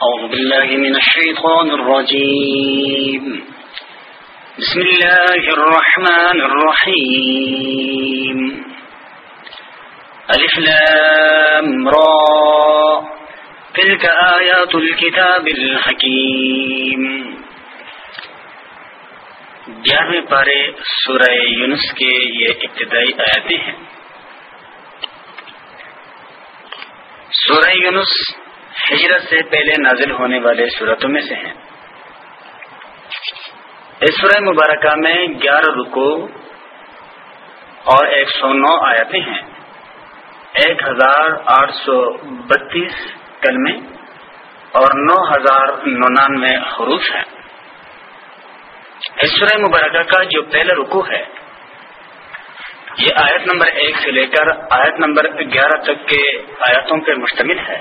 أعوذ بالله من الشيطان الرجيم. بسم الله الرحمن الرحيم. ألف لام را. تلك آيات الكتاب الحكيم. گیارہویں پارے سورہ یونس کے یہ ابتدائی آیاتیں ہیں۔ سورہ یونس ہجرت سے پہلے نازل ہونے والے صورتوں میں سے ہیں۔ اس سورہ مبارکہ میں گیارہ رکو اور ایک سو نو آیتیں ہیں۔ ایک ہزار آٹھ سو بتیس کلمے اور نو ہزار ننانوے حروف ہیں۔ اس سورہ مبارکہ کا جو پہلا رکو ہے، یہ آیت نمبر ایک سے لے کر آیت نمبر گیارہ تک کے آیتوں پر مشتمل ہے۔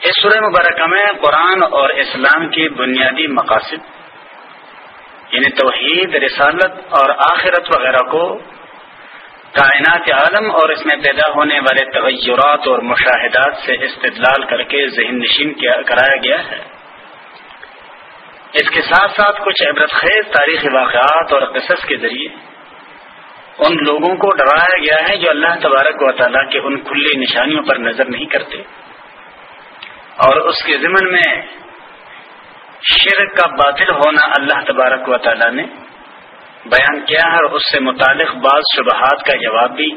اس سورہ مبارکہ میں قرآن اور اسلام کی بنیادی مقاصد یعنی توحید، رسالت اور آخرت وغیرہ کو کائنات عالم اور اس میں پیدا ہونے والے تغیرات اور مشاہدات سے استدلال کر کے ذہن نشین کرایا گیا ہے۔ اس کے ساتھ ساتھ کچھ عبرت خیز تاریخی واقعات اور قصص کے ذریعے ان لوگوں کو ڈرایا گیا ہے جو اللہ تبارک و تعالیٰ کے ان کھلی نشانیوں پر نظر نہیں کرتے۔ اور اس کے ضمن میں شرک کا باطل ہونا اللہ تبارک و تعالیٰ نے بیان کیا ہے اور اس سے متعلق بعض شبہات کا جواب بھی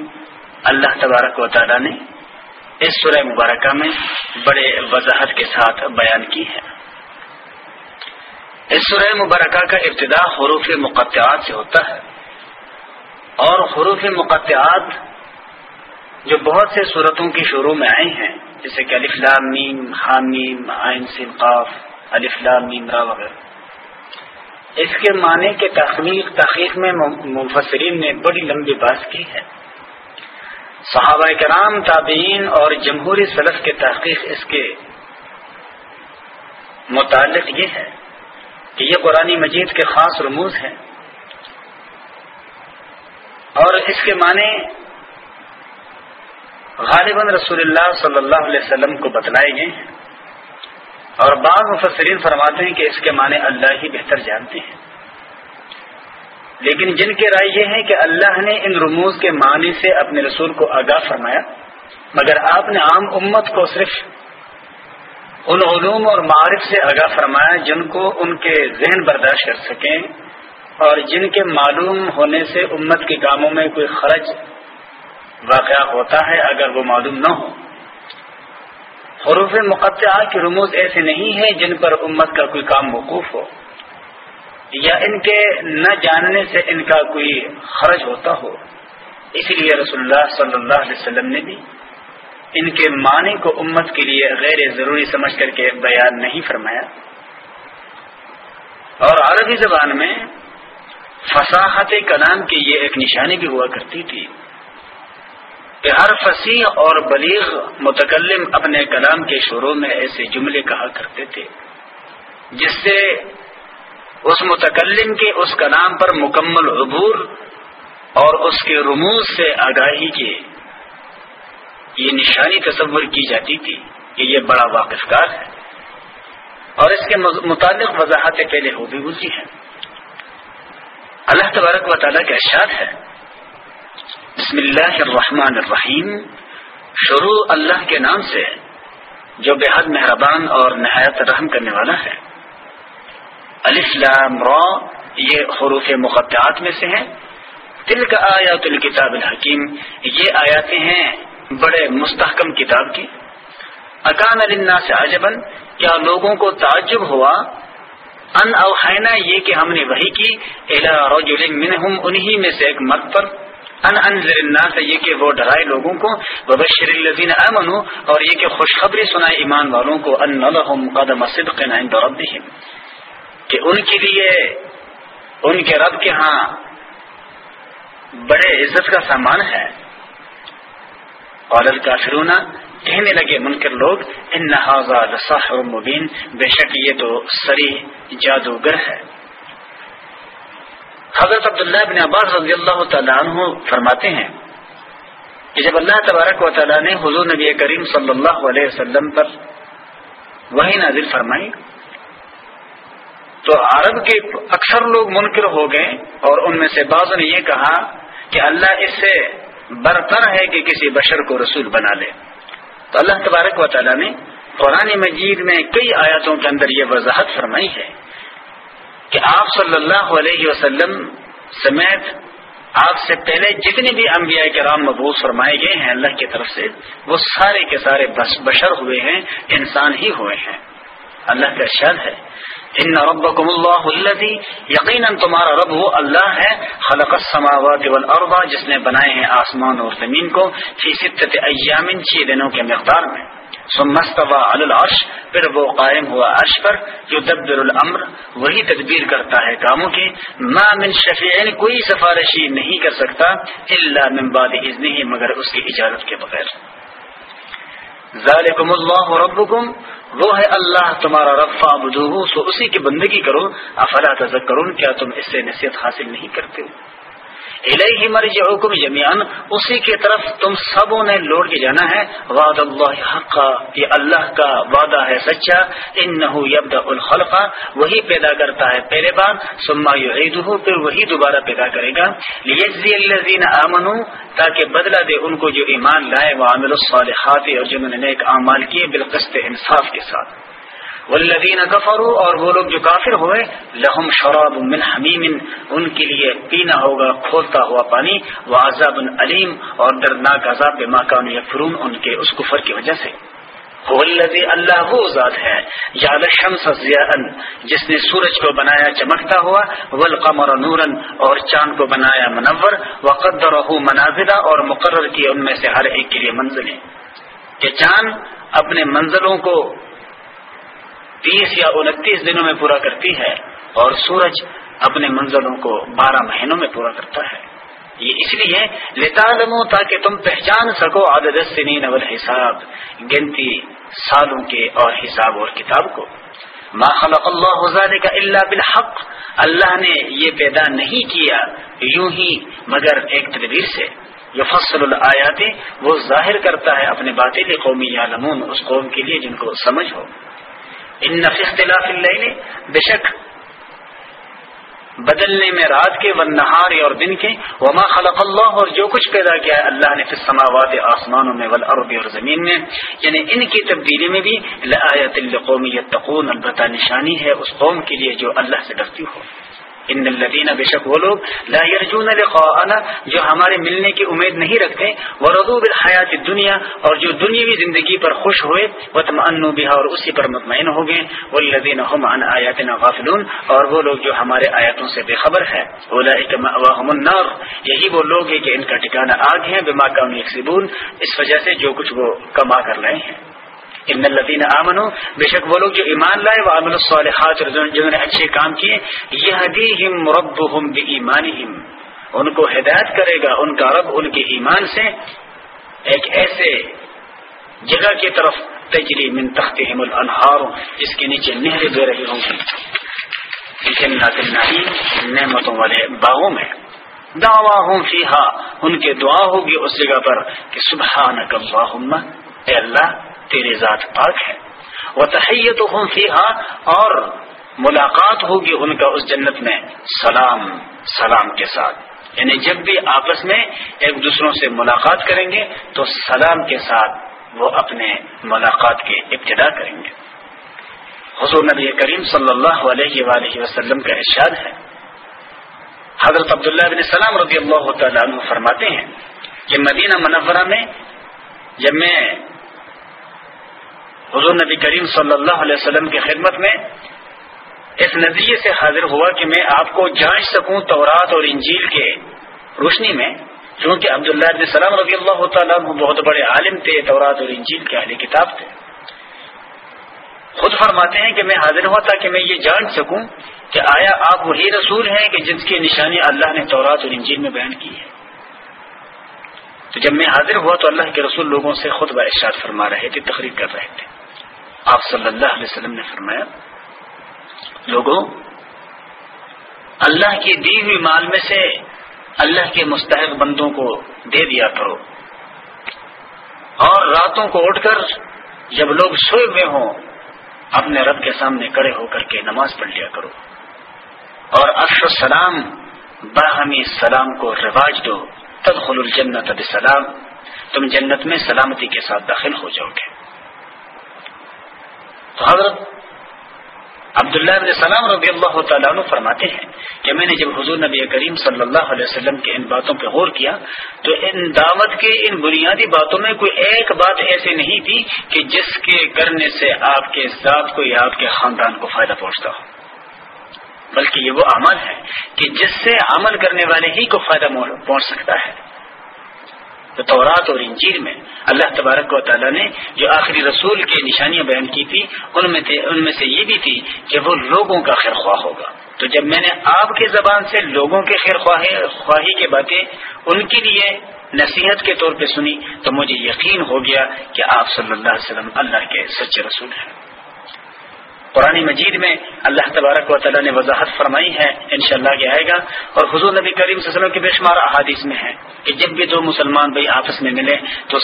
اللہ تبارک و تعالیٰ نے اس سورہ مبارکہ میں بڑے وضاحت کے ساتھ بیان کی ہے۔ اس سورہ مبارکہ کا ابتدا حروف مقطعات سے ہوتا ہے اور حروف مقطعات جو بہت سے صورتوں کی شروع میں آئی ہیں جیسے کہ الف لام میم حامیم آئن قاف لام میم، را، وغیرہ۔ اس کے معنی کے تخلیق تحقیق میں مفسرین نے بڑی لمبی بات کی ہے۔ صحابہ کرام، تابعین اور جمہوری سلف کے تحقیق اس کے متعلق یہ ہے کہ یہ قرآن مجید کے خاص رموز ہیں۔ اور اس کے معنی غالباً رسول اللہ صلی اللہ علیہ وسلم کو بتلائے گئے اور بعض مفسرین فرماتے ہیں کہ اس کے معنی اللہ ہی بہتر جانتے ہیں۔ لیکن جن کی رائے یہ ہے کہ اللہ نے ان رموز کے معنی سے اپنے رسول کو آگاہ فرمایا، مگر آپ نے عام امت کو صرف ان علوم اور معارف سے آگاہ فرمایا جن کو ان کے ذہن برداشت کر سکیں، اور جن کے معلوم ہونے سے امت کے کاموں میں کوئی خرچ واقع ہوتا ہے اگر وہ معلوم نہ ہو۔ حروف مقطع کی رموز ایسے نہیں ہیں جن پر امت کا کوئی کام موقوف ہو، یا ان کے نہ جاننے سے ان کا کوئی خرچ ہوتا ہو۔ اسی لیے رسول اللہ صلی اللہ علیہ وسلم نے بھی ان کے معنی کو امت کے لیے غیر ضروری سمجھ کر کے بیان نہیں فرمایا۔ اور عربی زبان میں فصاحت کلام کی یہ ایک نشانی بھی ہوا کرتی تھی۔ کہ ہر فصیح اور بلیغ متکلم اپنے کلام کے شروع میں ایسے جملے کہا کرتے تھے، جس سے اس متکلم کے اس کلام پر مکمل عبور اور اس کے رموز سے آگاہی کی یہ نشانی تصور کی جاتی تھی کہ یہ بڑا واقف کار ہے۔ اور اس کے متعلق وضاحتیں پہلے ہو بھی گزری ہیں۔ اللہ تبارک و تعالیٰ کا ارشاد ہے بسم اللہ الرحمن الرحیم۔ شروع اللہ کے نام سے، جو بے حد مہربان اور نہایت رحم کرنے والا ہے۔ لام را، یہ حروف مقطعات میں سے ہیں۔ تل کا آیات الکتاب الحکیم، یہ آیاتیں ہیں بڑے مستحکم کتاب کی۔ اکان النا سے عجبن کیا لوگوں کو تعجب ہوا؟ ان اوحینا، یہ کہ ہم نے وہی کی الا رجل منہم، انہی میں سے ایک مرد پر۔ ان انذر الناس، یہ کہ وہ ڈرائے لوگوں کو، وبشر الذین آمنوا، اور یہ کہ خوشخبری سنائے ایمان والوں کو ان لهم قدم صدق عند ربهم۔ کہ ان کے لیے، ان کے رب کے ہاں بڑے عزت کا سامان ہے۔ قال الکافرون کہنے لگے منکر لوگ ان نہ مبین بے شک یہ تو سری جادوگر ہے۔ حضرت عبداللہ بن عباس رضی اللہ تعالیٰ عنہ فرماتے ہیں کہ جب اللہ تبارک و تعالیٰ نے حضور نبی کریم صلی اللہ علیہ وسلم پر وہی نازل فرمائی، تو عرب کے اکثر لوگ منکر ہو گئے اور ان میں سے بعض نے یہ کہا کہ اللہ اس سے برتر ہے کہ کسی بشر کو رسول بنا لے۔ تو اللہ تبارک و تعالیٰ نے قرآن مجید میں کئی آیاتوں کے اندر یہ وضاحت فرمائی ہے۔ کہ آپ صلی اللہ علیہ وسلم سمیت آپ سے پہلے جتنے بھی انبیاء کے رام مبوس فرمائے گئے ہیں اللہ کی طرف سے، وہ سارے کے سارے بشر ہوئے ہیں، انسان ہی ہوئے ہیں۔ اللہ کا ارشاد ہے۔ ان ربکم اللہ الذی یقینا تمہارا رب وہ اللہ ہے، خلق السماوات والارض، جس نے بنائے ہیں آسمان اور زمین کو، فی ستت ایام چھ دنوں کے مقدار میں۔ العرش، پھر وہ قائم ہوا عرش پر جو دبر الامر، وہی تدبیر کرتا ہے کاموں کی۔ ما من شفیعین کوئی سفارشی نہیں کر سکتا، الا من بعد اذنہ مگر اس کی اجازت کے بغیر۔ ذالکم اللہ ربکم وہ ہے اللہ، تمہارا رب فعبدوہ سو اسی کی بندگی کرو۔ افلا تذکرون کیا تم اس سے نصیحت حاصل نہیں کرتے ہو؟ الہی مرجعکم جمیان اسی کی طرف تم سبوں نے لوٹ کے جانا ہے۔ وعد اللہ حق یہ اللہ کا وعدہ ہے سچا۔ انہو یبدأ الخلق، وہی پیدا کرتا ہے پہلے بار ثم یعیدہ پھر وہی دوبارہ پیدا کرے گا۔ لیجزی الذین آمنوا، تاکہ بدلہ دے ان کو جو ایمان لائے وعمل الصالحات، اور جنہوں نے نیک اعمال کیے بالقسط انصاف کے ساتھ۔ والذین کفروا اور وہ لوگ جو کافر ہوئے، لہم شراب من حمیم، ان کے لیے پینا ہوگا، کھولتا ہوا پانی وہ عذاب علیم اور دردناک عذاب بما کانوا یکفرون ان کے، اس کفر کی وجہ سے۔ اللہ وہ ذات ہے یا شمس جس نے سورج کو بنایا چمکتا ہوا، والقمر نورن اور چاند کو بنایا منور وقدر منازلہ اور مقرر کیے ان میں سے ہر ایک کے لیے منزلیں۔ کہ چاند اپنے منزلوں کو تیس یا انتیس دنوں میں پورا کرتی ہے اور سورج اپنے منزلوں کو بارہ مہینوں میں پورا کرتا ہے۔ یہ اس لیے لتا تاکہ تم پہچان سکو عدد سنین حساب گنتی سالوں کے اور حساب اور کتاب کو۔ ما خلق اللہ کا اللہ بالحق، اللہ نے یہ پیدا نہیں کیا یوں ہی مگر ایک تدبیر سے۔ جو فصل الآیات، وہ ظاہر کرتا ہے اپنے باطل قومی یا لمون اس قوم کے لیے جن کو سمجھ ہو۔ ان نفی اختلاف اللہ بے شک بدلنے میں رات کے ون نہار اور دن کے وما خلق اللہ اور جو کچھ پیدا کیا ہے، اللہ نے سماوات آسمانوں میں ولعرب اور زمین میں۔ یعنی ان کی تبدیلی میں بھی لآیت القومی تقون البتہ نشانی ہے اس قوم کے لیے جو اللہ سے ڈرتی ہو۔ ان الدین بے شک وہ لوگ لا یرجون لقاءنا، جو ہمارے ملنے کی امید نہیں رکھتے وہ رضو بالحیات دنیا اور جو دنیاوی زندگی پر خوش ہوئے وہ تم بها، اور اسی پر مطمئن ہو گئے والذین هم عن آیاتنا غافلون، اور وہ لوگ جو ہمارے آیاتوں سے بے خبر ہے اولئک مأواهم النار، یہی وہ لوگ ہیں کہ ان کا ٹھکانہ آگ ہے بما كانوا يكسبون اس وجہ سے جو کچھ وہ کما کر لائے ہیں۔ ان الدین امن بے شک وہ لوگ جو ایمان لائے وہ امن الصالحات جنہوں نے اچھے کام کیے یہ رب ایمان ان کو ہدایت کرے گا، ان کا رب ان کے ایمان سے۔ ایک ایسے جگہ کی طرف تجری من تخت الانہار، جس کے نیچے نہریں دے رہی ہوں۔ گی جنات النعیم نعمتوں والے باغوں میں۔ دعوا ہوں فیہا، ان کے دعا ہوگی اس جگہ پر کہ سبحانک اللہم، اے اللہ تیرے ذات پاک ہے وہ تحیت فیحا اور ملاقات ہوگی ان کا اس جنت میں سلام سلام کے ساتھ۔ یعنی جب بھی آپس میں ایک دوسروں سے ملاقات کریں گے، تو سلام کے ساتھ وہ اپنے ملاقات کے ابتدا کریں گے۔ حضور نبی کریم صلی اللہ علیہ وآلہ وسلم کا ارشاد ہے۔ حضرت عبداللہ بن سلام رضی اللہ تعالیٰ عنہ فرماتے ہیں کہ مدینہ منورہ میں جب میں حضور نبی کریم صلی اللہ علیہ وسلم کی خدمت میں اس نظریے سے حاضر ہوا کہ میں آپ کو جانچ سکوں تورات اور انجیل کے روشنی میں، چونکہ عبداللہ علیہ السلام رضی اللہ تعالیٰ بہت بڑے عالم تھے، تورات اور انجیل کے اہلی کتاب تھے۔ خود فرماتے ہیں کہ میں حاضر ہوا تھا کہ میں یہ جان سکوں کہ آیا آپ وہی رسول ہیں کہ جس کی نشانی اللہ نے تورات اور انجیل میں بیان کی ہے۔ تو جب میں حاضر ہوا تو اللہ کے رسول لوگوں سے خود ارشاد فرما رہے تھے، تقریر کر رہے تھے۔ آپ صلی اللہ علیہ وسلم نے فرمایا لوگوں اللہ کی دی ہوئی مال میں سے اللہ کے مستحق بندوں کو دے دیا کرو۔ اور راتوں کو اٹھ کر جب لوگ سوئے ہوئے ہوں، اپنے رب کے سامنے کڑے ہو کر کے نماز پڑھ لیا کرو۔ اور افش السلام باہمی سلام کو رواج دو۔ تدخل الجنت بسلام۔ تم جنت میں سلامتی کے ساتھ داخل ہو جاؤ گے۔ تو حضرت عبداللہ بن سلام رضی اللہ تعالیٰ عنہ فرماتے ہیں کہ میں نے جب حضور نبی کریم صلی اللہ علیہ وسلم کے ان باتوں پہ غور کیا تو ان دعوت کے ان بنیادی باتوں میں کوئی ایک بات ایسی نہیں تھی کہ جس کے کرنے سے آپ کے ذات کو یا آپ کے خاندان کو فائدہ پہنچتا ہو۔ بلکہ یہ وہ عمل ہے کہ جس سے عمل کرنے والے ہی کو فائدہ پہنچ سکتا ہے۔ تو تورات اور انجیر میں اللہ تبارک و تعالیٰ نے جو آخری رسول کی نشانیاں بیان کی تھی، ان میں ان میں سے یہ بھی تھی کہ وہ لوگوں کا خیر خواہ ہوگا۔ تو جب میں نے آپ کی زبان سے لوگوں کے خیر خواہ خواہی کی باتیں ان کے لیے نصیحت کے طور پہ سنی، تو مجھے یقین ہو گیا کہ آپ صلی اللہ علیہ وسلم اللہ کے سچے رسول ہیں۔ قرآن مجید میں اللہ تبارک و تعالیٰ نے وضاحت فرمائی ہے، انشاءاللہ شاء آئے گا۔ اور حضور نبی کریم صلی اللہ علیہ وسلم کے بے شمار احادیث میں ہے کہ جب بھی دو مسلمان بھائی آپس میں ملے تو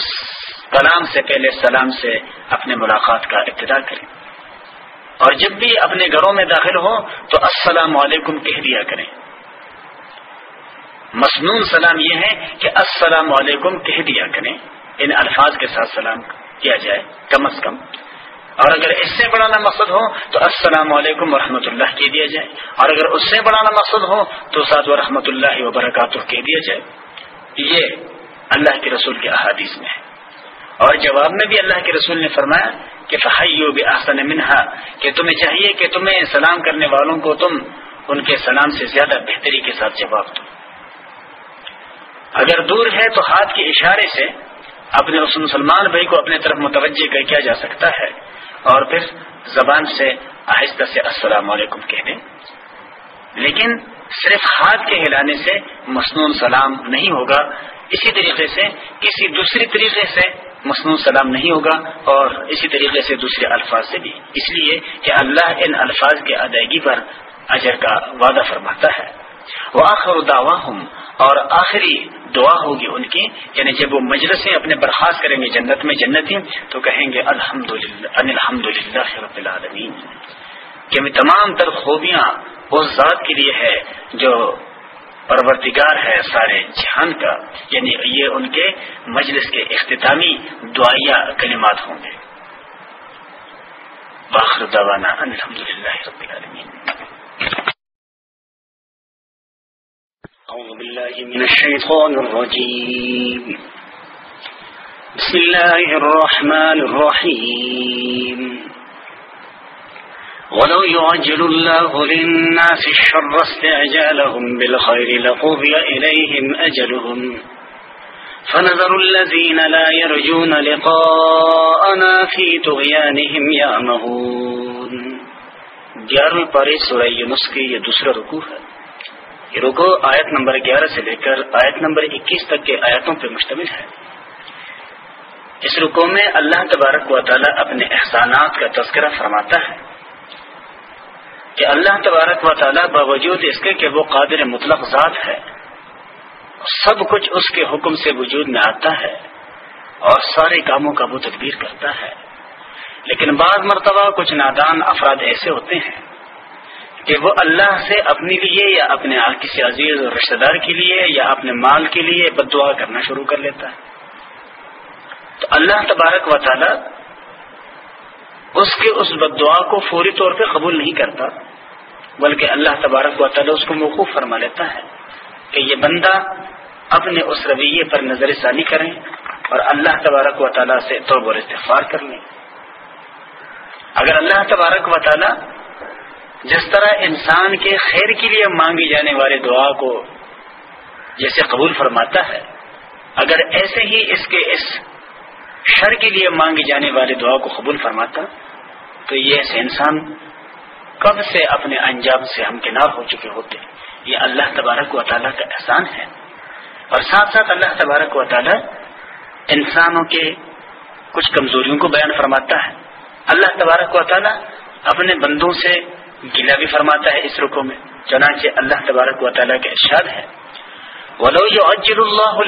کلام سے پہلے سلام سے اپنے ملاقات کا ابتدا کریں۔ اور جب بھی اپنے گھروں میں داخل ہو تو السلام علیکم کہہ دیا کریں۔ مصنون سلام یہ ہے کہ السلام علیکم کہہ دیا کریں۔ ان الفاظ کے ساتھ سلام کیا جائے، کم از کم۔ اور اگر اس سے بڑھانا مقصد ہو تو السلام علیکم ورحمۃ اللہ کہہ دیا جائے۔ اور اگر اس سے بڑھانا مقصد ہو تو ساتھ و رحمۃ اللہ وبرکاتہ کہہ دیا جائے۔ یہ اللہ کے رسول کے احادیث میں ہے۔ اور جواب میں بھی اللہ کے رسول نے فرمایا کہ فہیو بھی آسن منہا کہ تمہیں چاہیے کہ تمہیں سلام کرنے والوں کو تم ان کے سلام سے زیادہ بہتری کے ساتھ جواب دو۔ اگر دور ہے تو ہاتھ کے اشارے سے اپنے اس مسلمان بھائی کو اپنے طرف متوجہ کیا جا سکتا ہے۔ اور پھر زبان سے آہستہ سے السلام علیکم کہہ دیں لیکن صرف ہاتھ کے ہلانے سے مصنون سلام نہیں ہوگا، اسی طریقے سے کسی دوسری طریقے سے مصنون سلام نہیں ہوگا اور اسی طریقے سے دوسرے الفاظ سے بھی۔ اس لیے کہ اللہ ان الفاظ کی ادائیگی پر اجر کا وعدہ فرماتا ہے۔ وہ آخر دعوا ہوں اور آخری دعا ہوگی ان کی یعنی جب وہ مجلسیں اپنے برخاست کریں گے جنت میں جنتی تو کہیں گے الحمد للہ رب العالمین۔ کہ تمام تر خوبیاں اس ذات کے لیے ہے جو پرورتگار ہے سارے جہان کا یعنی یہ ان کے مجلس کے اختتامی دعائیا کلمات ہوں گے۔ باخر دوانا الحمد للہ رب العالمین۔ أعوذ بالله من الشيطان الرجيم. بسم الله الرحمن الرحيم. ولو يعجل الله للناس الشر استعجالهم بالخير لقضي إليهم أجلهم. فنذر الذين لا يرجون لقاءنا في تغيانهم يأمهون گیارہویں پارے سورہ یونس کی یہ دوسرا رکوع ہے۔ یہ رکو، آیت نمبر گیارہ سے لے کر آیت نمبر اکیس تک کے آیتوں پہ مشتمل ہے۔ اس رکو میں اللہ تبارک و تعالی اپنے احسانات کا تذکرہ فرماتا ہے کہ اللہ تبارک و تعالی باوجود اس کے کہ وہ قادر مطلق ذات ہے، سب کچھ اس کے حکم سے وجود میں آتا ہے اور سارے کاموں کا وہ تدبیر کرتا ہے۔ لیکن بعض مرتبہ کچھ نادان افراد ایسے ہوتے ہیں کہ وہ اللہ سے اپنے لیے یا اپنے کسی عزیز اور رشتے دار کے لیے یا اپنے مال کے لیے بد دعا کرنا شروع کر لیتا ہے۔ تو اللہ تبارک و تعالی اس کے اس بد دعا کو فوری طور پہ قبول نہیں کرتا، بلکہ اللہ تبارک و تعالی اس کو موقوف فرما لیتا ہے کہ یہ بندہ اپنے اس رویے پر نظر ثانی کریں اور اللہ تبارک و تعالیٰ سے توب اور استفار کر لیں۔ اگر اللہ تبارک و تعالیٰ جس طرح انسان کے خیر کے لیے مانگی جانے والے دعا کو جیسے قبول فرماتا ہے، اگر ایسے ہی اس کے اس شر کے لیے مانگی جانے والے دعا کو قبول فرماتا، تو یہ ایسے انسان کب سے اپنے انجام سے ہم کنار ہو چکے ہوتے؟ یہ اللہ تبارک و تعالیٰ کا احسان ہے۔ اور ساتھ ساتھ اللہ تبارک و تعالیٰ انسانوں کے کچھ کمزوریوں کو بیان فرماتا ہے۔ اللہ تبارک و تعالیٰ اپنے بندوں سے جی گلا بھی فرماتا ہے اس رکو میں، چنانچہ اللہ تبارک و تعالیٰ کا ارشاد ہے۔ ولو اللہ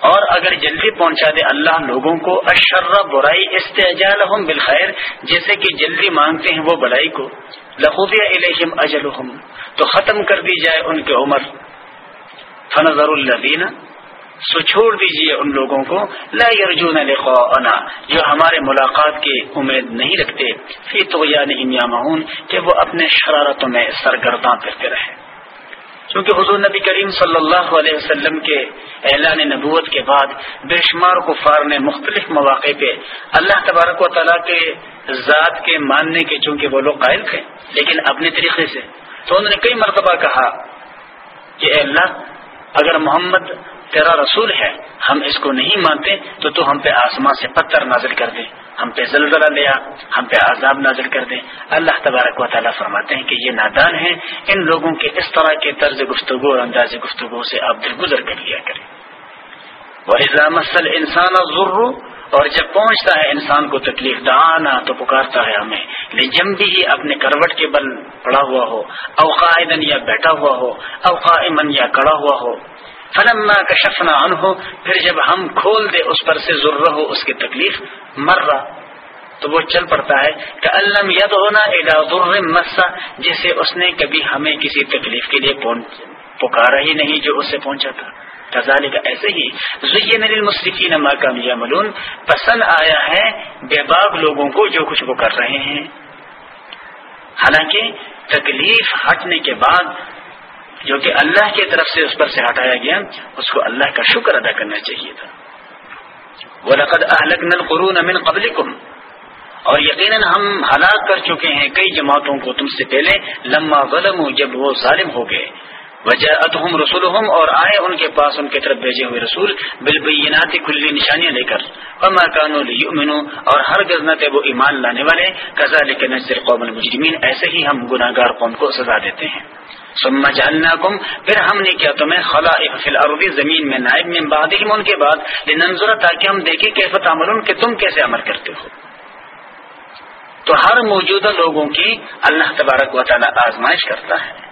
اور اگر جلدی پہنچا دے اللہ لوگوں کو، اشر برائی استجال بالخیر جیسے کہ جلدی مانگتے ہیں وہ بڑائی کو لخوبیہ الہم اجلحم تو ختم کر دی جائے ان کے عمر۔ فنظر الدین سو چھوڑ دیجیے ان لوگوں کو، لا یرجون لقاءنا جو ہمارے ملاقات کی امید نہیں رکھتے، فی تو یعنی کہ وہ اپنے شرارتوں میں سرگرداں کرتے رہے کیونکہ حضور نبی کریم صلی اللہ علیہ وسلم کے اعلان نبوت کے بعد بے شمار کفار نے مختلف مواقع پہ اللہ تبارک و تعالیٰ کے ذات کے ماننے کے چونکہ وہ لوگ قائل تھے، لیکن اپنے طریقے سے تو انہوں نے کئی مرتبہ کہا کہ اے اللہ اگر محمد تیرا رسول ہے، ہم اس کو نہیں مانتے، تو تو ہم پہ آسمان سے پتھر نازل کر دے۔ ہم پہ زلزلہ لیا، ہم پہ عذاب نازل کر دیں اللہ تبارک و تعالیٰ فرماتے ہیں کہ یہ نادان ہیں۔ ان لوگوں کے اس طرح کے طرز گفتگو اور انداز گفتگو سے آپ درگزر کر لیا کریں۔ وہ مسل انسان ضرور اور جب پہنچتا ہے انسان کو تکلیف دانا تو پکارتا ہے ہمیں۔ لیکن جم بھی اپنے کروٹ کے بل پڑا ہوا ہو اوقائدن یا بیٹھا ہوا ہو اوقائمن یا کڑا ہوا ہو۔ فلما کشفنا عنہ، پھر جب ہم کھول دے اس پر سے ضرور ہو اس کی تکلیف مر رہا۔ تو وہ چل پڑتا ہے کہ علم ید ہونا ادا ضرور مسا جسے اس نے کبھی ہمیں کسی تکلیف کے لیے پکارا ہی نہیں جو اس سے پہنچا تھا۔ کزالی کا ایسے ہی زین المصرفین ما کام یعملون۔ پسند آیا ہے بے باغ لوگوں کو جو کچھ وہ کر رہے ہیں۔ حالانکہ تکلیف ہٹنے کے بعد جو کہ اللہ کی طرف سے اس پر سے ہٹایا گیا، اس کو اللہ کا شکر ادا کرنا چاہیے تھا۔ وہ رقد اہلک نل قرون امن قبل اور یقیناً ہم ہلاک کر چکے ہیں کئی جماعتوں کو تم سے پہلے۔ لمبا غلم جب وہ ظالم ہو گئے۔ وجہ اتہم رسول اور آئے ان کے پاس ان کی طرف بھیجے ہوئے رسول بالبیناتی کھلی نشانیاں لے کر۔ اما کانو لیؤمنو اور ہر گزنت وہ ایمان لانے والے۔ کزا لیکن نصر قوم المجرمین ایسے ہی ہم گناہ گار قوم کو سزا دیتے ہیں۔ سما جاننا کم پھر ہم نے کیا تمہیں خلا فی زمین میں نائب میں بعد ہی ان کے بعد لنظر تاکہ ہم دیکھیں کیفت عمل کہ تم کیسے عمل کرتے ہو۔ تو ہر موجودہ لوگوں کی اللہ تبارک و تعالی آزمائش کرتا ہے۔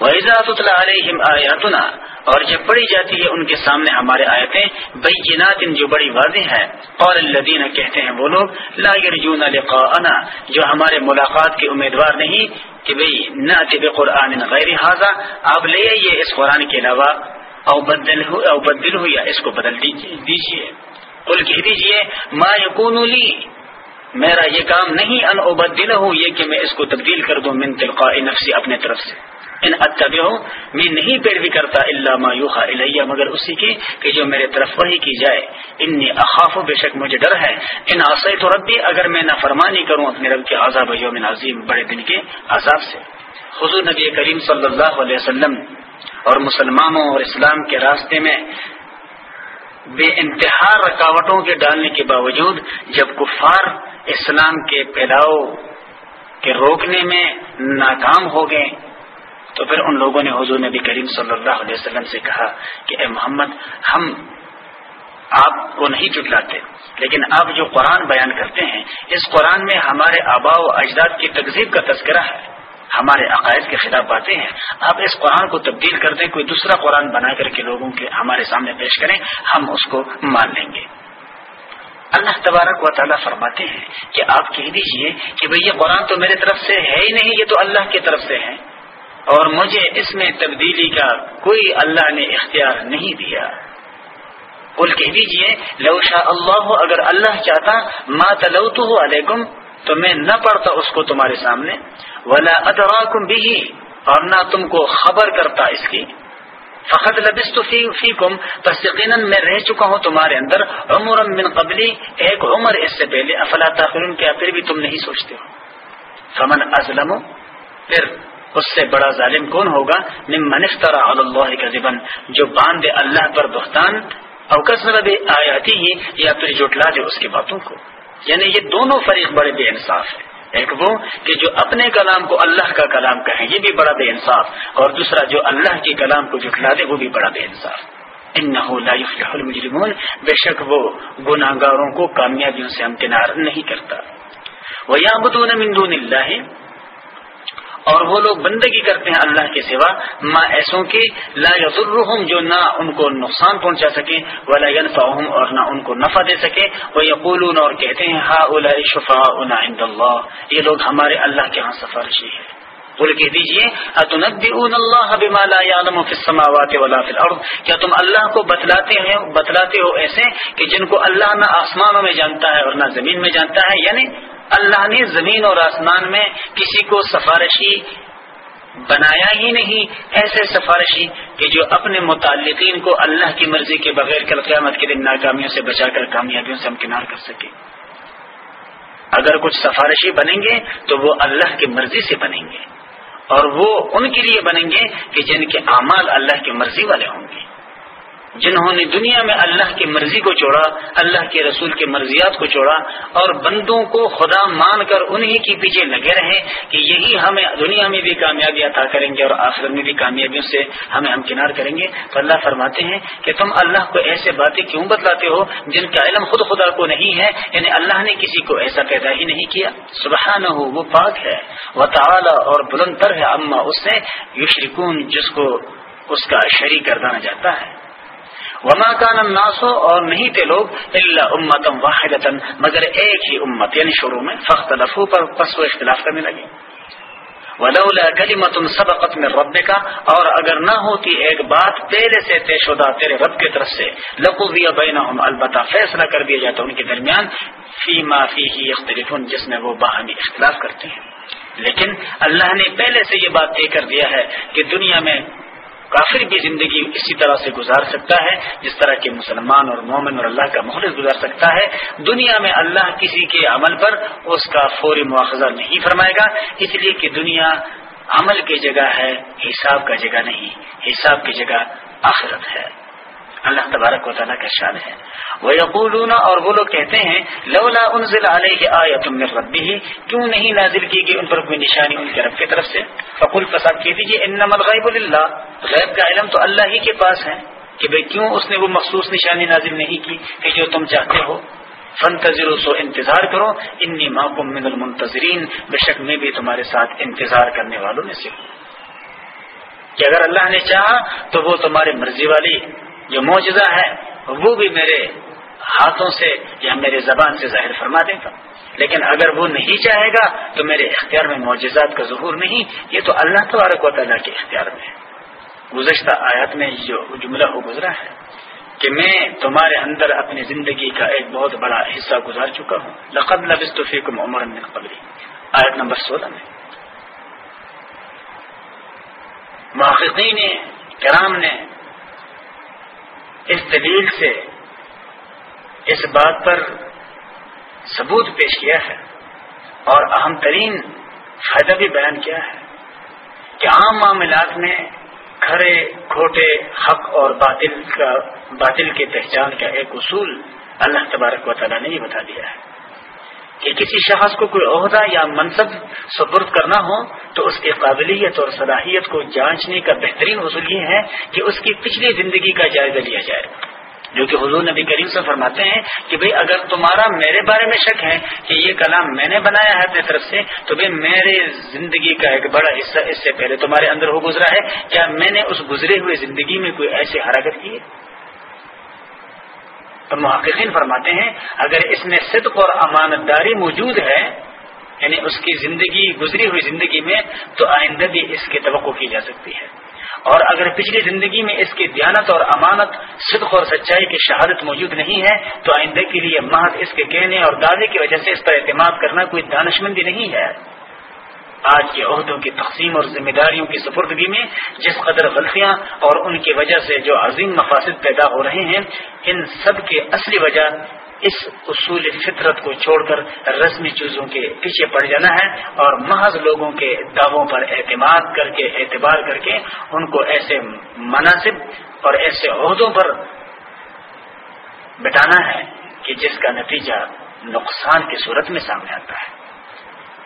وَإِذَا عَلَيْهِمْ آيَاتُنَا، اور جب پڑھی جاتی ہے ان کے سامنے ہمارے آیتیں بینات ان جو بڑی واضح ہے۔ اور الذین کہتے ہیں وہ لوگ، لا يرجون لقاءنا، جو ہمارے ملاقات کے امیدوار نہیں، کہ بھئی، نہ طب قرآن غیر حاضہ، آپ لے آئیے اس قرآن کے علاوہ، او بدل ہو، او بدل ہو یا اس کو بدل دیجیے قل کہہ دیجیے ما یکون لی میرا یہ کام نہیں، ان ابدل یہ کہ میں اس کو تبدیل کر دوں من تلقاء نفسی اپنے طرف سے۔ ان اتبع میں نہیں پیروی کرتا اللہ ما الیہ، مگر اسی کی کہ جو میرے طرف وہی کی جائے۔ انی اخاف، بے شک مجھے ڈر ہے۔ ان عصیت ربی، اگر میں نہ فرمانی کروں اپنے رب کے عذاب یوم عظیم، بڑے دن کے عذاب سے۔ حضور نبی کریم صلی اللہ علیہ وسلم اور مسلمانوں اور اسلام کے راستے میں بے انتہا رکاوٹوں کے ڈالنے کے باوجود، جب کفار اسلام کے پھیلاؤ کے روکنے میں ناکام ہو گئے تو پھر ان لوگوں نے حضور نبی کریم صلی اللہ علیہ وسلم سے کہا کہ اے محمد، ہم آپ کو نہیں چٹلاتے، لیکن آپ جو قرآن بیان کرتے ہیں، اس قرآن میں ہمارے آبا و اجداد کی تقزیب کا تذکرہ ہے۔ ہمارے عقائد کے خلاف باتیں ہیں۔ آپ اس قرآن کو تبدیل کر دیں، کوئی دوسرا قرآن بنا کر کے لوگوں کے ہمارے سامنے پیش کریں، ہم اس کو مان لیں گے۔ اللہ تبارک و تعالیٰ فرماتے ہیں کہ آپ کہہ دیجیے کہ بھئی یہ قرآن تو میرے طرف سے ہے ہی نہیں، یہ تو اللہ کی طرف سے ہے۔ اور مجھے اس میں تبدیلی کا کوئی اللہ نے اختیار نہیں دیا۔ کل کہہ دیجیے لو شاہ اللہ، اگر اللہ چاہتا، ما تلوتو علیکم، تو میں نہ پڑھتا اس کو تمہارے سامنے۔ ولا ادراکم بھی اور نہ تم کو خبر کرتا اس کی۔ فقط لبست فیکم پس یقیناً میں رہ چکا ہوں تمہارے اندر عمر من قبلی ایک عمر اس سے پہلے۔ افلا تاخرون کیا پھر بھی تم نہیں سوچتے ہو۔ فمن ازلم پھر اس سے بڑا ظالم کون ہوگا؟ ممن افترا اللہ کا جو باندھ اللہ پر بہتان اوکس نبی آیاتی ہی یا پھر جٹلا دے اس کی باتوں کو۔ یعنی یہ دونوں فریق بڑے بے انصاف ہیں۔ ایک وہ کہ جو اپنے کلام کو اللہ کا کلام کہیں یہ بھی بڑا بے انصاف۔ اور دوسرا جو اللہ کے کلام کو جٹلا دے، وہ بھی بڑا بے انصاف۔ ان المجرمون، بے شک وہ گناہ گاروں کو کامیابیوں سے امکنار نہیں کرتا۔ وہ یا بدون مندون اللہ اور وہ لوگ بندگی کرتے ہیں اللہ کے سوا، ماں ایسوں کی، لا یضرحم جو نہ ان کو نقصان پہنچا سکے، ولا ينفعهم اور نہ ان کو نفع دے سکے۔ وہ یقولون اور کہتے ہیں ہا شفاءنا عند اللہ۔ یہ لوگ ہمارے اللہ کے ہاں سفارشی ہے بول کہہ دیجیے اتنبئون اللہ بما لا يعلم في السماوات ولا في الارض کیا تم اللہ کو بتلاتے ہیں، بتلاتے ہو ایسے کہ جن کو اللہ نہ آسمانوں میں جانتا ہے اور نہ زمین میں جانتا ہے؟ یعنی اللہ نے زمین اور آسمان میں کسی کو سفارشی بنایا ہی نہیں، ایسے سفارشی کہ جو اپنے متعلقین کو اللہ کی مرضی کے بغیر کل قیامت کے دن ناکامیوں سے بچا کر کامیابیوں سے ہمکنار کر سکے اگر کچھ سفارشی بنیں گے تو وہ اللہ کی مرضی سے بنیں گے اور وہ ان کے لیے بنیں گے کہ جن کے اعمال اللہ کی مرضی والے ہوں گے۔ جنہوں نے دنیا میں اللہ کی مرضی کو چھوڑا، اللہ کے رسول کے مرضیات کو چھوڑا اور بندوں کو خدا مان کر انہی کے پیچھے لگے رہے کہ یہی ہمیں دنیا میں بھی کامیابی عطا کریں گے اور آخر میں بھی کامیابیوں سے ہمیں ہم کنار کریں گے۔ تو اللہ فرماتے ہیں کہ تم اللہ کو ایسے باتیں کیوں بتلاتے ہو جن کا علم خود خدا کو نہیں ہے؟ یعنی اللہ نے کسی کو ایسا پیدا ہی نہیں کیا۔ صبح نہ ہو وہ پاک ہے۔ وہ تعالی اور بلند تر ہے۔ اما اس سے یشرکون، جس کو اس کا شریک کردانا جاتا ہے۔ وما کان الناس اور نہیں تھے لوگ اللہ امتم واحد مگر ایک ہی امت یعنی شروع میں فخت لفو پر پس و اختلاف کرنے لگے۔ ولولا کلمت سبقت میں رب کا اور اگر نہ ہوتی ایک بات پہلے سے طے شدہ، تیرے رب کی طرف سے لقو بینہم، البتہ فیصلہ کر دیا جاتا، ان کے درمیان فی ما فی ہی اختلف جس میں وہ باہمی اختلاف کرتے ہیں۔ لیکن اللہ نے پہلے سے یہ بات طے کر دیا ہے کہ دنیا میں کافر بھی زندگی اسی طرح سے گزار سکتا ہے، جس طرح کے مسلمان اور مومن اور اللہ کا مخلص گزار سکتا ہے۔ دنیا میں اللہ کسی کے عمل پر اس کا فوری مواخذہ نہیں فرمائے گا، اس لیے کہ دنیا عمل کی جگہ ہے، حساب کا جگہ نہیں۔ حساب کی جگہ آخرت ہے۔ اللہ تبارک و تعالیٰ کا شان ہے۔ وہ یقولون اور وہ لوگ کہتے ہیں، لولا انزل علیہ آیا تم نے ربی ہی کیوں نہیں نازل کی گئی ان پر کوئی نشانی ان کے رب کی طرف سے؟ فقول فساد کہہ دیجیے انم الغیب اللہ غیب کا علم تو اللہ ہی کے پاس ہے کہ بھئی کیوں اس نے وہ مخصوص نشانی نازل نہیں کی کہ جو تم چاہتے ہو؟ فنتظر سو انتظار کرو انی محکم من المنتظرین بے شک میں بھی تمہارے ساتھ انتظار کرنے والوں میں سے ہوں۔ کہ اگر اللہ نے چاہا، تو وہ تمہاری مرضی والی جو معجزہ ہے، وہ بھی میرے ہاتھوں سے یا میرے زبان سے ظاہر فرما دے گا۔ لیکن اگر وہ نہیں چاہے گا، تو میرے اختیار میں معجزات کا ظہور نہیں۔ یہ تو اللہ تبارک و تعالیٰ کے اختیار میں ہے۔ گزشتہ آیات میں جو جملہ ہو گزرا ہے کہ میں تمہارے اندر اپنی زندگی کا ایک بہت بڑا حصہ گزار چکا ہوں۔ لقب لبست فیکم عمر من قبری آیت نمبر سولہ میں۔ محققین کرام نے اس دلیل سے اس بات پر ثبوت پیش کیا ہے اور اہم ترین فائدہ بھی بیان کیا ہے کہ عام معاملات میں کھڑے، کھوٹے، حق اور باطل کا، باطل کی پہچان کا ایک اصول اللہ تبارک و تعالیٰ نے یہ بتا دیا ہے۔ کہ کسی شخص کو کوئی عہدہ یا منصب سپرد کرنا ہو تو اس کی قابلیت اور صلاحیت کو جانچنے کا بہترین اصول یہ ہے کہ اس کی پچھلی زندگی کا جائزہ لیا جائے۔ جو کہ حضور نبی کریم سے فرماتے ہیں کہ بھئی اگر تمہارا میرے بارے میں شک ہے کہ یہ کلام میں نے بنایا ہے اپنی طرف سے، تو بھائی میرے زندگی کا ایک بڑا حصہ اس سے پہلے تمہارے اندر ہو گزرا ہے۔ کیا میں نے اس گزرے ہوئے زندگی میں کوئی ایسی حرکت کی ہے؟ اور محققین فرماتے ہیں، اگر اس میں صدق اور امانت داری موجود ہے یعنی اس کی زندگی، گزری ہوئی زندگی میں، تو آئندہ بھی اس کی توقع کی جا سکتی ہے۔ اور اگر پچھلی زندگی میں اس کی دیانت اور امانت، صدق اور سچائی کی شہادت موجود نہیں ہے، تو آئندہ کے لیے محض اس کے کہنے اور دعوے کی وجہ سے اس پر اعتماد کرنا کوئی دانشمندی نہیں ہے۔ آج کے عہدوں کی تقسیم اور ذمہ داریوں کی سپردگی میں جس قدر غلطیاں اور ان کی وجہ سے جو عظیم مفاصد پیدا ہو رہے ہیں، ان سب کی اصلی وجہ اس اصول فطرت کو چھوڑ کر رسمی چیزوں کے پیچھے پڑ جانا ہے اور محض لوگوں کے دعووں پر اعتماد کر کے، اعتبار کر کے ان کو ایسے مناسب اور ایسے عہدوں پر بٹانا ہے کہ جس کا نتیجہ نقصان کی صورت میں سامنے آتا ہے۔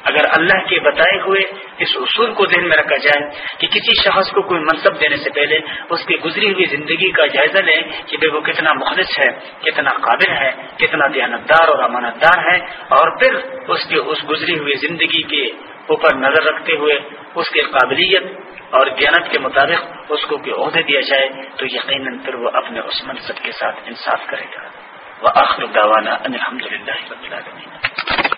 اگر اللہ کے بتائے ہوئے اس اصول کو ذہن میں رکھا جائے کہ کسی شخص کو کوئی منصب دینے سے پہلے اس کی گزری ہوئی زندگی کا جائزہ لیں کہ بے وہ کتنا مخلص ہے، کتنا قابل ہے، کتنا دیانتدار اور امانت دار ہے، اور پھر اس کی اس گزری ہوئی زندگی کے اوپر نظر رکھتے ہوئے اس کی قابلیت اور جنت کے مطابق اس کو عہدے دیا جائے تو یقیناً پھر وہ اپنے اس منصب کے ساتھ انصاف کرے گا۔ وہ آخر داوانا الحمد للہ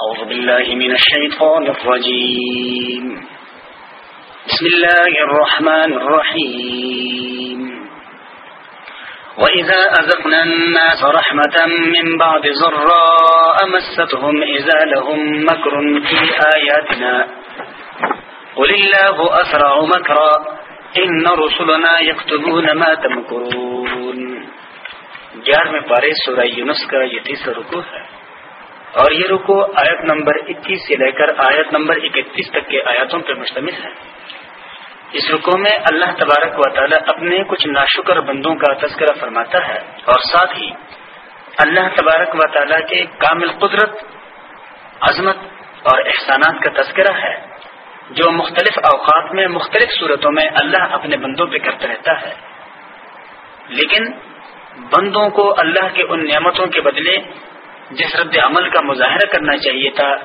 أعوذ بالله من الشيطان الرجيم. بسم الله الرحمن الرحيم. وإذا أذقنا الناس رحمة من بعد ضراء مستهم إذا لهم مكر في آياتنا. قل الله أسرع مكرا. إن رسلنا يكتبون ما تمكرون. گیارہویں پارے سورہ یونس کا یہ تیسرا رکو ہے۔ اور یہ رکو آیت نمبر اکیس سے لے کر آیت نمبر اکتیس تک کے آیاتوں پر مشتمل ہے۔ اس رکو میں اللہ تبارک و تعالی اپنے کچھ ناشکر بندوں کا تذکرہ فرماتا ہے اور ساتھ ہی اللہ تبارک و تعالی کے کامل قدرت، عظمت اور احسانات کا تذکرہ ہے، جو مختلف اوقات میں مختلف صورتوں میں اللہ اپنے بندوں پہ کرتا رہتا ہے۔ لیکن بندوں کو اللہ کے ان نعمتوں کے بدلے جس رد عمل کا مظاہرہ کرنا چاہیے تھا،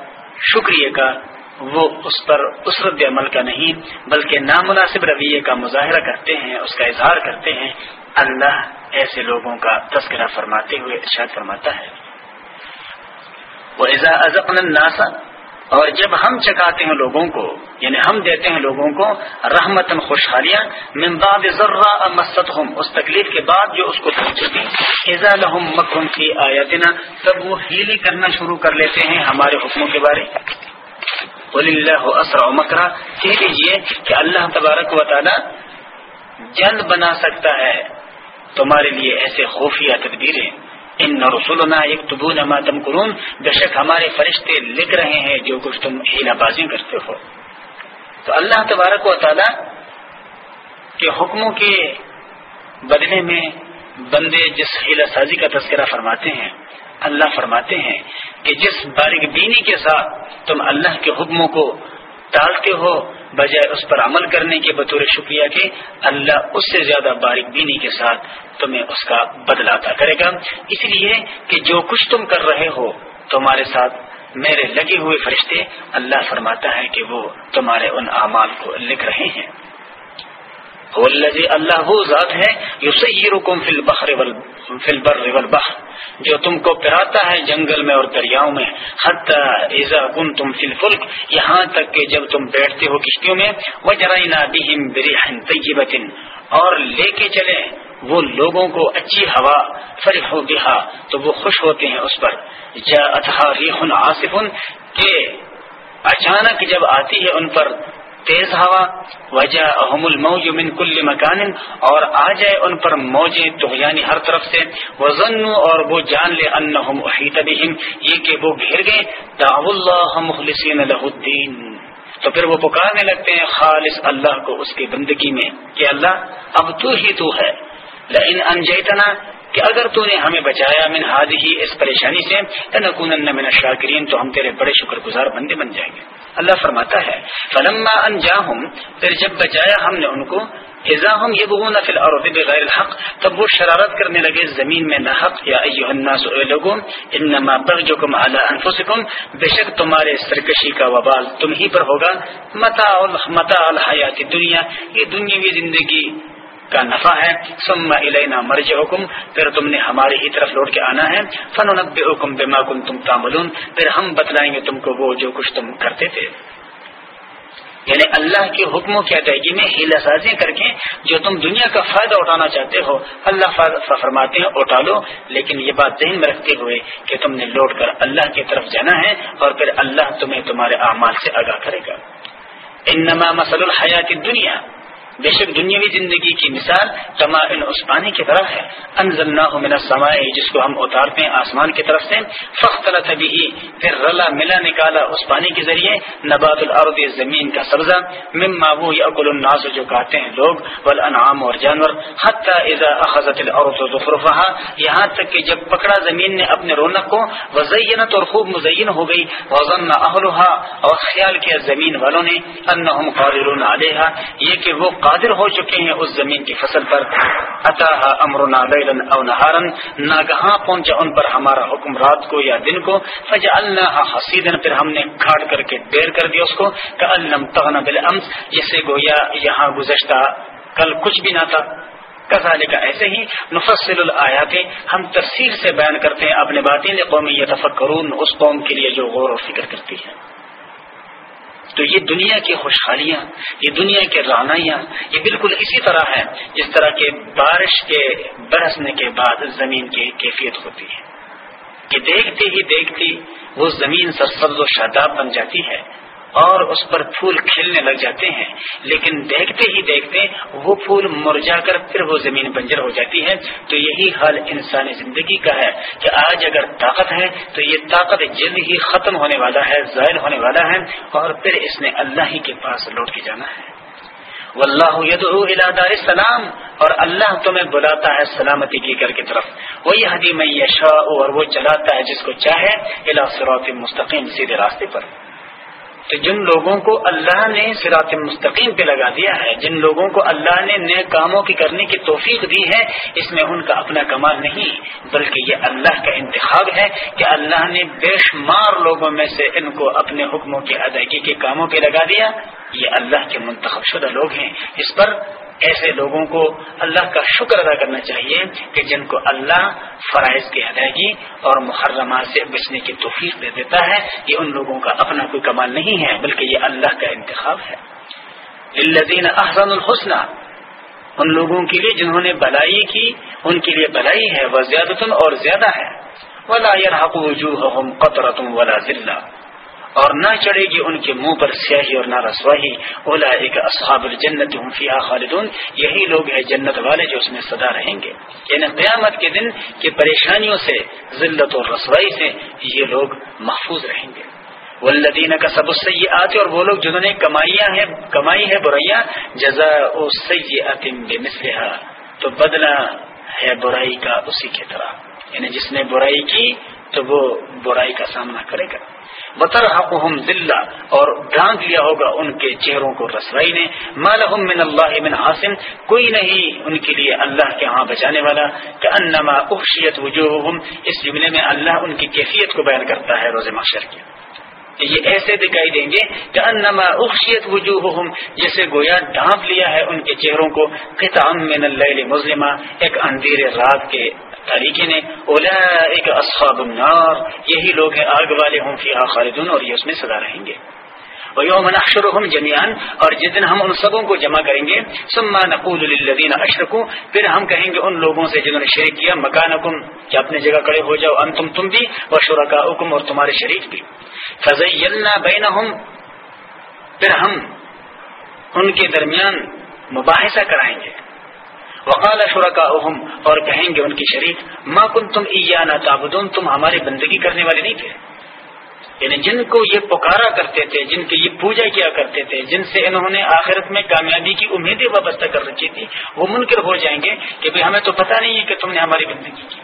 شکریہ کا، وہ اس پر اس رد عمل کا نہیں، بلکہ نامناسب رویے کا مظاہرہ کرتے ہیں، اس کا اظہار کرتے ہیں۔ اللہ ایسے لوگوں کا تذکرہ فرماتے ہوئے ارشاد فرماتا ہے۔ وہ ازقن الناسا اور جب ہم چکاتے ہیں لوگوں کو یعنی ہم دیتے ہیں لوگوں کو رحمت خوشحالیاں من بعد ذرا مست اس تکلیف کے بعد جو اس کو ایزا لہم مکم کی آیتنا تب وہ ہیلی کرنا شروع کر لیتے ہیں ہمارے حکموں کے بارے۔ اللہ اسرا مکرا، کہہ دیجیے کہ اللہ تبارک و تعالی جلد بنا سکتا ہے تمہارے لیے ایسے خفیہ تدبیریں۔ ان رسولنا ایک تبو نما تم قرون بے شک ہمارے فرشتے لکھ رہے ہیں جو کچھ تم ہیلا بازی کرتے ہو۔ تو اللہ تبارک و تعالی کے حکموں کے بدلے میں بندے جس ہیلا سازی کا تذکرہ فرماتے ہیں، اللہ فرماتے ہیں کہ جس باریک بینی کے ساتھ تم اللہ کے حکموں کو ٹالتے ہو بجائے اس پر عمل کرنے کے بطور شکریہ کے اللہ اس سے زیادہ باریک بینی کے ساتھ تمہیں اس کا بدلاتا کرے گا۔ اس لیے کہ جو کچھ تم کر رہے ہو، تمہارے ساتھ میرے لگے ہوئے فرشتے اللہ فرماتا ہے کہ وہ تمہارے ان اعمال کو لکھ رہے ہیں۔ والذی اللہ وہ ذات ہے، یسیرکم فی البحر والبر والبحر۔ جو تم کو پراتا ہے جنگل میں اور دریاؤں میں کن تم فل فلک یہاں تک کہ جب تم بیٹھتے ہو کشتیوں میں وہ طیبتن اور لے کے چلے وہ لوگوں کو اچھی ہوا فرح ہو گیا تو وہ خوش ہوتے ہیں اس پر۔ جا اتہا ریحن کہ اچانک جب آتی ہے ان پر تیز ہوا وجہ احم الموج من کل مکان، اور آ جائے ان پر موجیں تو یعنی ہر طرف سے وزن اور وہ جان لے ان یہ کہ وہ گھر گئے داو اللہ مخلصین الدین۔ تو پھر وہ پکارنے لگتے ہیں، خالص اللہ کو اس کی بندگی میں، کہ اللہ، اب تو ہی تو ہے۔ لئن انجیتنا، کہ اگر تو نے ہمیں بچایا من ہاد ہی اس پریشانی سے من شاکرین تو ہم تیرے بڑے شکر گزار بندے بن جائیں گے۔ اللہ فرماتا ہے، فلما انجاہم پھر جب بچایا ہم نے ان کو ہم یہ بغون فی الارض بغیر الحق، تب وہ شرارت کرنے لگے، زمین میں نہ حق، یا ایوہ الناس لوگوں انما بغجکم علی انفسکم بے شک تمہارے سرکشی کا وبال تم ہی پر ہوگا۔ متاع الحیات دنیا یہ دنیاوی زندگی کا نفع ہے۔ سم الینا مرج حکم پھر تم نے ہماری ہی طرف لوٹ کے آنا ہے۔ فن نب حکم بے کن تم تاملون پھر ہم بتلائیں گے تم کو وہ جو کچھ تم کرتے تھے۔ یعنی اللہ کے حکموں کی ادائیگی میں ہیلا سازی کر کے جو تم دنیا کا فائدہ اٹھانا چاہتے ہو، اللہ فرماتے ہیں، اٹھا لو۔ لیکن یہ بات ذہن میں رکھتے ہوئے کہ تم نے لوٹ کر اللہ کی طرف جانا ہے اور پھر اللہ تمہیں تمہارے اعمال سے آگاہ کرے گا۔ انما مسل الحیات دنیا بے شک دنیاوی زندگی کی مثال تما ان اس پانی کی طرح ہے۔ انزل نہ سمائے جس کو ہم اتارتے ہیں آسمان کی طرف سے۔ فخت بھی پھر رلا ملا نکالا اس پانی کے ذریعے۔ نبات الارض، زمین کا سبزہ۔ مما وہ اکل الناس، جو کہتے ہیں لوگ۔ ول انعام اور جانور۔ حتی اذا اخذت الارض زخرفها یہاں تک کہ جب پکڑا زمین نے اپنے رونق کو، وزینت اور خوب مزین ہو گئی۔ وزن اہلها اور خیال کیا زمین والوں نے، انہم قادرون علیہا۔ یہ کہ وہ قادر ہو چکے ہیں اس زمین کی فصل پر۔ عطا امر او نہارن ناگہاں پہنچا ان پر ہمارا حکم رات کو یا دن کو۔ فج اللہ حسین پھر ہم نے کھاٹ کر کے دیر کر دیا اس کو۔ کہ الم تغن بالامس۔ جسے گویا یہاں گزشتہ کل کچھ بھی نہ تھا۔ کزال کا ایسے ہی نفصل الآیات۔ ہم تفصیل سے بیان کرتے ہیں اپنے باتیں۔ قومی یتفکرون۔ اس قوم کے لیے جو غور و فکر کرتی ہے۔ تو یہ دنیا کی خوشحالیاں، یہ دنیا کے رانائیاں یہ بالکل اسی طرح ہے جس طرح کے بارش کے برسنے کے بعد زمین کی کیفیت ہوتی ہے۔ کہ دیکھتے ہی دیکھتی وہ زمین سرسبز و شاداب بن جاتی ہے۔ اور اس پر پھول کھلنے لگ جاتے ہیں۔ لیکن دیکھتے ہی دیکھتے وہ پھول مرجا کر پھر وہ زمین بنجر ہو جاتی ہے۔ تو یہی حال انسانی زندگی کا ہے کہ آج اگر طاقت ہے تو یہ طاقت جلد ہی ختم ہونے والا ہے ظاہر ہونے والا ہے اور پھر اس نے اللہ ہی کے پاس لوٹ کے جانا ہے۔ واللہ یدعو الى دار السلام اور اللہ تمہیں بلاتا ہے سلامتی کی کر کی طرف۔ وہی حدی میں یشاء اور وہ چلاتا ہے جس کو چاہے الى صراط مستقیم، سیدھے راستے پر۔ تو جن لوگوں کو اللہ نے سرات مستقیم پہ لگا دیا ہے، جن لوگوں کو اللہ نے نئے کاموں کی کرنے کی توفیق دی ہے، اس میں ان کا اپنا کمال نہیں، بلکہ یہ اللہ کا انتخاب ہے کہ اللہ نے بے شمار لوگوں میں سے ان کو اپنے حکموں کی ادائیگی کے کاموں پہ لگا دیا۔ یہ اللہ کے منتخب شدہ لوگ ہیں۔ اس پر ایسے لوگوں کو اللہ کا شکر ادا کرنا چاہیے کہ جن کو اللہ فرائض کی ادائیگی اور محرمات سے بچنے کی توفیق دے دیتا ہے، یہ ان لوگوں کا اپنا کوئی کمال نہیں ہے، بلکہ یہ اللہ کا انتخاب ہے۔ الدین احسن الحسن ان لوگوں کے لیے جنہوں نے بلائی کی، ان کے لیے بلائی ہے، وہ زیادہ اور زیادہ ہے۔ ولا يرحق وجوههم قطرة ولا ذلہ اور نہ چڑھے گی ان کے منہ پر سیاہی اور نہ رسواہی۔ اولا ایک اصحاب الجنت فیہا خالدون۔ یہی لوگ ہیں جنت والے جو اس میں سدا رہیں گے۔ یعنی قیامت کے دن کی پریشانیوں سے، ذلت اور رسوائی سے یہ لوگ محفوظ رہیں گے۔ والذین کا سب السیئات، اور وہ لوگ جنہوں نے کمائیاں ہیں، کمائی ہے برائیاں جزا سیئات بمثلها تو بدلہ ہے برائی کا اسی کی طرح۔ یعنی جس نے برائی کی تو وہ برائی کا سامنا کرے گا۔ بطر حقم ذلہ اور ڈھانک لیا ہوگا ان کے چہروں کو رسوائی نے۔ مالحم من اللہ من حاصم کوئی نہیں ان کے لیے اللہ کے ہاں بچانے والا۔ کہ انما اخشیت وجوہم اس جملے میں اللہ ان کی کیفیت کو بیان کرتا ہے روز مشر کی۔ یہ ایسے دکھائی دیں گے کہ انما اخشیت وجوہ جسے گویا ڈھانپ لیا ہے ان کے چہروں کو قطام من اللیل مظلمہ، ایک اندھیر رات کے تاریخی نے۔ اولا ایک اصحاب النار، یہی لوگ ہیں آگ والے ہوں فی خالدون اور یہ اس میں سدا رہیں گے۔ یوم نحشرهم جمیان اور جس دن ہم ان سبوں کو جمع کریں گے، ثم نقول للذین اشرکوا پھر ہم کہیں گے ان لوگوں سے جنہوں نے شریک کیا مکانکم کہ اپنے جگہ کڑے ہو جاؤ، انتم تم بھی وشرکاؤکم اور تمہارے شریک بھی۔ فزیلنا بینہم پھر ہم ان کے درمیان مباحثہ کرائیں گے۔ وقال شرکا اور کہیں گے ان کی شریک، ما کن تم ایانا تعبدون، تم ہماری بندگی کرنے والے نہیں تھے۔ یعنی جن کو یہ پکارا کرتے تھے، جن کی یہ پوجا کیا کرتے تھے، جن سے انہوں نے آخرت میں کامیابی کی امیدیں وابستہ کر رکھی تھی، وہ منکر ہو جائیں گے کہ بھائی ہمیں تو پتہ نہیں ہے کہ تم نے ہماری بندگی کی۔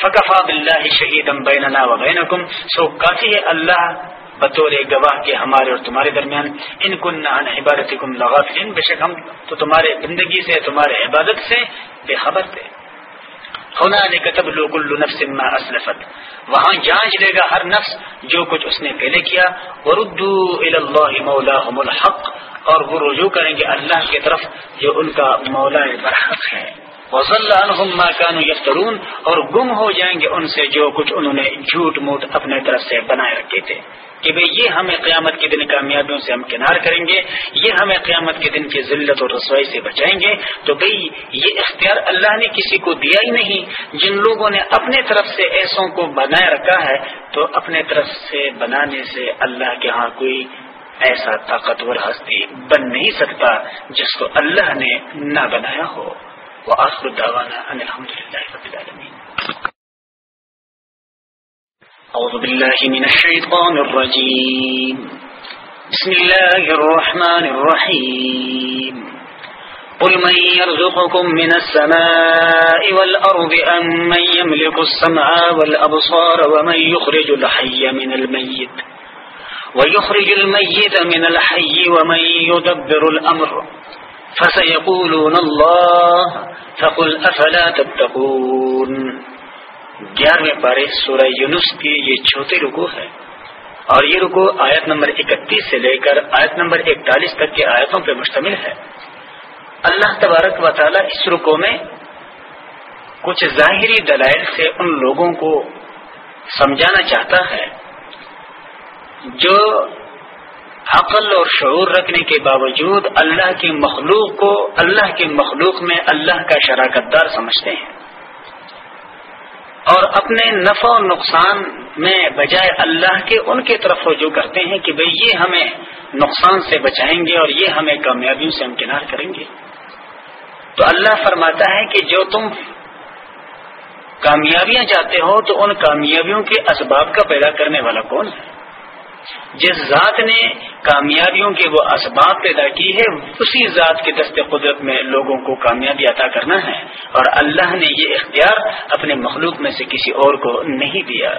فقفا بلّہ شہید بیننا و بینکم، سو کافی ہے اللہ بطور گواہ کے ہمارے اور تمہارے درمیان۔ ان کن عبادت کم لغافین بے شک ہم تو تمہارے زندگی سے، تمہارے عبادت سے بے خبر تھے۔ ہونا نے کتب لوگ نفس ما اسلفت. وہاں جانچ لے گا ہر نفس جو کچھ اس نے پہلے کیا. وردو اللہ مولا الحق. اور وہ رجوع کریں گے اللہ کی طرف جو ان کا مولا برحق ہے. وصل عنہم ما كانوا یفترون اور گم ہو جائیں گے ان سے جو کچھ انہوں نے جھوٹ موٹ اپنے طرف سے بنائے رکھے تھے کہ بھئی یہ ہمیں قیامت کے دن کامیابیوں سے ہم کنار کریں گے، یہ ہمیں قیامت کے دن کی ذلت اور رسوائی سے بچائیں گے۔ تو بھئی یہ اختیار اللہ نے کسی کو دیا ہی نہیں۔ جن لوگوں نے اپنے طرف سے ایسوں کو بنائے رکھا ہے، تو اپنے طرف سے بنانے سے اللہ کے ہاں کوئی ایسا طاقتور ہستی بن نہیں سکتا جس کو اللہ نے نہ بنایا ہو۔ وہ آخر داوانا الحمد للہ أعوذ بالله من الشيطان الرجيم. بسم الله الرحمن الرحيم. قل من يرزقكم من السماء والأرض أم من يملك السمع والأبصار ومن يخرج الحي من الميت ويخرج الميت من الحي ومن يدبر الأمر فسيقولون الله فقل افلا تتقون گیارہویں پارے سورہ یونس کی یہ چھوٹے رکو ہے۔ اور یہ رکو آیت نمبر اکتیس سے لے کر آیت نمبر اکتالیس تک کے آیتوں پہ مشتمل ہے۔ اللہ تبارک و تعالی اس رکو میں کچھ ظاہری دلائل سے ان لوگوں کو سمجھانا چاہتا ہے جو عقل اور شعور رکھنے کے باوجود اللہ کی مخلوق کو اللہ کی مخلوق میں اللہ کا شراکت دار سمجھتے ہیں۔ اور اپنے نفع و نقصان میں بجائے اللہ کے ان کے طرف رجوع کرتے ہیں کہ بھئی یہ ہمیں نقصان سے بچائیں گے اور یہ ہمیں کامیابیوں سے امکنار کریں گے۔ تو اللہ فرماتا ہے کہ جو تم کامیابیاں چاہتے ہو تو ان کامیابیوں کے اسباب کا پیدا کرنے والا کون ہے؟ جس ذات نے کامیابیوں کے وہ اسباب پیدا کی ہے اسی ذات کے دست قدرت میں لوگوں کو کامیابی عطا کرنا ہے۔ اور اللہ نے یہ اختیار اپنے مخلوق میں سے کسی اور کو نہیں دیا۔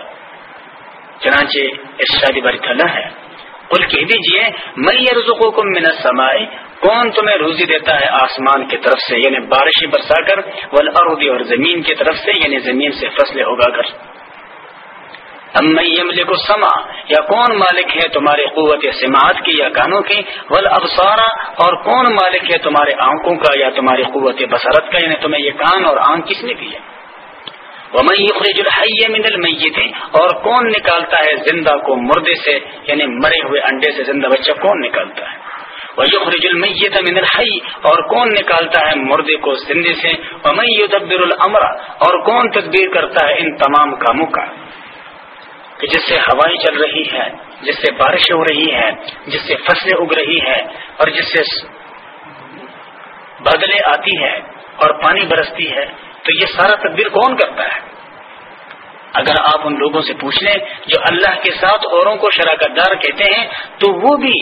چنانچہ اس شادی باری تھلا ہے۔ کل کہہ دیجیے میں یہ رزقوں کو منت سمائے کون تمہیں روزی دیتا ہے آسمان کی طرف سے یعنی بارشیں برسا کر ولادی اور زمین کی طرف سے یعنی زمین سے فصلیں اگا کر۔ امئی کو سما یا کون مالک ہے تمہارے قوت سماعت کی یا کانوں کی؟ ول ابسارا اور کون مالک ہے تمہارے آنکھوں کا یا تمہاری قوت بسرت کا؟ یعنی تمہیں یہ کان اور آنکھ کس نے دی ہے؟ وہ میں خرج من اور کون نکالتا ہے زندہ کو مردے سے؟ یعنی مرے ہوئے انڈے سے زندہ بچہ کون نکالتا ہے؟ وہ یخرج المیت من الحی، اور کون نکالتا ہے مردے کو زندے سے؟ وہ میں یدبر الامر، اور کون تدبیر کرتا ہے ان تمام کاموں کا؟ کہ جس سے ہوائیں چل رہی ہے جس سے بارشیں ہو رہی ہے جس سے فصلیں اگ رہی ہے اور جس سے بادلیں آتی ہے اور پانی برستی ہے، تو یہ سارا تدبیر کون کرتا ہے؟ اگر آپ ان لوگوں سے پوچھ لیں جو اللہ کے ساتھ اوروں کو شراکت دار کہتے ہیں، تو وہ بھی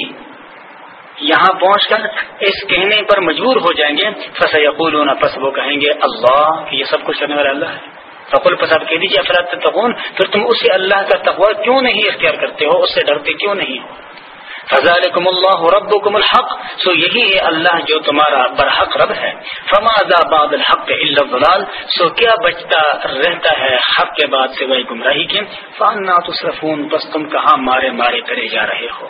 یہاں پہنچ کر اس کہنے پر مجبور ہو جائیں گے۔ فصول پس وہ کہیں گے، اللہ، کہ یہ سب کچھ کرنے والا اللہ ہے فقل پساب کہہ دیجیے افراد تقون پھر تم اسے اللہ کا تقوا کیوں نہیں اختیار کرتے ہو؟ اس سے ڈرتے کیوں نہیں؟ ہو فضال اللہ رب الحق۔ سو یہی ہے اللہ جو تمہارا برحق رب ہے۔ فما بعد الحق الضلال۔ سو کیا بچتا رہتا ہے حق کے بعد سے وہی گمراہی کے؟ فانا تصرفون بس تم کہاں مارے مارے کرے جا رہے ہو؟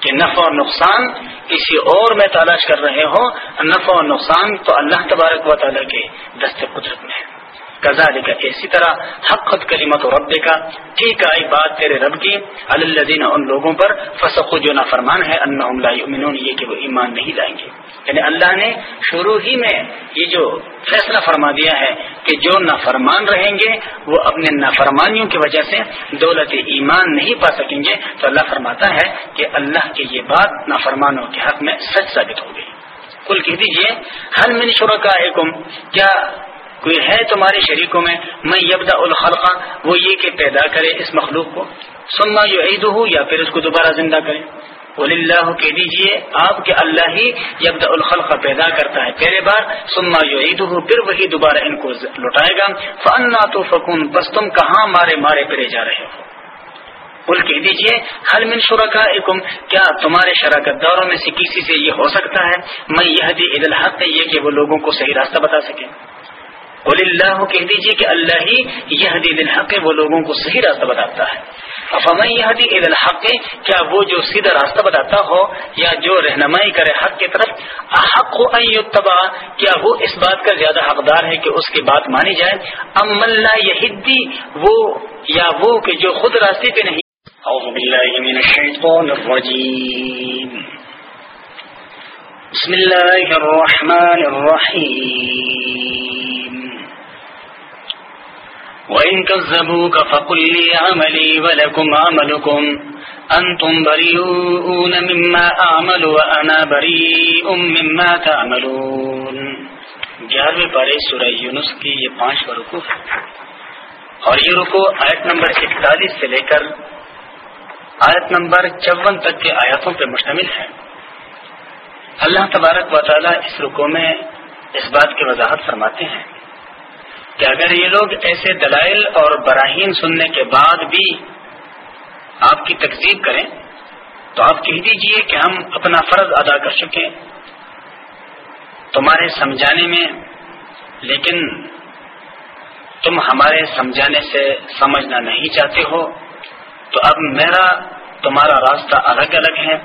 کہ نفع اور نقصان کسی اور میں تلاش کر رہے ہو، نفع اور نقصان تو اللہ تبارک و تعالیٰ کے دست قدرت میں ہے۔ کزال کا اسی طرح حق کلیمت و رب کا ٹھیک آئی بات تیرے رب کی۔ الدین ان لوگوں پر فسق جو نہ فرمان ہے یہ کہ وہ ایمان نہیں لائیں گے۔ یعنی اللہ نے شروع ہی میں یہ جو فیصلہ فرما دیا ہے کہ جو نافرمان رہیں گے، وہ اپنے نافرمانیوں کی وجہ سے دولت ایمان نہیں پا سکیں گے۔ تو اللہ فرماتا ہے کہ اللہ کی یہ بات نافرمانوں کے حق میں سچ ثابت ہو گئی۔ کل کہہ دیجیے حل من شرکا کیا کوئی ہے تمہارے شریکوں میں؟ میں یبدا الخلقہ وہ یہ کہ پیدا کرے اس مخلوق کو۔ سننا جو عید ہو یا پھر اس کو دوبارہ زندہ کرے۔ بول اللہ کہہ دیجیے آپ کے اللہ ہی یبدا الخلق پیدا کرتا ہے۔ پہلے بار سننا جو عید ہو پھر وہی دوبارہ ان کو لوٹائے گا۔ فن تو فکون بس تم کہاں مارے مارے پھرے جا رہے ہو؟ بول کہہ دیجیے حل من شرکا کیا تمہارے شراکت داروں میں سے کسی سے یہ ہو سکتا ہے؟ میں یہ عید الحق، یہ کہ وہ لوگوں کو صحیح راستہ بتا سکے۔ بول اللہ کہہ دیجیے کہ اللہ ہی یہ حدید الحق وہ لوگوں کو صحیح راستہ بتاتا ہے۔ افام یہ حدیث عید الحق، کیا وہ جو سیدھا راستہ بتاتا ہو یا جو رہنمائی کرے حق کی طرف حق ہو تباہ کیا وہ اس بات کا زیادہ حقدار ہے کہ اس کی بات مانی جائے؟ ام اللہ یہ وہ یا وہ کہ جو خود راستے پہ نہیں۔ اعوذ باللہ من الشیطان الرجیم۔ بسم اللہ الرحمن الرحیم۔ وإن كذبوك فقل لي عملي ولكم عملكم أنتم بريئون مما أعمل وأنا بريء مما تعملون گیارہویں پارے سورہ یونس کی یہ پانچ رکو اور یہ رکو آیت نمبر اکتالیس سے لے کر آیت نمبر چون تک کے آیاتوں پہ مشتمل ہے اللہ تبارک و تعالی اس رکو میں اس بات کی وضاحت فرماتے ہیں کہ اگر یہ لوگ ایسے دلائل اور براہین سننے کے بعد بھی آپ کی تقزیب کریں، تو آپ کہہ دیجیے کہ ہم اپنا فرض ادا کر چکے تمہارے سمجھانے میں، لیکن تم ہمارے سمجھانے سے سمجھنا نہیں چاہتے ہو، تو اب میرا، تمہارا راستہ الگ الگ ہے۔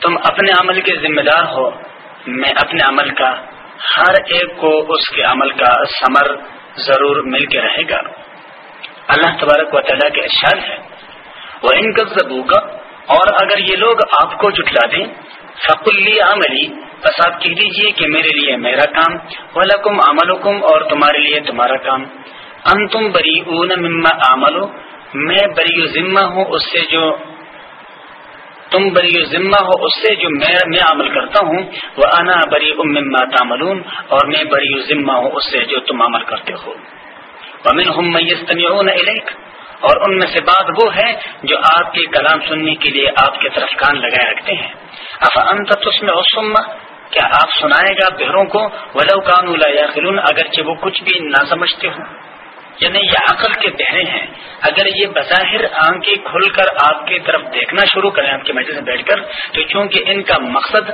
تم اپنے عمل کے ذمہ دار ہو، میں اپنے عمل کا، ہر ایک کو اس کے عمل کا ثمر ضرور مل کے رہے گا۔ اللہ تبارک و تعالیٰ کے ارشاد ہے۔ وہ ان کا اور اگر یہ لوگ آپ کو جٹلا دیں فقلی عملی بس آپ کہہ دیجیے کہ میرے لیے میرا کام ولکم عمل اور تمہارے لیے تمہارا کام۔ ان تم بری اون مما عمل میں بری ذمہ ہوں اس سے جو تم بری ذمہ ہو، اس سے جو میں میں عمل کرتا ہوں وہ انا بری مما تعملون، اور میں بری ذمہ ہوں، اس سے جو تم عمل کرتے ہو۔ ومن ہم میستمیعون الیک اور ان میں سے بات وہ ہے جو آپ کے کلام سننے کے لیے آپ کے طرف کان لگائے رکھتے ہیں۔ اف انت تسمع الصم؟ کیا آپ سنائے گا بہروں کو؟ ولو کانوا لا یاقلون اگرچہ وہ کچھ بھی نہ سمجھتے ہوں۔ یعنی یہ عقل کے بہرے ہیں۔ اگر یہ بظاہر آنکھیں کھل کر آپ کی طرف دیکھنا شروع کریں، آپ کے میٹر سے بیٹھ کر، تو چونکہ ان کا مقصد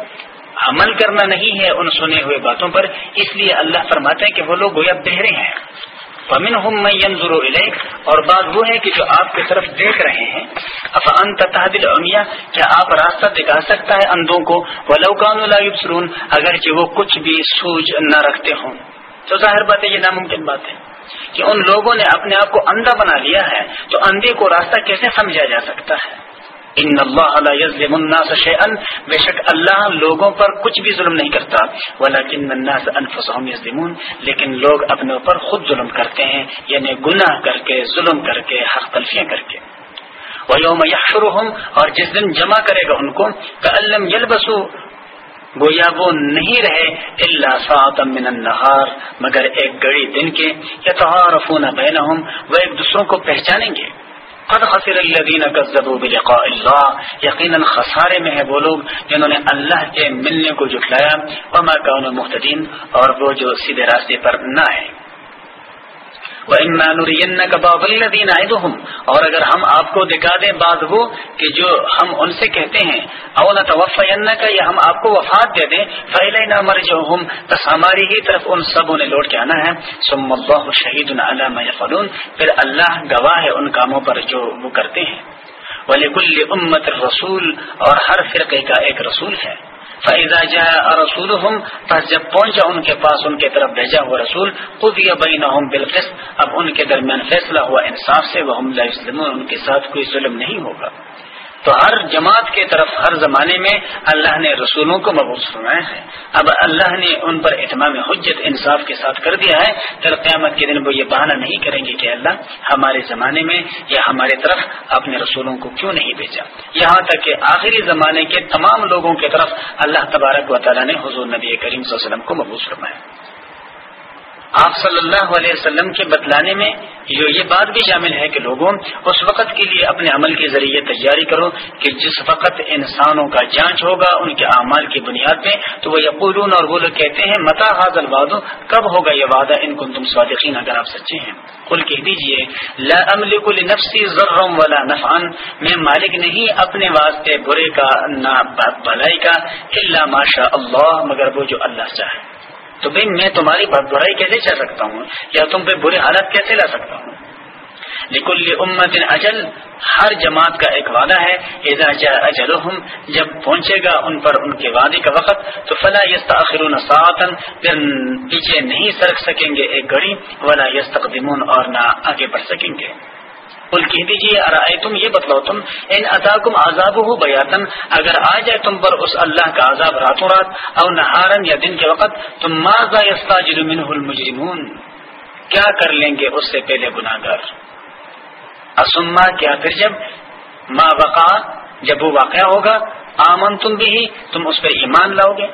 عمل کرنا نہیں ہے ان سنے ہوئے باتوں پر، اس لیے اللہ فرماتے ہیں کہ وہ لوگ گویا بہرے ہیں۔ پمن ہوں میں اور بات وہ ہے کہ جو آپ کی طرف دیکھ رہے ہیں۔ اف ان تحدل امیا کیا آپ راستہ دکھا سکتا ہے اندوں کو؟ وہ لوکان سرون اگر وہ کچھ بھی سوج نہ رکھتے ہوں۔ تو ظاہر بات ہے، یہ ناممکن بات ہے۔ کہ ان لوگوں نے اپنے آپ کو اندھا بنا لیا ہے، تو اندھے کو راستہ کیسے سمجھا جا سکتا ہے؟ ان اللہ یزلم الناس شیئا، بے شک اللہ لوگوں پر کچھ بھی ظلم نہیں کرتا۔ ولکن الناس انفسهم یظلمون، لیکن لوگ اپنے اوپر خود ظلم کرتے ہیں یعنی گناہ کر کے، ظلم کر کے، حق تلفیاں کر کے۔ وَيَوْمَ يَحْشُرُهُمْ، اور جس دن جمع کرے گا ان کو کَأَلَّمْ گویا وہ نہیں رہے اللہ سات من النہار، مگر ایک گڑی دن کے یا تعارفون بینہم وہ ایک دوسروں کو پہچانیں گے۔ قد خسر الذین کذبوا بلقاء اللہ، یقینا خسارے میں ہے وہ لوگ جنہوں نے اللہ کے ملنے کو جھٹلایا، وما كانوا مهتدین، اور وہ جو سیدھے راستے پر نہ ہیں اور اگر ہم آپ کو دکھا دیں بات وہ کہ جو ہم ان سے کہتے ہیں اولا توفین کا یا ہم آپ کو وفات دے دیں فیل نہ مر جو ہم بس ہماری ہی طرف ان سبوں نے لوٹ کے آنا ہے۔ سم اللہ شہید علامہ فلون پھر اللہ گواہ ہے ان کاموں پر جو وہ کرتے ہیں۔ ولی کل امت رسول، اور ہر فرقے کا ایک رسول ہے۔ فیضا جا رسول پس جب پہنچا ان کے پاس، ان کے طرف بھیجا ہوا رسول خود یا بین بالقسط۔ اب ان کے درمیان فیصلہ ہوا انصاف سے وہ ان کے ساتھ کوئی ظلم نہیں ہوگا۔ تو ہر جماعت کے طرف ہر زمانے میں اللہ نے رسولوں کو مبوض فرمایا ہے۔ اب اللہ نے ان پر اتمام حجت انصاف کے ساتھ کر دیا ہے۔ پھر قیامت کے دن وہ یہ بہانہ نہیں کریں گے کہ اللہ ہمارے زمانے میں یا ہمارے طرف اپنے رسولوں کو کیوں نہیں بھیجا۔ یہاں تک کہ آخری زمانے کے تمام لوگوں کی طرف اللہ تبارک و تعالیٰ نے حضور نبی کریم صلی اللہ علیہ وسلم کو مبوض فرمایا۔ آپ صلی اللہ علیہ وسلم کے بتلانے میں جو یہ بات بھی شامل ہے کہ لوگوں اس وقت کے لیے اپنے عمل کے ذریعے تیاری کرو کہ جس وقت انسانوں کا جانچ ہوگا، ان کے اعمال کی بنیاد پہ، تو وہ یقولون اور وہ لوگ کہتے ہیں متا حاضل وادو کب ہوگا یہ وعدہ؟ ان کو تم صادقین، اگر آپ سچے ہیں۔ کل کہہ دیجیے لا املک لنفسی ذرم ولا نفعن میں مالک نہیں اپنے واسطے برے کا نہ بھلائی کا، الا ماشاء اللہ، مگر وہ جو اللہ چاہے۔ تو بھائی میں تمہاری بد برائی کیسے چل سکتا ہوں؟ یا تم پہ برے حالت کیسے لا سکتا ہوں؟ لیکن امت اجل، ہر جماعت کا ایک وعدہ ہے، اذا جاء اجلهم جب پہنچے گا ان پر ان کے وعدے کا وقت، تو فلا یستاخرون ساعتا، پھر پیچھے نہیں سرک سکیں گے ایک گھڑی، ولا یستقدمون اور نہ آگے بڑھ سکیں گے۔ کل کہہ دیجیے ارائے تم یہ بتلاؤ تم، ان اتاکم عذاب ہو بیاتن، اگر آ جائے تم پر اس اللہ کا عذاب راتوں رات او نہارن یا دن کے وقت، تم ماضا یستاجر منہ المجرمون؟ کیا کر لیں گے اس سے پہلے گناہ گار اسما، کیا پھر جب؟ ما وقع، جب وہ واقع ہوگا آمن تم بھی تم اس پہ ایمان لاؤ گے۔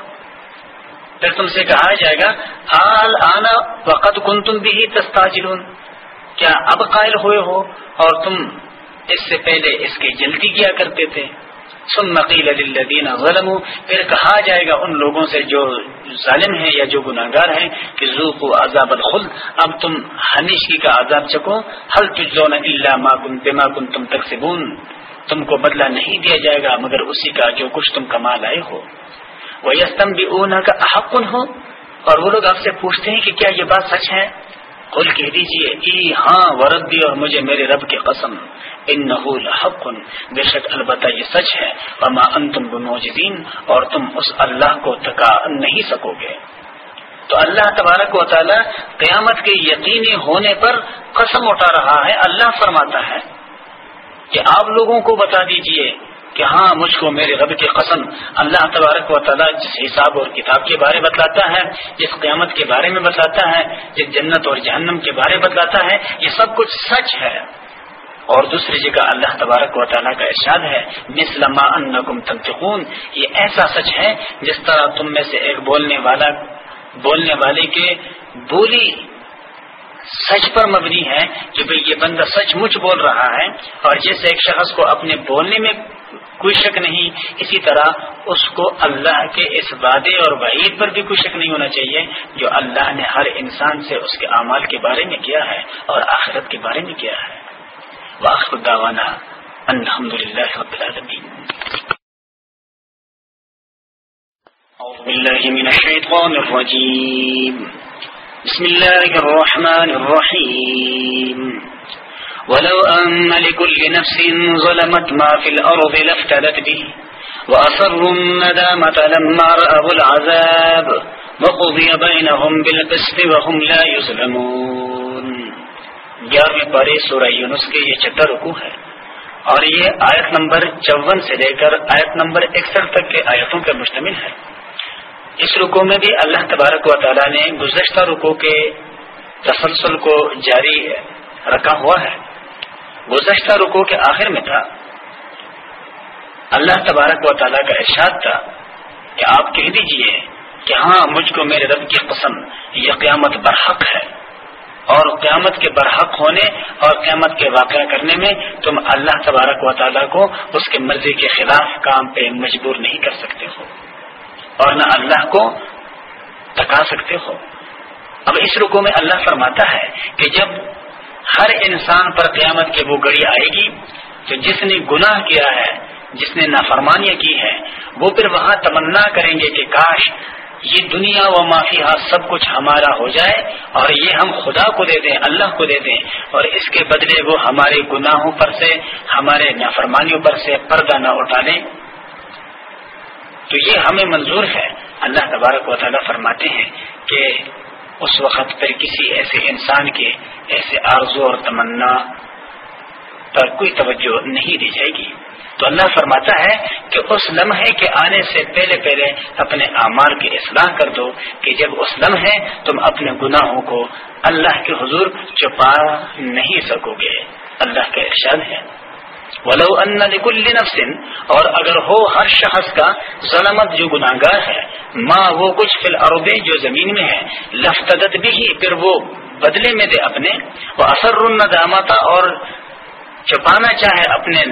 پھر تم سے کہا جائے گا حال آنا وقت کن تم بھی تستاجرون۔ کیا اب قائل ہوئے ہو اور تم اس سے پہلے اس کی جلدی کیا کرتے تھے؟ سن نقیل للذین ظلم پھر کہا جائے گا ان لوگوں سے جو ظالم ہیں یا جو گناہ گار ہیں کہ ذوقوا عذاب الخلد، اب تم ہمیشگی کا عذاب چکو حل تجزون الا ما کنتم ما کنتم تکسبون۔ تم کو بدلہ نہیں دیا جائے گا مگر اسی کا جو کچھ تم کما لائے ہو۔ وہ یستم بھی کا احق ہو؟ اور وہ لوگ آپ سے پوچھتے ہیں کہ کیا یہ بات سچ ہے؟ کل کہہ دیجیے ای ہاں وربی اور مجھے میرے رب کی قسم ان نحول حق بے شک البتہ یہ سچ ہے۔ وما انتم بموجدین اور تم اس اللہ کو تکا نہیں سکو گے تو اللہ تبارک و تعالی قیامت کے یقینی ہونے پر قسم اٹھا رہا ہے، اللہ فرماتا ہے کہ آپ لوگوں کو بتا دیجیے کہ ہاں مجھ کو میرے رب کی قسم اللہ تبارک و تعالیٰ جس حساب اور کتاب کے بارے بتلاتا ہے، جس قیامت کے بارے میں بتلاتا ہے، جس جنت اور جہنم کے بارے بتلاتا ہے، یہ سب کچھ سچ ہے۔ اور دوسری جگہ اللہ تبارک و تعالیٰ کا ارشاد ہے مسلم انکم تنتقون یہ ایسا سچ ہے جس طرح تم میں سے ایک بولنے والا، بولنے والے کے بولی سچ پر مبنی ہے کہ بھئی یہ بندہ سچ مچ بول رہا ہے، اور جیسے ایک شخص کو اپنے بولنے میں کوئی شک نہیں۔ اسی طرح اس کو اللہ کے اس وعدے اور وعید پر بھی کوئی شک نہیں ہونا چاہیے جو اللہ نے ہر انسان سے اس کے اعمال کے بارے میں کیا ہے اور آخرت کے بارے میں کیا ہے۔ واخر دعوانا الحمد للہ رب العالمین۔ أعوذ بالله من الشيطان الرجيم بسم الله الرحمن الرحيم ولو أن لكل نفس ظلمت ما في الأرض لافتدت به وأصروا الندامة لما رأوا العذاب وقضي بينهم بالقسط وهم لا يظلمون۔ گیارہویں پارے سورہ یونس کے یہ چھٹا رکو ہے۔ اور یہ آیت نمبر چون سے لے کر آیت نمبر اکسٹھ تک کے آیتوں پر مشتمل ہے۔ اس رکو میں بھی اللہ تبارک و تعالیٰ نے گزشتہ رکو کے تسلسل کو جاری رکھا ہوا ہے۔ گزشتہ رکو کے آخر میں تھا۔ اللہ تبارک و تعالیٰ کا ارشاد تھا کہ آپ کہہ دیجیے کہ ہاں مجھ کو میرے رب کی پسند یہ قیامت برحق ہے۔ اور قیامت کے برحق ہونے اور قیامت کے واقعہ کرنے میں تم اللہ تبارک و تعالیٰ کو اس کے مرضی کے خلاف کام پہ مجبور نہیں کر سکتے ہو۔ اور نہ اللہ کو تکا سکتے ہو۔ اب اس رکو میں اللہ فرماتا ہے کہ جب ہر انسان پر قیامت کی وہ گڑی آئے گی تو جس نے گناہ کیا ہے، جس نے نافرمانیاں کی ہے وہ پھر وہاں تمنا کریں گے کہ کاش یہ دنیا و معافی سب کچھ ہمارا ہو جائے اور یہ ہم خدا کو دے دیں، اللہ کو دے دیں۔ اور اس کے بدلے وہ ہمارے گناہوں پر سے، ہمارے نافرمانیوں پر سے پردہ نہ اٹھا لیں تو یہ ہمیں منظور ہے۔ اللہ تبارک و تعالیٰ فرماتے ہیں کہ اس وقت پھر کسی ایسے انسان کے ایسے آرزو اور تمنا پر کوئی توجہ نہیں دی جائے گی۔ تو اللہ فرماتا ہے کہ اس لمحے کے آنے سے پہلے پہلے اپنے اعمال کی اصلاح کر دو کہ جب اس لمحے تم اپنے گناہوں کو اللہ کے حضور چھپا نہیں سکو گے۔ اللہ کا ارشاد ہے۔ ولو ان لکل نفس اور اگر ہو ہر شخص کا ظلمت جو گناہ گار ہے ماں وہ کچھ فی الارض جو زمین میں ہے لفتدت بھی ہی پھر وہ بدلے میں دے اپنے وہ اثر ندامت اور چھپانا چاہے اپنے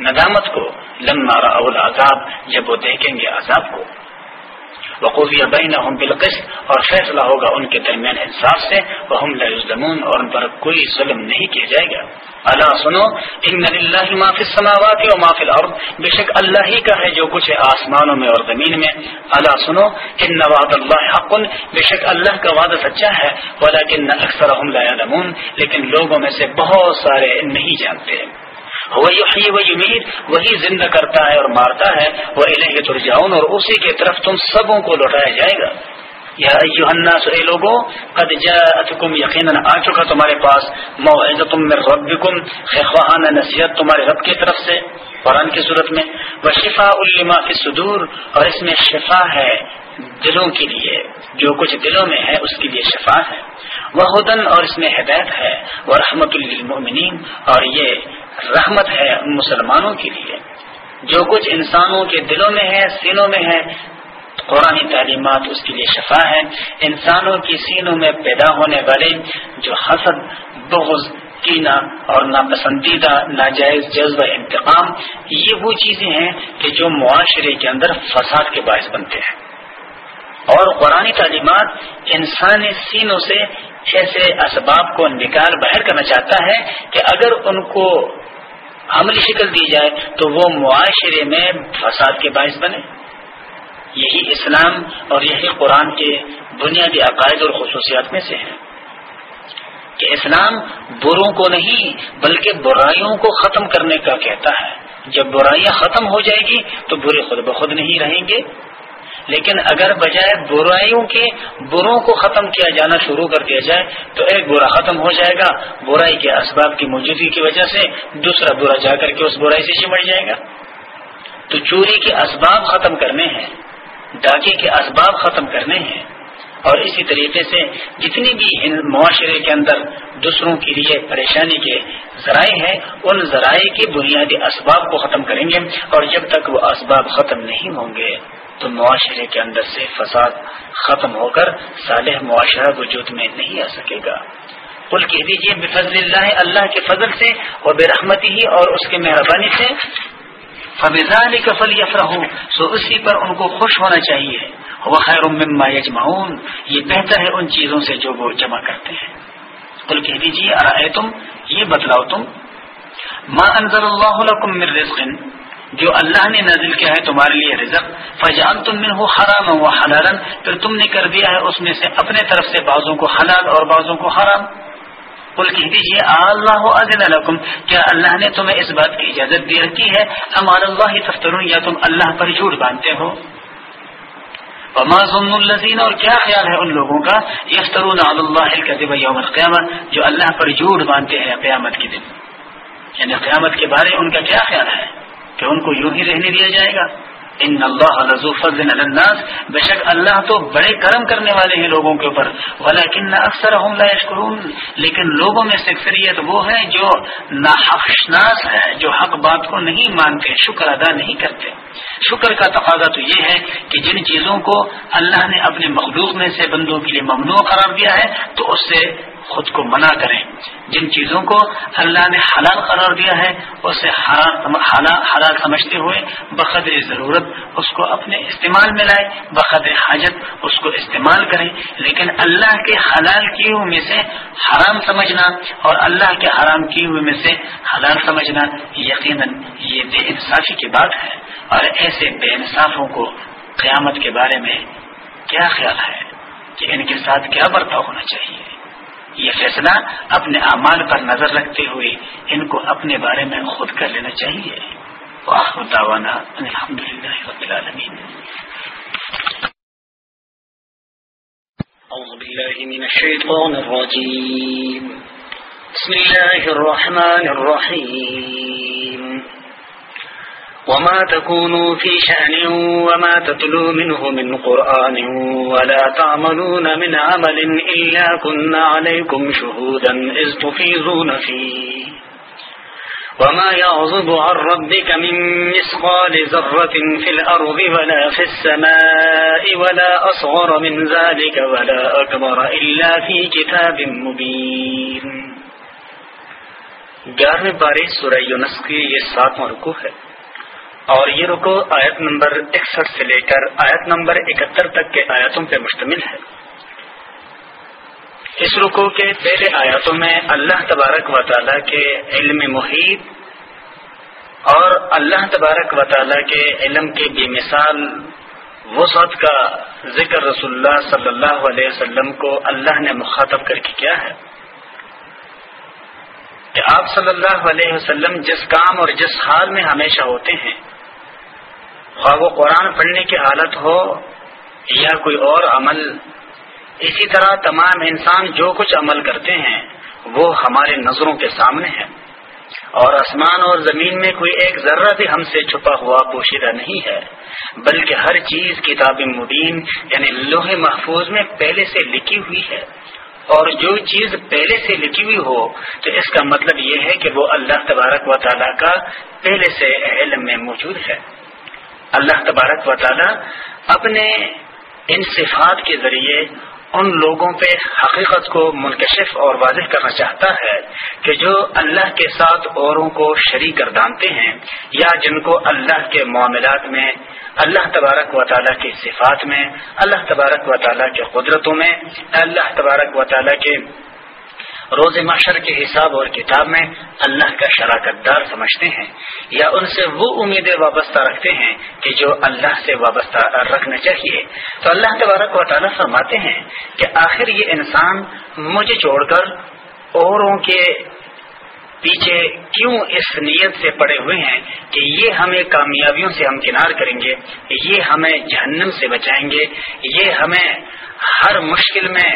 ندامت کو، لما اول عذاب جب وہ دیکھیں گے عذاب کو۔ وقوفیہ بین بالقسط اور فیصلہ ہوگا ان کے درمیان انصاف سے وہ ہم لمون اور ان پر کوئی ظلم نہیں کیا جائے گا۔ اللہ سنو، ان اللہ معافی سماوات اور معافی الارض، بے شک اللہ ہی کا ہے جو کچھ ہے آسمانوں میں اور زمین میں۔ اللہ سنو، ان نواد اللہ حق، بے شک اللہ کا وعدہ سچا ہے، ولیکن اکثر لا يعلمون لیکن لوگوں میں سے بہت سارے نہیں جانتے۔ ہیں وہی وہی امید وہی زندہ کرتا ہے اور مارتا ہے، وہ الہ ترجاؤن اور اسی کی طرف تم سبوں کو لوٹایا جائے گا۔ یا الناس، اے لوگوں قد جاءتکم یقینا، آ چکا تمہارے پاس موعظتم من ربکم خواہانہ نصیحت تمہارے رب کی طرف سے، قرآن کی صورت میں۔ وہ شفا الما کی صدور اور اس میں شفا ہے دلوں کے لیے، جو کچھ دلوں میں ہے، اس کے لیے شفا ہے۔ وہ ہدن، اور اس میں ہدایت ہے۔ وہ رحمت للمؤمنین، اور یہ رحمت ہے مسلمانوں کے لیے۔ جو کچھ انسانوں کے دلوں میں ہے، سینوں میں ہے قرآن تعلیمات اس کے لیے شفا ہے انسانوں کی سینوں میں پیدا ہونے والے جو حسد، بغض کینا اور ناپسندیدہ، ناجائز جذب انتقام، یہ وہ چیزیں ہیں کہ جو معاشرے کے اندر فساد کے باعث بنتے ہیں۔ اور قرآن تعلیمات انسانی سینوں سے ایسے اسباب کو نکال باہر کرنا چاہتا ہے کہ اگر ان کو عملی شکل دی جائے تو وہ معاشرے میں فساد کے باعث بنے۔ یہی اسلام اور یہی قرآن کے بنیادی عقائد اور خصوصیات میں سے ہیں۔ کہ اسلام بروں کو نہیں بلکہ برائیوں کو ختم کرنے کا کہتا ہے۔ جب برائیاں ختم ہو جائے گی تو برے خود بخود نہیں رہیں گے۔ لیکن اگر بجائے برائیوں کے بروں کو ختم کیا جانا شروع کر دیا جائے، تو ایک برا ختم ہو جائے گا، برائی کے اسباب کی موجودگی کی وجہ سے دوسرا برا جا کر کے اس برائی سے چمٹ جائے گا۔ تو چوری کے اسباب ختم کرنے ہیں، ڈاکے کے اسباب ختم کرنے ہیں۔ اور اسی طریقے سے جتنی بھی ان معاشرے کے اندر دوسروں کے لیے پریشانی کے ذرائع ہیں، ان ذرائع کے بنیادی اسباب کو ختم کریں گے اور جب تک وہ اسباب ختم نہیں ہوں گے۔ تو معاشرے کے اندر سے فساد ختم ہو کر صالح معاشرہ وجود میں نہیں آ سکے گا۔ کل کہہ دیجیے بفضل اللہ اللہ کے فضل سے اور بے رحمتی ہی اور اس کے مہربانی سے۔ فبضان کفل یفرح سو اسی پر ان کو خوش ہونا چاہیے۔ وہ خیر مما یجمعون یہ بہتر ہے ان چیزوں سے جو وہ جمع کرتے ہیں۔ کل کہہ دیجیے ارائے تم یہ بتلاؤ تم۔ ما انزل اللہ لکم من رزق جو اللہ نے نازل کیا ہے تمہارے لیے رزق فجان تم من ہو حرام و حلالن پھر تم نے کر دیا ہے اس میں سے اپنے طرف سے بازوں کو حلال اور بازوں کو حرام۔ کل کہہ دیجیے اللہ علیکم کیا اللہ نے تمہیں اس بات کی اجازت دی رکھی ہے؟ ہمارا اللہ تفترون، یا تم اللہ پر جھوٹ باندھتے ہو؟ ضمن الزین اور کیا خیال ہے ان لوگوں کا؟ یفترون اللہ الکذب یوم القیامت جو اللہ پر جھوٹ باندھتے ہیں قیامت کے دن۔ یعنی قیامت کے بارے ان کا کیا خیال ہے؟ کہ ان کو یوں ہی رہنے دیا جائے گا۔ ان اللہ فضل الناس۔ بے شک اللہ تو بڑے کرم کرنے والے ہیں لوگوں کے اوپر۔ ولیکن اکثر لیکن لوگوں میں سے اکثریت وہ ہے جو ناحقناس ہے جو حق بات کو نہیں مانتے، شکر ادا نہیں کرتے۔ شکر کا تقاضا تو یہ ہے کہ جن چیزوں کو اللہ نے اپنے مخلوق میں سے بندوں کے لیے ممنوع قرار دیا ہے، تو اس سے خود کو منع کریں۔ جن چیزوں کو اللہ نے حلال قرار دیا ہے، اسے حلال سمجھتے ہوئے بقدر ضرورت اس کو اپنے استعمال میں لائے بقدر حاجت اس کو استعمال کریں۔ لیکن اللہ کے حلال کیے ہوئے میں سے حرام سمجھنا اور اللہ کے حرام کیے ہوئے میں سے حلال سمجھنا، یقیناً یہ بے انصافی کی بات ہے۔ اور ایسے بے انصافوں کو قیامت کے بارے میں کیا خیال ہے کہ ان کے ساتھ کیا برتاؤ ہونا چاہیے؟ یہ فیصلہ اپنے اعمال پر نظر رکھتے ہوئے ان کو اپنے بارے میں خود کر لینا چاہیے۔ الحمد للہ رب العالمین۔ أعوذ بالله من الشيطان الرجيم بسم الله الرحمن الرحيم وما تكونوا في شأن وما تتلو منه من قرآن ولا تعملون من عمل إلا كنا عليكم شهودا إذ تفيزون فيه. وما يعظب عن ربك من مثقال ذرة في الأرض ولا في السماء ولا أصغر من ذلك ولا أكبر إلا في كتاب مبين. گیارہویں بارے سورہ یونس کی یہ ساتواں رکو ہے۔ اور یہ رکو آیت نمبر اکسٹھ سے لے کر آیت نمبر اکہتر تک کے آیاتوں پہ مشتمل ہے۔ اس رکو کے پہلے آیاتوں میں اللہ تبارک و تعالیٰ کے علم محیط اور اللہ تبارک و تعالیٰ کے علم کے بے مثال وسعت کا ذکر رسول اللہ صلی اللہ علیہ وسلم کو اللہ نے مخاطب کر کے کیا ہے۔ کہ آپ صلی اللہ علیہ وسلم جس کام اور جس حال میں ہمیشہ ہوتے ہیں خواہ وہ قرآن پڑھنے کی حالت ہو یا کوئی اور عمل، اسی طرح تمام انسان جو کچھ عمل کرتے ہیں، وہ ہمارے نظروں کے سامنے ہے اور آسمان اور زمین میں کوئی ایک ذرہ بھی ہم سے چھپا ہوا پوشیدہ نہیں ہے، بلکہ ہر چیز کتاب مبین یعنی لوہے محفوظ میں پہلے سے لکھی ہوئی ہے۔ اور جو چیز پہلے سے لکھی ہوئی ہو، تو اس کا مطلب یہ ہے کہ وہ اللہ تبارک و تعالیٰ کا پہلے سے علم میں موجود ہے۔ اللہ تبارک و تعالی اپنے ان صفات کے ذریعے ان لوگوں پہ حقیقت کو منکشف اور واضح کرنا چاہتا ہے کہ جو اللہ کے ساتھ اوروں کو شریک گردانتے ہیں یا جن کو اللہ کے معاملات میں، اللہ تبارک و تعالیٰ کی صفات میں، اللہ تبارک و تعالیٰ کے قدرتوں میں، اللہ تبارک و تعالیٰ کے روز معاشر کے حساب اور کتاب میں اللہ کا شراکت دار سمجھتے ہیں یا ان سے وہ امیدیں وابستہ رکھتے ہیں کہ جو اللہ سے وابستہ رکھنا چاہیے۔ تو اللہ تبارک و تعالیٰ فرماتے ہیں کہ آخر یہ انسان مجھے چھوڑ کر اوروں کے پیچھے کیوں اس نیت سے پڑے ہوئے ہیں کہ یہ ہمیں کامیابیوں سے ہم کنار کریں گے، یہ ہمیں جہنم سے بچائیں گے، یہ ہمیں ہر مشکل میں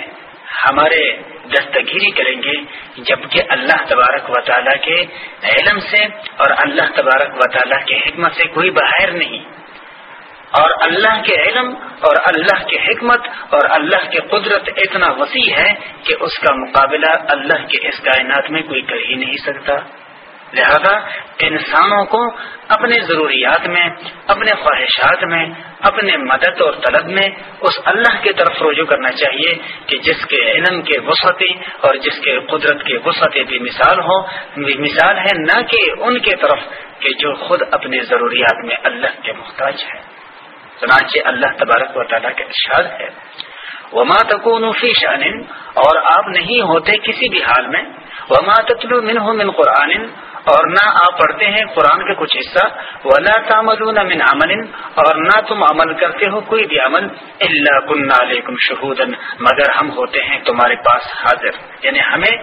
ہمارے دستگیری کریں گے، جبکہ اللہ تبارک و تعالیٰ کے علم سے اور اللہ تبارک و تعالیٰ کے حکمت سے کوئی باہر نہیں۔ اور اللہ کے علم اور اللہ کی حکمت اور اللہ کی قدرت اتنا وسیع ہے کہ اس کا مقابلہ اللہ کے اس کائنات میں کوئی کر ہی نہیں سکتا۔ لہذا انسانوں کو اپنے ضروریات میں اپنے خواہشات میں اپنے مدد اور طلب میں اس اللہ کی طرف رجوع کرنا چاہیے کہ جس کے علم کے وسعتی اور جس کے قدرت کے وسعتی بھی مثال ہو مثال ہے، نہ کہ ان کے طرف کہ جو خود اپنے ضروریات میں اللہ کے محتاج ہے چنانچہ اللہ تبارک و تعالیٰ کا ارشاد ہے، وما تکون فی شان اور آپ نہیں ہوتے کسی بھی حال میں، وما تتلو منہ من قرآن اور نہ آپ پڑھتے ہیں قرآن کا کچھ حصہ۔ ولا تعملون من عمل۔ اور نہ تم عمل کرتے ہو کوئی بھی عمل۔ اللہ کن علیکم شہودن مگر ہم ہوتے ہیں تمہارے پاس حاضر۔ یعنی ہمیں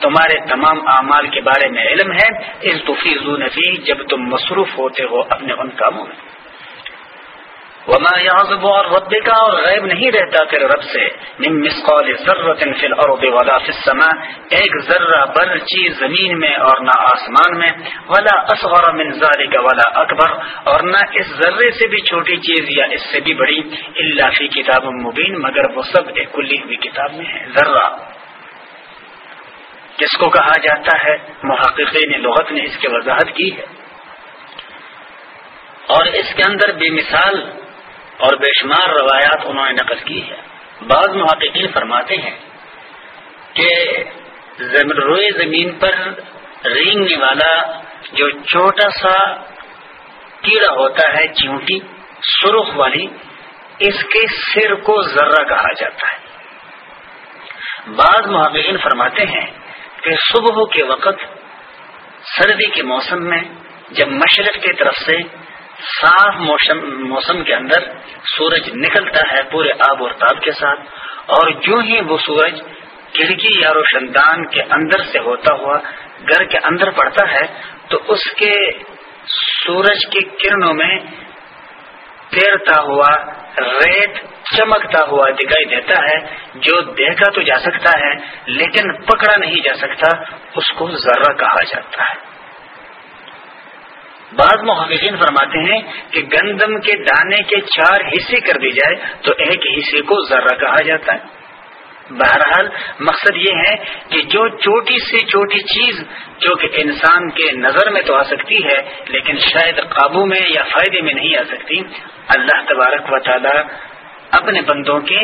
تمہارے تمام اعمال کے بارے میں علم ہے۔ اس تفیضون فی جب تم مصروف ہوتے ہو اپنے ان کاموں میں۔ وما يعظب اور رب کا اور غیب نہیں رہتا تیرے رب سے۔ من مسقال ذرت فی الارض ولا فی السماء۔ ایک ذرہ بر چیز زمین میں اور نہ آسمان میں۔ ولا اصغر من ذلك ولا اکبر اور نہ اس ذرے سے بھی چھوٹی چیز یا اس سے بھی بڑی۔ الا فی کتاب مبین مگر وہ سب ایک کلی ہوئی کتاب میں ہے۔ ذرہ۔ کس کو کہا جاتا ہے؟ محققین لغت نے اس کی وضاحت کی ہے۔ اور اس کے اندر بے مثال اور بے شمار روایات انہوں نے نقل کی ہے۔ بعض محققین فرماتے ہیں کہ روئے زمین پر رینگنے والا جو چھوٹا سا کیڑا ہوتا ہے، چیونٹی، سرخ والی، اس کے سر کو ذرہ کہا جاتا ہے۔ بعض محققین فرماتے ہیں کہ صبح کے وقت سردی کے موسم میں جب مشرق کی طرف سے صاف موسم موسم کے اندر سورج نکلتا ہے پورے آب اور تاب کے ساتھ، اور جو ہی وہ سورج کھڑکی یا روشن دان کے اندر سے ہوتا ہوا گھر کے اندر پڑتا ہے، تو اس کے سورج کی کرنوں میں تیرتا ہوا، ریت چمکتا ہوا دکھائی دیتا ہے۔ جو دیکھا تو جا سکتا ہے، لیکن پکڑا نہیں جا سکتا، اس کو ذرہ کہا جاتا ہے۔ بعض محققین فرماتے ہیں کہ گندم کے دانے کے چار حصے کر دی جائے تو ایک حصے کو ذرہ کہا جاتا ہے۔ بہرحال مقصد یہ ہے کہ جو چھوٹی سے چھوٹی چیز جو کہ انسان کے نظر میں تو آ سکتی ہے، لیکن شاید قابو میں یا فائدے میں نہیں آ سکتی، اللہ تبارک و تعالی اپنے بندوں کے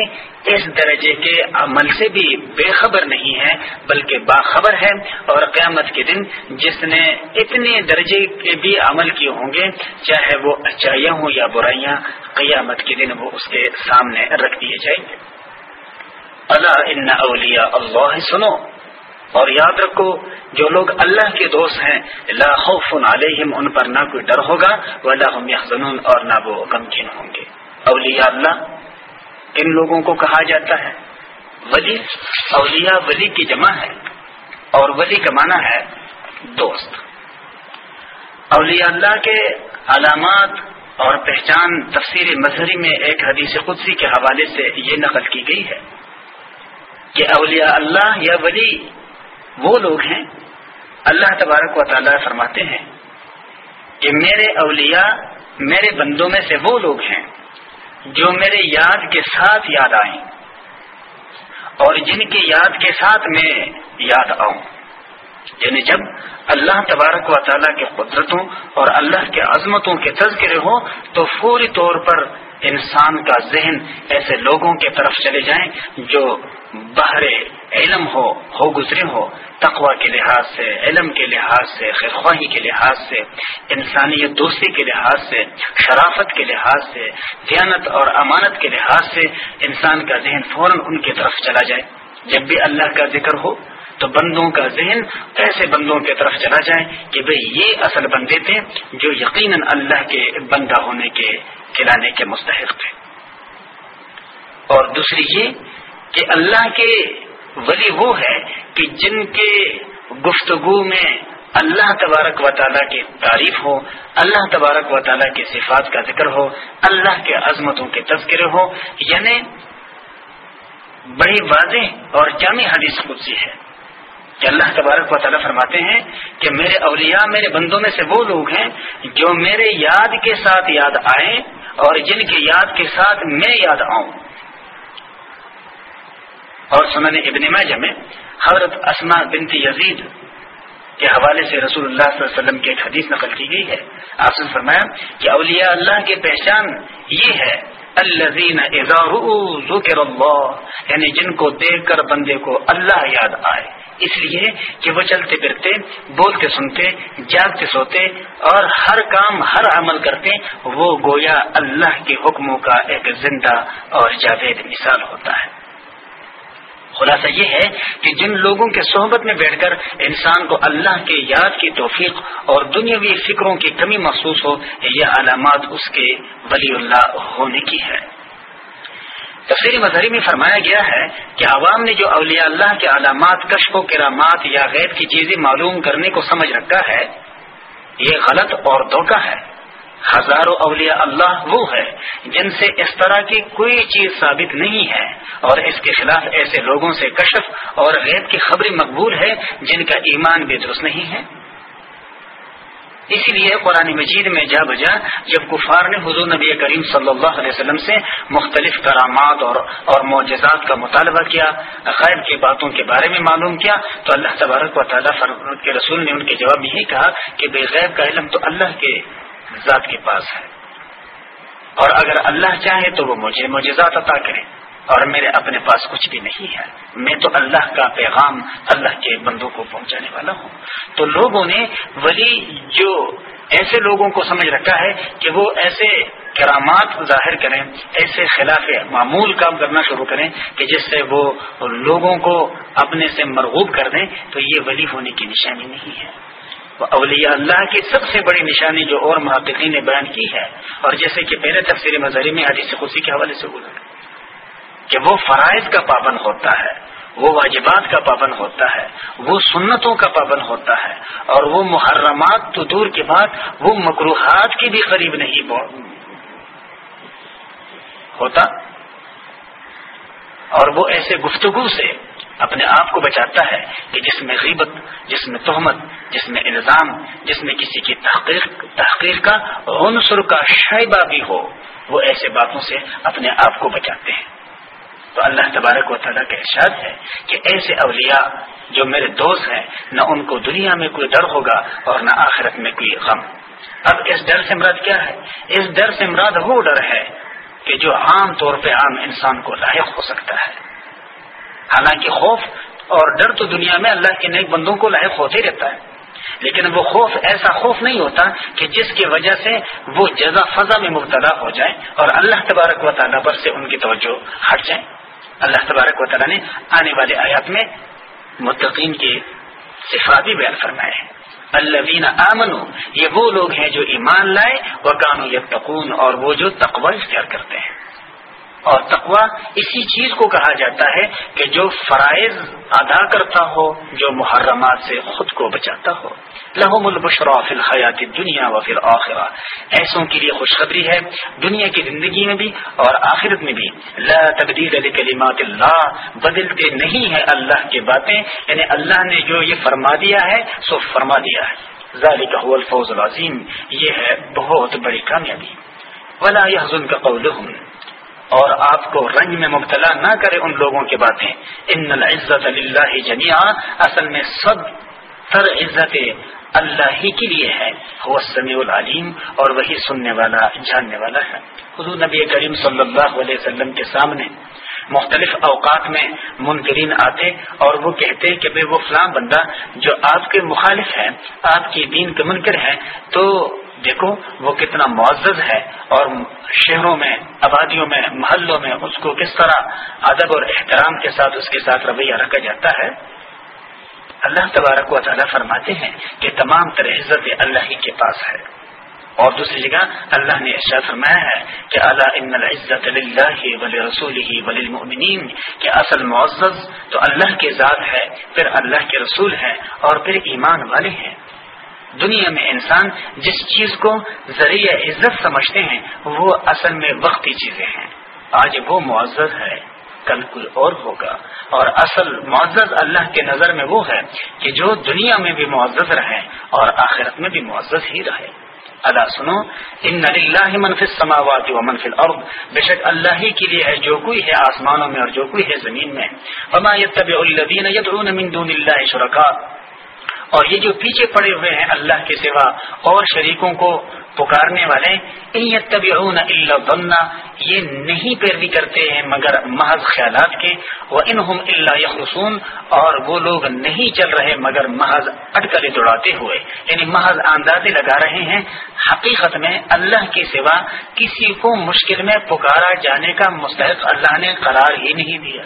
اس درجے کے عمل سے بھی بے خبر نہیں ہے، بلکہ باخبر ہے۔ اور قیامت کے دن جس نے اتنے درجے کے بھی عمل کیے ہوں گے، چاہے وہ اچائیاں ہوں یا برائیاں، قیامت کے دن وہ اس کے سامنے رکھ دیے جائیں گے۔ اللہ، ان اولیا اللہ، سنو۔ اور یاد رکھو، جو لوگ اللہ کے دوست ہیں، لا خوف علیہم، ان پر نہ کوئی ڈر ہوگا، ولا هم يحزنون اور نہ وہ غمگین ہوں گے۔ اولیاء اللہ ان لوگوں کو کہا جاتا ہے، ولی، اولیاء ولی کی جمع ہے اور ولی کا معنی ہے دوست۔ اولیاء اللہ کے علامات اور پہچان تفسیر مظہری میں ایک حدیث قدسی کے حوالے سے یہ نقل کی گئی ہے کہ اولیاء اللہ یا ولی وہ لوگ ہیں، اللہ تبارک و تعالیٰ فرماتے ہیں کہ میرے اولیاء، میرے بندوں میں سے وہ لوگ ہیں جو میرے یاد کے ساتھ یاد آئیں اور جن کی یاد کے ساتھ میں یاد آؤں۔ یعنی جب اللہ تبارک و تعالیٰ کے قدرتوں اور اللہ کے عظمتوں کے تذکرے ہوں تو فوری طور پر انسان کا ذہن ایسے لوگوں کے طرف چلے جائیں جو بہر علم ہو ہو گزرے ہو تقوا کے لحاظ سے، علم کے لحاظ سے خواہی کے لحاظ سے، انسانیت دوستی کے لحاظ سے، شرافت کے لحاظ سے، دیانت اور امانت کے لحاظ سے انسان کا ذہن فوراً ان کی طرف چلا جائے۔ جب بھی اللہ کا ذکر ہو تو بندوں کا ذہن ایسے بندوں کی طرف چلا جائے کہ بھئی یہ اصل بندے تھے جو یقیناً اللہ کے بندہ ہونے کے کھلانے کے مستحق تھے۔ اور دوسری یہ کہ اللہ کے ولی وہ ہے کہ جن کے گفتگو میں اللہ تبارک و تعالیٰ کی تعریف ہو، اللہ تبارک و تعالیٰ کی صفات کا ذکر ہو، اللہ کے عظمتوں کے تذکرے ہو۔ یعنی بڑی واضح اور جامع حدیث قدسی ہے کہ اللہ تبارک و تعالیٰ فرماتے ہیں کہ میرے اولیاء، میرے بندوں میں سے وہ لوگ ہیں جو میرے یاد کے ساتھ یاد آئیں اور جن کی یاد کے ساتھ میں یاد آؤں۔ اور سنن ابن ماجہ میں حضرت اسما بنت یزید کے حوالے سے رسول اللہ صلی اللہ علیہ وسلم کی ایک حدیث نقل کی گئی ہے۔ آپ نے فرمایا کہ اولیاء اللہ کی پہچان یہ ہے الزین ذکر اللہ یعنی جن کو دیکھ کر بندے کو اللہ یاد آئے۔ اس لیے کہ وہ چلتے پھرتے، بولتے سنتے، جاگتے سوتے اور ہر کام، ہر عمل کرتے، وہ گویا اللہ کے حکموں کا ایک زندہ اور جاوید مثال ہوتا ہے۔ خلاصہ یہ ہے کہ جن لوگوں کے صحبت میں بیٹھ کر انسان کو اللہ کے یاد کی توفیق اور دنیاوی فکروں کی کمی محسوس ہو، یہ علامات اس کے ولی اللہ ہونے کی ہے تفصیلی مظہری میں فرمایا گیا ہے کہ عوام نے جو اولیاء اللہ کے علامات، کشف و کرامات یا غیر کی چیزیں معلوم کرنے کو سمجھ رکھا ہے، یہ غلط اور دھوکہ ہے۔ ہزاروں اولیاء اللہ وہ ہے جن سے اس طرح کی کوئی چیز ثابت نہیں ہے اور اس کے خلاف ایسے لوگوں سے کشف اور غیب کی خبریں مقبول ہے جن کا ایمان بھی درست نہیں ہے۔ اسی لیے قرآن مجید میں جا بجا جب کفار نے حضور نبی کریم صلی اللہ علیہ وسلم سے مختلف کرامات اور اور معجزات کا مطالبہ کیا غیر کی باتوں کے بارے میں معلوم کیا، تو اللہ تبارک و تعالیٰ کے رسول نے ان کے جواب یہی کہا کہ بے غیب کا علم تو اللہ کے ذات کے پاس ہے۔ اور اگر اللہ چاہے تو وہ مجھے معجزات عطا کرے۔ اور میرے اپنے پاس کچھ بھی نہیں ہے۔ میں تو اللہ کا پیغام اللہ کے بندوں کو پہنچانے والا ہوں۔ تو لوگوں نے ولی جو ایسے لوگوں کو سمجھ رکھا ہے کہ وہ ایسے کرامات ظاہر کریں، ایسے خلاف معمول کام کرنا شروع کریں کہ جس سے وہ لوگوں کو اپنے سے مرغوب کر دیں، تو یہ ولی ہونے کی نشانی نہیں ہے۔ اولیاء اللہ کی سب سے بڑی نشانی جو اور محققین نے بیان کی ہے۔ اور جیسے کہ پہلے تفسیر مظہری میں حدیث خوشی کے حوالے سے بولا۔ کہ وہ فرائض کا پابند ہوتا ہے، وہ واجبات کا پابند ہوتا ہے، وہ سنتوں کا پابند ہوتا ہے، اور وہ محرمات تو دور کے بعد وہ مقروحات کے بھی قریب نہیں ہوتا۔ اور وہ ایسے گفتگو سے اپنے آپ کو بچاتا ہے کہ جس میں غیبت، جس میں تہمت، جس میں الزام، جس میں کسی کی تحقیق تحقیق کا عنصر کا شائبہ بھی ہو، وہ ایسے باتوں سے اپنے آپ کو بچاتے ہیں۔ تو اللہ تبارک و تعالیٰ کا ارشاد ہے کہ ایسے اولیاء جو میرے دوست ہیں، نہ ان کو دنیا میں کوئی ڈر ہوگا اور نہ آخرت میں کوئی غم۔ اب اس ڈر سے مراد کیا ہے؟ اس ڈر سے مراد وہ ڈر ہے کہ جو عام طور پہ عام انسان کو لاحق ہو سکتا ہے۔ حالانکہ خوف اور ڈر تو دنیا میں اللہ کے نیک بندوں کو لاحق ہوتے رہتا ہے۔ لیکن وہ خوف ایسا خوف نہیں ہوتا کہ جس کی وجہ سے وہ جزا فضا میں مبتلا ہو جائے اور اللہ تبارک و تعالیٰ پر سے ان کی توجہ ہٹ جائے۔ اللہ تبارک و تعالیٰ نے آنے والے آیات میں متقین کے صفاتی بیان فرمائے ہیں۔ اللہ آمنو یہ وہ لوگ ہیں جو ایمان لائے وہ کانو یتقون، اور وہ جو تقوی اختیار کرتے ہیں۔ اور تقوا اسی چیز کو کہا جاتا ہے کہ جو فرائض ادا کرتا ہو، جو محرمات سے خود کو بچاتا ہو۔ لہم البشرا فی الحیات دنیا و پھر آخرا ایسوں کے لیے خوشخبری ہے دنیا کی زندگی میں بھی اور آخرت میں بھی۔ لا تبدیل کلمات اللہ۔ بدلتے نہیں ہے اللہ کی باتیں۔ یعنی اللہ نے جو یہ فرما دیا ہے، سو فرما دیا ہے۔ ذالک هو الفوز العظیم۔ یہ ہے بہت بڑی کامیابی۔ ولا يحزن قولهم۔ اور آپ کو رنگ میں مبتلا نہ کرے ان لوگوں کی باتیں۔ ان العزت اللہ جمیا اصل میں سب تر عزت اللہ ہی کے لیے ہے۔ وہ سمیع العلیم اور وہی سننے والا، جاننے والا ہے۔ حضور نبی کریم صلی اللہ علیہ وسلم کے سامنے مختلف اوقات میں منکرین آتے اور وہ کہتے کہ بھائی وہ فلاں بندہ جو آپ کے مخالف ہے، آپ کی دین کے منکر ہے، تو دیکھو وہ کتنا معزز ہے اور شہروں میں، آبادیوں میں، محلوں میں اس کو کس طرح ادب اور احترام کے ساتھ، اس کے ساتھ رویہ رکھا جاتا ہے؟ اللہ تبارک و تعالیٰ فرماتے ہیں کہ تمام تر عزت اللہ ہی کے پاس ہے۔ اور دوسری جگہ اللہ نے ارشاد فرمایا ہے کہ اللہ ان العزت اللہ ولی رسول ہی ولی المؤمنین کہ اصل معزز تو اللہ کے ذات ہے، پھر اللہ کے رسول ہے اور پھر ایمان والے ہیں۔ دنیا میں انسان جس چیز کو ذریعہ عزت سمجھتے ہیں، وہ اصل میں وقتی چیزیں ہیں۔ آج وہ معزز ہے، کل کوئی اور ہوگا۔ اور اصل معزز اللہ کے نظر میں وہ ہے کہ جو دنیا میں بھی معزز رہے اور آخرت میں بھی معزز ہی رہے۔ اللہ سنو، ان اللہ منفی سماوات و منفی الارض۔ بے شک اللہ ہی کے لیے ہے جو کوئی ہے آسمانوں میں اور جو کوئی ہے زمین میں۔ وما يتبع الذين يدعون من دون الله شركاء اور یہ جو پیچھے پڑے ہوئے ہیں اللہ کے سوا اور شریکوں کو پکارنے والے یہ نہیں پیروی کرتے ہیں مگر محض خیالات کے وہ انہم اللہ یخرسون اور وہ لوگ نہیں چل رہے مگر محض اٹکلے دوڑاتے ہوئے۔ یعنی محض اندازے لگا رہے ہیں حقیقت میں اللہ کے سوا کسی کو مشکل میں پکارا جانے کا مستحق اللہ نے قرار ہی نہیں دیا۔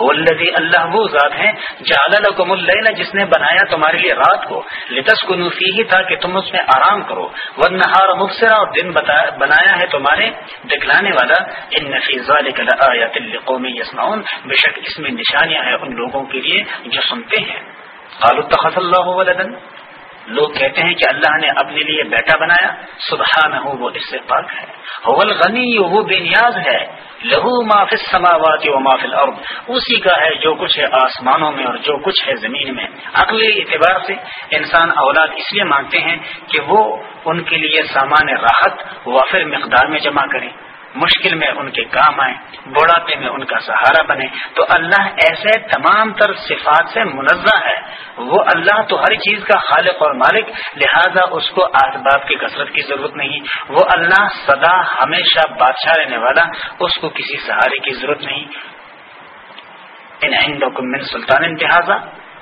والذی اللہ وہ ذات ہیں، جعل لکم اللیل، جس نے بنایا تمہارے لیے رات کو لتسکنو فیہ، تاکہ تم اس میں آرام کرو۔ والنہار مبصرا اور دن بنایا ہے تمہارے دکھلانے والا۔ ان فی ذلک لآیات لقوم یسمعون بے شک اس میں نشانیاں ہیں ان لوگوں کے لیے جو سنتے ہیں۔ قالوا اتخذ اللہ ولدا لوگ کہتے ہیں کہ اللہ نے اپنے لیے بیٹا بنایا، سبحانہ ہو وہ اس سے پاک ہے۔ غنی غنی، وہ بے نیاز ہے۔ لہو معاف سماوات و معاف الارض۔ اسی کا ہے جو کچھ ہے آسمانوں میں اور جو کچھ ہے زمین میں۔ عقلی اعتبار سے انسان اولاد اس لیے مانگتے ہیں کہ وہ ان کے لیے سامان راحت وافر مقدار میں جمع کریں مشکل میں ان کے کام آئے بڑھاپے میں ان کا سہارا بنے۔ تو اللہ ایسے تمام تر صفات سے منزہ ہے۔ وہ اللہ تو ہر چیز کا خالق اور مالک، لہذا اس کو اسباب کی کثرت کی ضرورت نہیں۔ وہ اللہ سدا ہمیشہ بادشاہ رہنے والا، اس کو کسی سہارے کی ضرورت نہیں۔ ان من سلطان، لہٰذا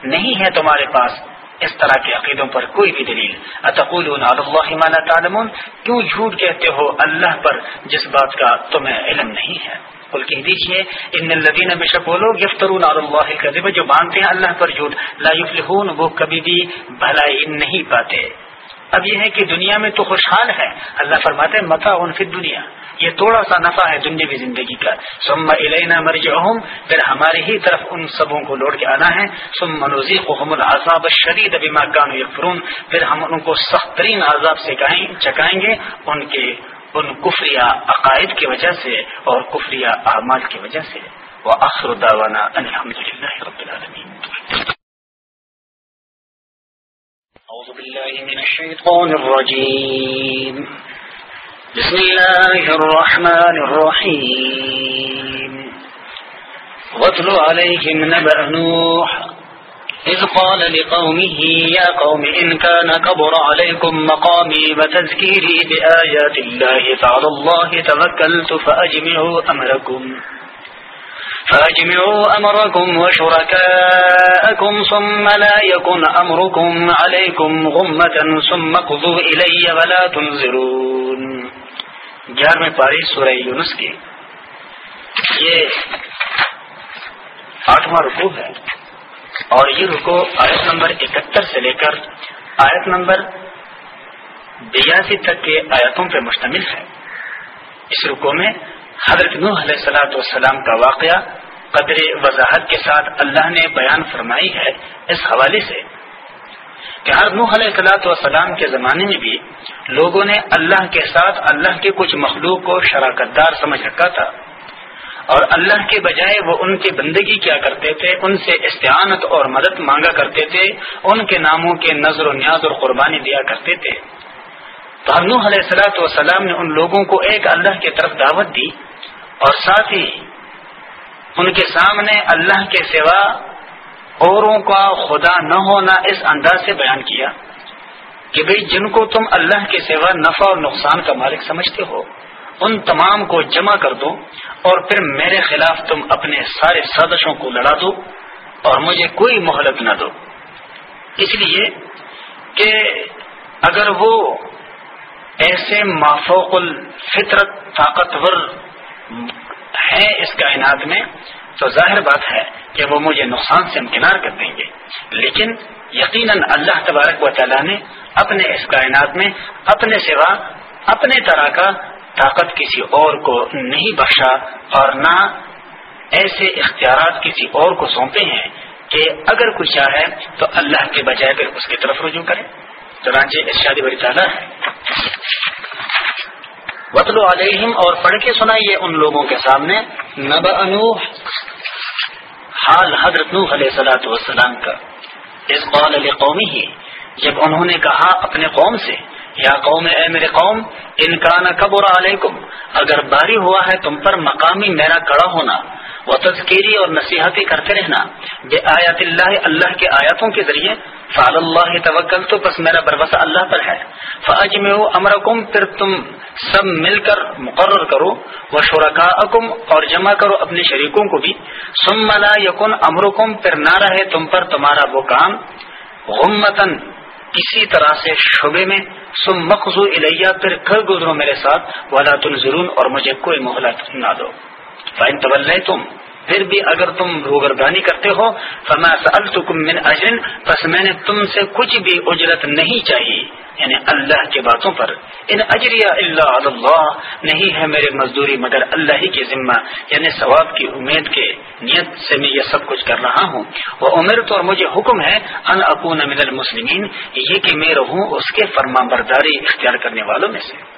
نہیں ہے تمہارے پاس اس طرح کے عقیدوں پر کوئی بھی دلیل۔ اتقول اللہ تعلمون؟ کیوں جھوٹ کہتے ہو اللہ پر جس بات کا تمہیں علم نہیں ہے؟ کل کہہ دیجیے ان الدین بے شک وہ لوگ یفترون اللہ القذب جو باندھتے ہیں اللہ پر جھوٹ، لا یفلحون، وہ کبھی بھی بھلائی نہیں پاتے۔ اب یہ ہے کہ دنیا میں تو خوشحال ہے۔ اللہ فرماتے ہیں متا ان فی دنیا یہ تھوڑا سا نفع ہے دنیا زندگی کا۔ سم الینا مرجعہم پھر ہماری ہی طرف ان سبوں کو لوٹ کے آنا ہے۔ سم منوزیقہم العذاب الشدید بما كانوا یکفرون پھر ہم ان کو سخت ترین عذاب سے چکائیں گے۔ ان کے، ان کفریہ عقائد کی وجہ سے اور کفریہ اعمال کی وجہ سے۔ وہ اخر داوانا الحمد للہ رب العالمین أعوذ بالله من الشيطان الرجيم. بسم الله الرحمن الرحيم. واتل عليهم نبأ نوح. إذ قال لقومه، يا قوم، إن كان كبر عليكم مقامي وتذكيري بآيات الله، فعلى الله توكلت فأجمعوا أمركم. فأجمعوا أمركم وشركاءكم ثم لا يكن أمركم عليكم غمة ثم قضوا إلي ولا تنزرون گیارہویں پاری سورہ یونس کی. یہ آٹھواں رکو ہے اور یہ رکو آیت نمبر اکہتر سے لے کر آیت نمبر بیاسی تک کے آیتوں پہ مشتمل ہے. اس رکو میں حضرت نوح علیہ سلاۃ والسلام کا واقعہ قدر وضاحت کے ساتھ اللہ نے بیان فرمائی ہے اس حوالے سے کہ ہر نوح علیہ السلاۃ والسلام کے زمانے میں بھی لوگوں نے اللہ کے ساتھ اللہ کے کچھ مخلوق کو شراکت دار سمجھ رکھا تھا اور اللہ کے بجائے وہ ان کی بندگی کیا کرتے تھے، ان سے استعانت اور مدد مانگا کرتے تھے، ان کے ناموں کے نظر و نیاز اور قربانی دیا کرتے تھے۔ تو نوح علیہ السلاۃ والسلام نے ان لوگوں کو ایک اللہ کی طرف دعوت دی اور ساتھ ہی ان کے سامنے اللہ کے سوا اوروں کا خدا نہ ہونا اس انداز سے بیان کیا کہ بھئی جن کو تم اللہ کے سوا نفع اور نقصان کا مالک سمجھتے ہو، ان تمام کو جمع کر دو اور پھر میرے خلاف تم اپنے سارے سازشوں کو لڑا دو اور مجھے کوئی مہلت نہ دو۔ اس لیے کہ اگر وہ ایسے مافوق الفطرت طاقتور ہیں اس کائنات میں، تو ظاہر بات ہے کہ وہ مجھے نقصان سے امکنار کر دیں گے۔ لیکن یقیناً اللہ تبارک و تعالیٰ نے اپنے اس کائنات میں اپنے سوا اپنے طرح کا طاقت کسی اور کو نہیں بخشا اور نہ ایسے اختیارات کسی اور کو سونپے ہیں کہ اگر کوئی چاہے تو اللہ کے بجائے پھر اس کی طرف رجوع کرے۔ چنانچہ ارشاد بری تعالیٰ ہے۔ وطل علیہم اور پڑھ کے سنائیے ان لوگوں کے سامنے۔ نب انوح حال حضرت نوح علیہ سلاۃ والسلام کا۔ اس قول علیہ قومی ہی جب انہوں نے کہا اپنے قوم سے، یا قوم، اے میرے قوم، ان کا نہ قبر علیکم، اگر باری ہوا ہے تم پر مقامی میرا کڑا ہونا۔ وہ تذکیری اور نصیحتی کرتے رہنا۔ بے آیات اللہ اللہ کے آیاتوں کے ذریعے۔ فعل اللہ توکل تو بس میرا بروسہ اللہ پر ہے۔ فج میں امرکم، پھر تم سب مل کر مقرر کرو۔ وہ شرکا اور جمع کرو اپنے شریکوں کو بھی۔ سم ملا یقن امرکم، پھر نہ رہے تم پر تمہارا وہ کام۔ غمتن کسی طرح سے شعبے میں۔ سم مخضو الیہ، پھر گھر گزرو میرے ساتھ۔ ولا تنظرون، اور مجھے کوئی مہلت نہ دو۔ فائن طول تم پھر بھی اگر تم روگردانی کرتے ہو، فما سألتکم من اجر پس میں نے تم سے کچھ بھی اجرت نہیں چاہیے یعنی اللہ کے باتوں پر۔ ان اجریا اللہ اللہ نہیں ہے میرے مزدوری مگر اللہ ہی کی ذمہ یعنی ثواب کی امید کے نیت سے میں یہ سب کچھ کر رہا ہوں۔ وہ عمر تو اور مجھے حکم ہے ان اکون من المسلمین یہ کہ میں رہوں اس کے فرما برداری اختیار کرنے والوں میں سے۔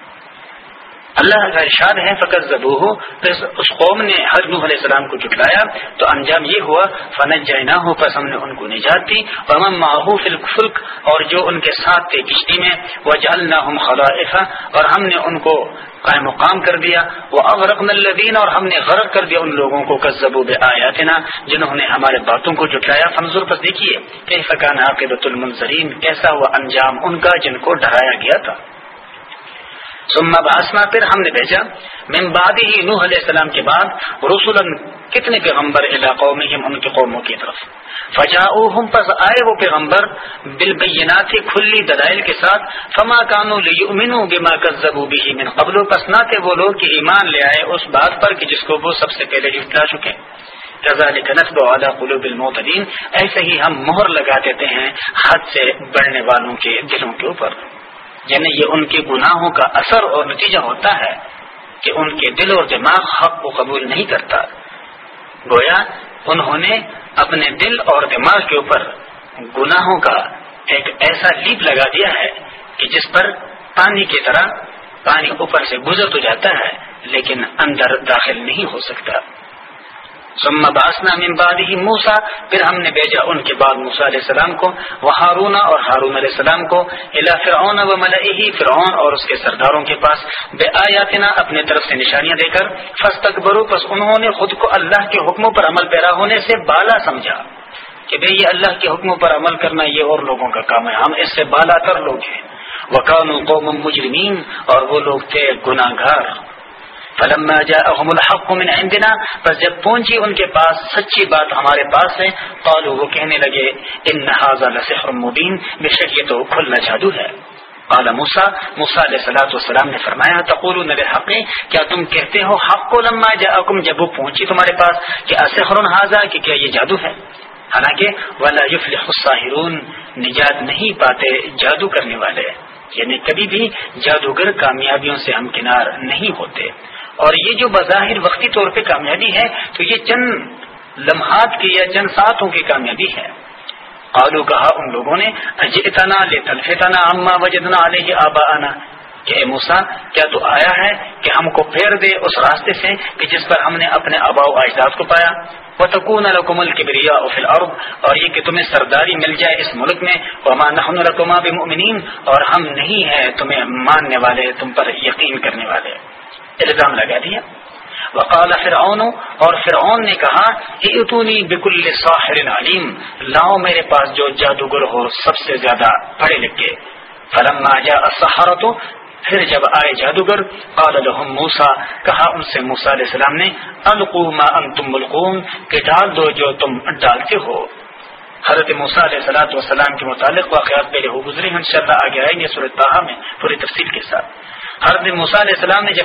اللہ کا ارشاد ہے، فقط زبو ہو اس قوم نے حضرت علیہ السلام کو جٹلایا تو انجام یہ ہوا فنت جائنا ہو پس ہم نے ان کو نجات دی امن ماہو فلک فلک اور جو ان کے ساتھ تھے کشتی میں وہ جلنا ہم اور ہم نے ان کو قائم مقام کر دیا وہ اغرق الدین اور ہم نے غرق کر دیا ان لوگوں کو کزبو بے آیاتنا جنہوں نے ہمارے باتوں کو جٹلایا فنزور پس دیکھیے کہ فقان عاقبۃ المنظرین کیسا ہوا انجام ان کا جن کو ڈرایا گیا تھا۔ ثم باسنا پھر ہم نے بھیجا۔ من بعد ہی نوح علیہ السلام کے بعد رسول کتنے پیغمبر علاقوں میں ان کے قوموں کی طرف۔ فجا پس آئے وہ پیغمبر بالبینات کھلی دلائل کے ساتھ۔ فما کانو لیؤمنو بما کذبوا به من قبل۔ پس نہ تھے وہ لوگ کہ ایمان لے آئے اس بات پر کہ جس کو وہ سب سے پہلے جھٹلا چکے۔ كذلك نصب على قلوب المعتدين ایسے ہی ہم مہر لگا دیتے ہیں حد سے بڑھنے والوں کے دلوں کے اوپر۔ یعنی یہ ان کے گناہوں کا اثر اور نتیجہ ہوتا ہے کہ ان کے دل اور دماغ حق کو قبول نہیں کرتا۔ گویا انہوں نے اپنے دل اور دماغ کے اوپر گناہوں کا ایک ایسا لیپ لگا دیا ہے کہ جس پر پانی کی طرح پانی اوپر سے گزر تو جاتا ہے لیکن اندر داخل نہیں ہو سکتا۔ ثم باسنا من بعد ہی موسا پھر ہم نے بھیجا ان کے بعد موسا علیہ السلام کو وہ ہارون اور ہارون علیہ السلام کو الا فرعون و ملئی فرعون اور اس کے سرداروں کے پاس بے آیاتنا اپنے طرف سے نشانیاں دے کر فس پس انہوں نے خود کو اللہ کے حکموں پر عمل پیرا ہونے سے بالا سمجھا کہ بھئی یہ اللہ کے حکموں پر عمل کرنا یہ اور لوگوں کا کام ہے، ہم اس سے بالا تر لوگ ہیں۔ وکان قوم مجرمین اور وہ لوگ تھے گناہ گار فلما جاءهم الحق من عندنا، پس جب پہنچی ان کے پاس سچی بات ہمارے پاس ہے، قالوا وہ کہنے لگے، ان هذا لسحر مبين بے شک یہ تو کھلنا جادو ہے. قال موسى موسى علیہ الصلوۃ والسلام نے فرمایا، تقولون للحق کیا تم کہتے ہو حق کو لما جاءكم جب وہ پہنچی تمہارے پاس، کہ اسحر هذا، کہ کیا یہ جادو ہے؟ حالانکہ، ولا يفلح الساحرون، نجات نہیں پاتے جادو کرنے والے یعنی کبھی بھی جادوگر کامیابیوں سے ہمکنار نہیں ہوتے۔ اور یہ جو بظاہر وقتی طور پہ کامیابی ہے، تو یہ چند لمحات کی یا چند ساتھوں کی کامیابی ہے۔ آلو کہا ان لوگوں نے اجتنا لے تلفتنا اما وجدنا علیہ آبا آنا کہ اے موسا کیا تو آیا ہے کہ ہم کو پھیر دے اس راستے سے کہ جس پر ہم نے اپنے آبا و اجداد کو پایا؟ وہ تکون الکمل کبریا فل عرب اور یہ کہ تمہیں سرداری مل جائے اس ملک میں۔ وما نحن رقما بمؤمنین اور ہم نہیں ہیں تمہیں ماننے والے، تم پر یقین کرنے والے۔ الزام لگا دیا۔ وقال فرعون، اور فرعون نے کہا اتونی بکل ساحر علیم، لاؤ میرے پاس جو جادوگر ہو، سب سے زیادہ پڑھے لکھے۔ فلما جاء السحرة پھر جب آئے جادوگر، قال لهم موسا کہا ان سے موسا علیہ السلام نے، القوا ما انتم ملقون، کہ ڈال دو جو تم ڈالتے ہو۔ حضرت موسا علیہ السلاۃ والسلام کے متعلق واقعات پہلے ہو گزرے ان شاء اللہ آگے آئیں گے صورت میں، پوری تفصیل کے ساتھ۔ حضرت موسیٰ علیہ السلام نے جب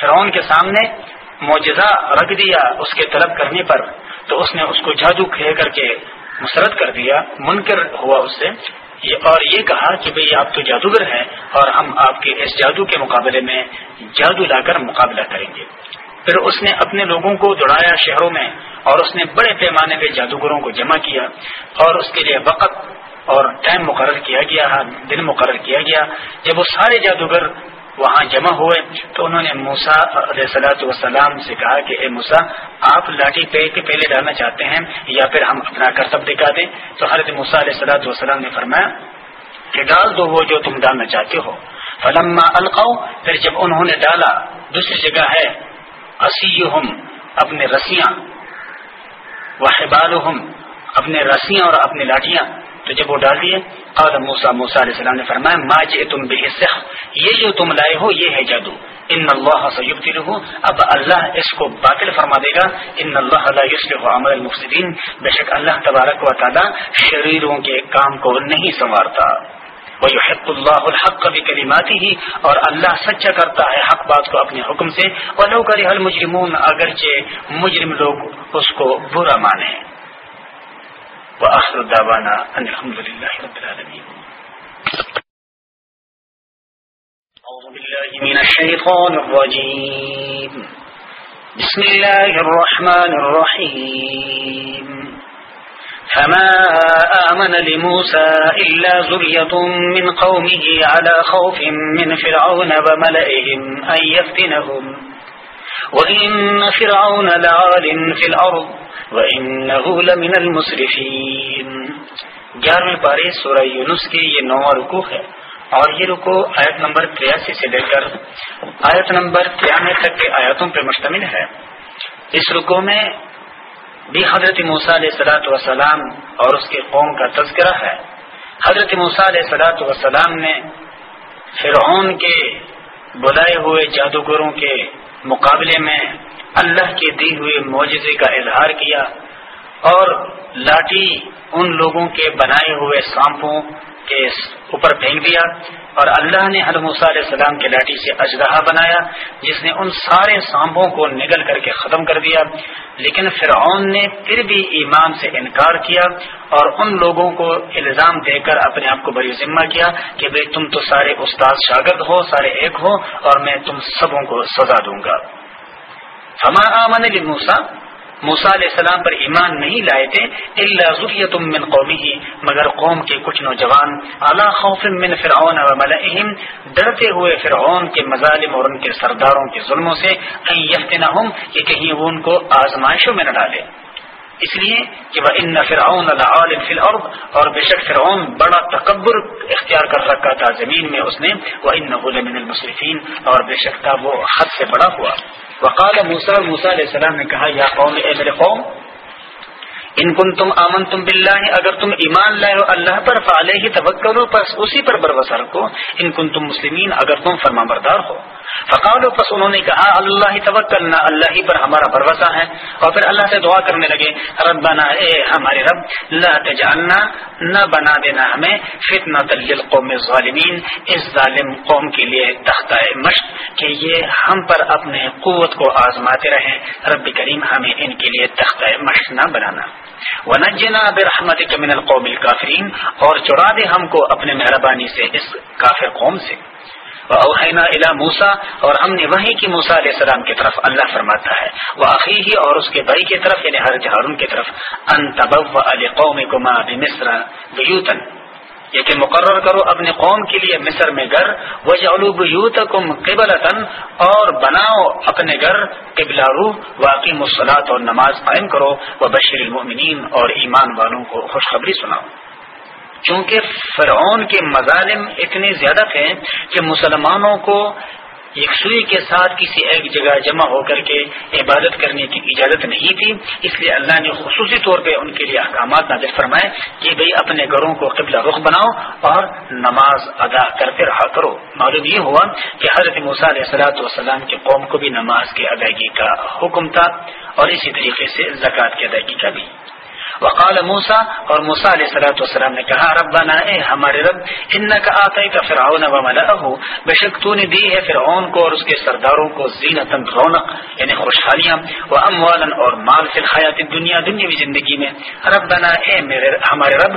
فرعون کے سامنے معجزہ رکھ دیا اس کے طلب کرنے پر، تو اس نے اس کو جادو کہہ کر کے مسرت کر دیا۔ منکر ہوا اس سے۔ اور یہ کہا کہ بھئی آپ تو جادوگر ہیں اور ہم آپ کے اس جادو کے مقابلے میں جادو لا کر مقابلہ کریں گے۔ پھر اس نے اپنے لوگوں کو دوڑایا شہروں میں اور اس نے بڑے پیمانے پہ جادوگروں کو جمع کیا اور اس کے لیے وقت اور ٹائم مقرر کیا گیا، دن مقرر کیا گیا۔ جب وہ سارے جادوگر وہاں جمع ہوئے تو انہوں نے موسا علیہ سلاۃ وسلام سے کہا کہ اے موسا آپ لاٹھی پہ کے پہلے ڈالنا چاہتے ہیں یا پھر ہم اپنا کرتب دکھا دیں؟ تو حضرت موسا علیہ سلاۃ وسلام نے فرمایا، کہ ڈال دو وہ جو تم ڈالنا چاہتے ہو۔ فلما القاؤ پھر جب انہوں نے ڈالا، دوسری جگہ ہے اسی اپنے رسیاں وہ اپنے رسیاں اور اپنی لاٹیاں تو جب وہ ڈال دیے، قال موسا موسا علیہ السلام نے فرمایا، ما جے تم یہ جو تم لائے ہو، یہ ہے جادو۔ ان اللہ سیبتی رہو اب اللہ اس کو باطل فرما دے گا۔ ان اللہ لا یسلح عمل المفسدین، بے شک اللہ تبارک و تعالی شریروں کے کام کو نہیں سنوارتا۔ وَيُحِقُّ اللَّهُ الْحَقَّ بِكَلِمَاتِهِ، اور اللہ سچا کرتا ہے حق بات کو اپنے حکم سے۔ وَلَوْ كَرِهَ الْمُجْرِمُونَ، اگرچہ مجرم لوگ اس کو برا مانے۔ وآخر دعوانا ان الحمد لله رب العالمين أعوذ بالله من الشيطان الرجيم بسم الله الرحمن الرحيم فما آمن لموسى إلا ذرية من قومه على خوف من فرعون وملئهم أن يفتنهم وإن فرعون لعال في الأرض. وَإِنَّهُ لَمِنَ الْمُسْرِفِينَ۔ گیارہویں پارے سورہ یونس کی یہ نواں رکو ہے۔ اور یہ رکو آیت نمبر تریاسی سے لے کر آیت نمبر ترانوے تک کے آیاتوں پر مشتمل ہے۔ اس رکو میں بھی حضرت موسیٰ علیہ سلاۃ وسلام اور اس کے قوم کا تذکرہ ہے۔ حضرت موسیٰ علیہ سلاۃ وسلام نے فرعون کے بلائے ہوئے جادوگروں کے مقابلے میں اللہ کے دی ہوئے معجزے کا اظہار کیا اور لاٹھی ان لوگوں کے بنائے ہوئے سانپوں کے اوپر پھینک دیا اور اللہ نے حرموسا علیہ السلام کے لاٹھی سے اجدہا بنایا جس نے ان سارے سانپوں کو نگل کر کے ختم کر دیا لیکن فرعون نے پھر بھی ایمان سے انکار کیا اور ان لوگوں کو الزام دے کر اپنے آپ کو بڑی ذمہ کیا کہ بھائی تم تو سارے استاد شاگرد ہو، سارے ایک ہو اور میں تم سبوں کو سزا دوں گا۔ فما آمن موسا موسا علیہ السلام پر ایمان نہیں لائے تھے اللہ من قومی ہی مگر قوم کے کچھ نوجوان اعلیٰ خوف من فرعون و ملئہم، ڈرتے ہوئے فرعون کے مظالم اور ان کے سرداروں کے ظلموں سے یفتنہم، کہ کہیں وہ ان کو آزمائشوں میں نہ ڈالے۔ اس لیے کہ وہ ان فرعون العالم فی الارض اور بے شک فرعون بڑا تکبر اختیار کر رکھا تھا زمین میں اس نے وہ ان من المصرفین اور بے شک تھا وہ حد سے بڑا ہوا۔ وقال موسا موسا علیہ السلام نے کہا یا قوم اے میرے قوم ان کن تم امن تم بلّہ اگر تم ایمان لائے ہو، اللہ پر فالے ہی توکل پس اسی پر بروسا رکھو ان کن تم مسلمین، اگر تم فرما بردار ہو۔ فقال پس انہوں نے کہا، اللہ ہی اللہ ہی پر ہمارا بھروسہ ہے۔ اور پھر اللہ سے دعا کرنے لگے رب بنا اے ہمارے رب، لا تجعلنا، نہ بنا دینا ہمیں فتنہ دلیل قوم ظالمین اس ظالم قوم کے لیے تختہ مشق کہ یہ ہم پر اپنے قوت کو آزماتے رہیں۔ رب کریم، ہمیں ان کے لیے تختہ مشق نہ بنانا۔ ونجنا برحمتک من القوم الكافرین، اور چڑا دے ہم کو اپنے مہربانی سے اس کافر قوم سے۔ اوحینا الا موسا اور ہم نے وہی کی موسا علیہ السلام کی طرف اللہ فرماتا ہے۔ وہ عقی اور اس کے بھائی کی طرف یعنی ہر جہارون کی طرف ان تبو علی قوم کما بمصر بیوتن یہ کہ مقرر کرو اپنے قوم کے لیے مصر میں گھر وہ جلوب قبل اور بناؤ اپنے گھر، قبلہ روح واقعی مسلط اور نماز قائم کرو وہ بشیر المؤمنین اور ایمان والوں کو خوشخبری سناؤ۔ چونکہ فرعون کے مظالم اتنے زیادہ تھے کہ مسلمانوں کو یکسوئی کے ساتھ کسی ایک جگہ جمع ہو کر کے عبادت کرنے کی اجازت نہیں تھی، اس لیے اللہ نے خصوصی طور پہ ان کے لیے احکامات نازل فرمائے کہ بھئی اپنے گھروں کو قبلہ رخ بناؤ اور نماز ادا کرتے رہا کرو۔ معلوم یہ ہوا کہ حضرت موسیٰ علیہ صلاحت والسلام کی قوم کو بھی نماز کی ادائیگی کا حکم تھا اور اسی طریقے سے زکوٰۃ کی ادائیگی کا بھی وقال موسا اور موسا علیہ صلاۃ والسلام نے کہا رب بنا اے ہمارے رب ان کا آتا کا فرعون و ملا بے شک تو نے دی ہے فرعون کو اور اس کے سرداروں کو زینت رونق یعنی خوشحالیاں وہ ام اور مال فی الحیات دنیا دنیاوی زندگی میں۔ رب بنا اے میرے، ہمارے رب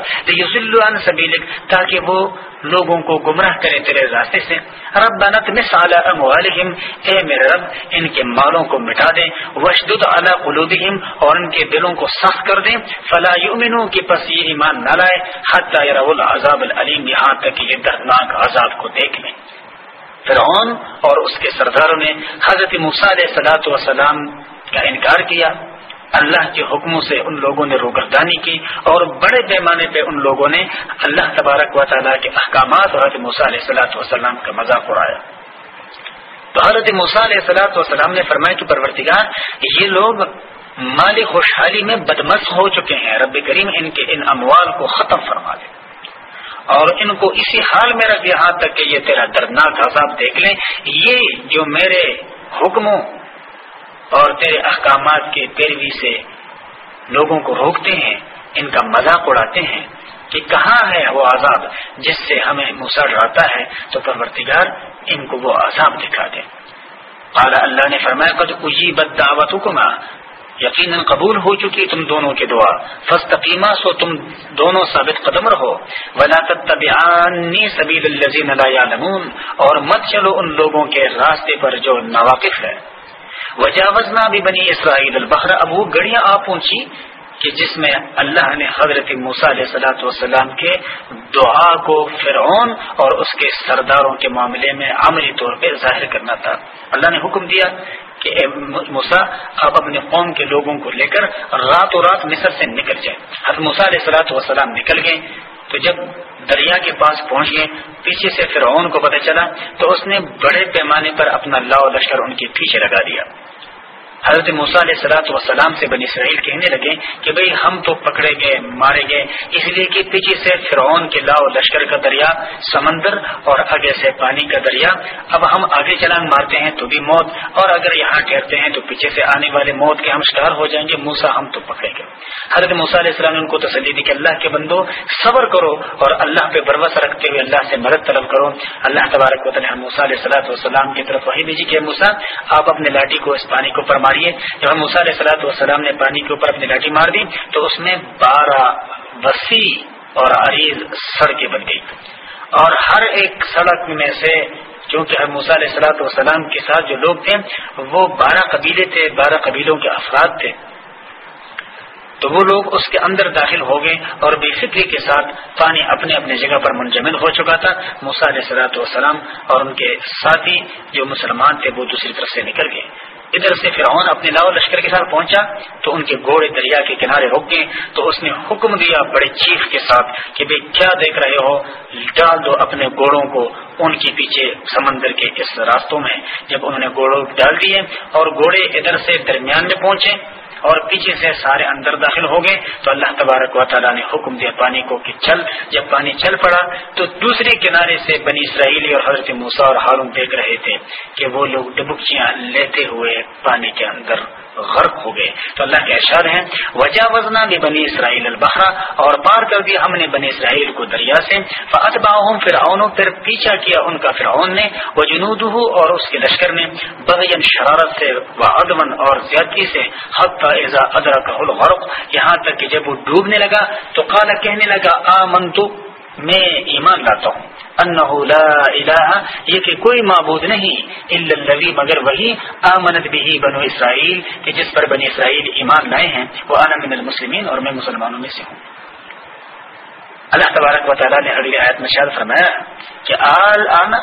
عن سبیلک، تاکہ وہ لوگوں کو گمراہ کرے تیرے راستے سے۔ رب بنت مثال اموالہم، اے میرے رب، ان کے مالوں کو مٹا دیں وشدد علی قلوبہم، اور ان کے دلوں کو سخت کر دیں فلا یؤمنو کی پس یہ ایمان نہ لائے، حتی یرو العذاب العلیم، یہاں تک کہ یہ دردناک عذاب کو دیکھ لیں فرعون اور اس کے سرداروں نے حضرت موسیٰ علیہ صلاۃ وسلام کا انکار کیا۔ اللہ کے حکموں سے ان لوگوں نے روگردانی کی اور بڑے پیمانے پہ ان لوگوں نے اللہ تبارک و تعالیٰ کے احکامات اور حضرت موسیٰ علیہ صلاح وسلام کا مذاق اڑایا۔ تو حضرت موسیٰ علیہ صلاح وسلام نے فرمایا کہ پرورتگار یہ لوگ مالی خوشحالی میں بدمس ہو چکے ہیں۔ رب کریم ان کے ان اموال کو ختم فرما دے۔ اور ان کو اسی حال میں رکھ یہاں تک کہ یہ تیرا دردناک عذاب دیکھ لیں۔ یہ جو میرے حکموں اور تیرے احکامات کی پیروی سے لوگوں کو روکتے ہیں، ان کا مذاق اڑاتے ہیں کہ کہاں ہے وہ عذاب جس سے ہمیں مسر رہتا ہے، تو پرورتگار ان کو وہ عذاب دکھا دے۔ اعلیٰ اللہ نے فرمایا، قد اجیبت دعوت حکمہ یقیناً قبول ہو چکی تم دونوں کے دعا۔ فستقیمہ سو تم دونوں ثابت قدم رہو۔ ولا تتبعانی سبیل الذین لا یعلمون اور مت چلو ان لوگوں کے راستے پر جو ناواقف ہے۔ وجاوزنا بھی بنی اسرائیل البحر۔ اب وہ گڑیاں آ پہنچی کہ جس میں اللہ نے حضرت موسیٰ علیہ صلاحت والسلام کے دعا کو فرعون اور اس کے سرداروں کے معاملے میں عملی طور پہ ظاہر کرنا تھا۔ اللہ نے حکم دیا کہ اے موسا آپ اپنے قوم کے لوگوں کو لے کر رات و رات مصر سے نکل جائیں۔ حضرت موسا علیہ صلاحت وسلام نکل گئے۔ تو جب دریا کے پاس پہنچ گئے، پیچھے سے فرعون کو پتہ چلا، تو اس نے بڑے پیمانے پر اپنا لاؤ لشکر ان کے پیچھے لگا دیا۔ حضرت موسیٰ علیہ سلاۃ وسلام سے بنی اسرائیل کہنے لگے کہ بھئی ہم تو پکڑے گئے، مارے گئے، اس لیے کہ پیچھے سے فرعون کے لاؤ لشکر کا دریا، سمندر اور آگے سے پانی کا دریا، اب ہم آگے چلان مارتے ہیں تو بھی موت، اور اگر یہاں ٹھہرتے ہیں تو پیچھے سے آنے والے موت کے ہم شکار ہو جائیں گے موسا ہم تو پکڑے گئے۔ حضرت موسیٰ علیہ السلام نے ان کو تسلی دی کہ اللہ کے بندو، صبر کرو اور اللہ پہ بروس رکھتے ہوئے اللہ سے مدد طلب کرو۔ اللہ تبارک و تعالیٰ موسیٰ علیہ السلاۃ والسلام کی طرف وہی بھیجی کہ موسا آپ اپنے لاٹھی کو، اس پانی کو پرما ماریے۔ جب ہم علیہ سلاۃ والسلام نے پانی کے اوپر اپنی لاٹھی مار دی تو اس میں بارہ وسیع اور عریض سڑکیں بن گئی اور ہر ایک سڑک میں سے کیونکہ ہر علیہ سلاۃ والسلام کے ساتھ جو لوگ تھے، وہ بارہ قبیلے تھے، بارہ قبیلوں کے افراد تھے۔ تو وہ لوگ اس کے اندر داخل ہو گئے اور بے فکری کے ساتھ پانی اپنے اپنے جگہ پر منجمد ہو چکا تھا۔ علیہ سلاۃ والسلام اور ان کے ساتھی جو مسلمان تھے وہ دوسری طرف سے نکل گئے۔ ادھر سے فرعون اپنے لاؤ لشکر کے ساتھ پہنچا تو ان کے گھوڑے دریا کے کنارے رک گئے۔ تو اس نے حکم دیا بڑے چیف کے ساتھ کہ بھائی کیا دیکھ رہے ہو؟ ڈال دو اپنے گھوڑوں کو ان کے پیچھے سمندر کے اس راستوں میں۔ جب انہوں نے گھوڑوں ڈال دیے اور گھوڑے ادھر سے درمیان میں پہنچے اور پیچھے سے سارے اندر داخل ہو گئے تو اللہ تبارک و تعالیٰ نے حکم دیا پانی کو کہ چل، جب پانی چل پڑا تو دوسرے کنارے سے بنی اسرائیلی اور حضرت موسا اور ہارون دیکھ رہے تھے کہ وہ لوگ ڈبکیاں لیتے ہوئے پانی کے اندر غرق ہو گئے۔ تو اللہ کے اشار ہیں وجہ وزنا بھی بنی اسرائیل البحرا اور پار کر دیا ہم نے بنی اسرائیل کو دریا سے۔ فتباہم فرعون، پھر پیچھا کیا ان کا فرعون نے۔ وہ جنود اور اس کے لشکر نے۔ بغین شرارت سے و ادمن اور زیادتی سے۔ حق کا ادرا کا یہاں تک کہ جب وہ ڈوبنے لگا تو کالا کہنے لگا آ میں ایمان لاتا ہوں۔ انہ لا الہ، یہ کہ کوئی معبود نہیں، الا مگر وہی آمنت بھی بنو اسرائیل، کہ جس پر بنی اسرائیل ایمان لائے ہیں۔ وہ انا من المسلمین، اور میں مسلمانوں میں سے ہوں۔ اللہ تبارک و تعالیٰ نے اگلی آیت میں شاد فرمایا، کہ آل آنا،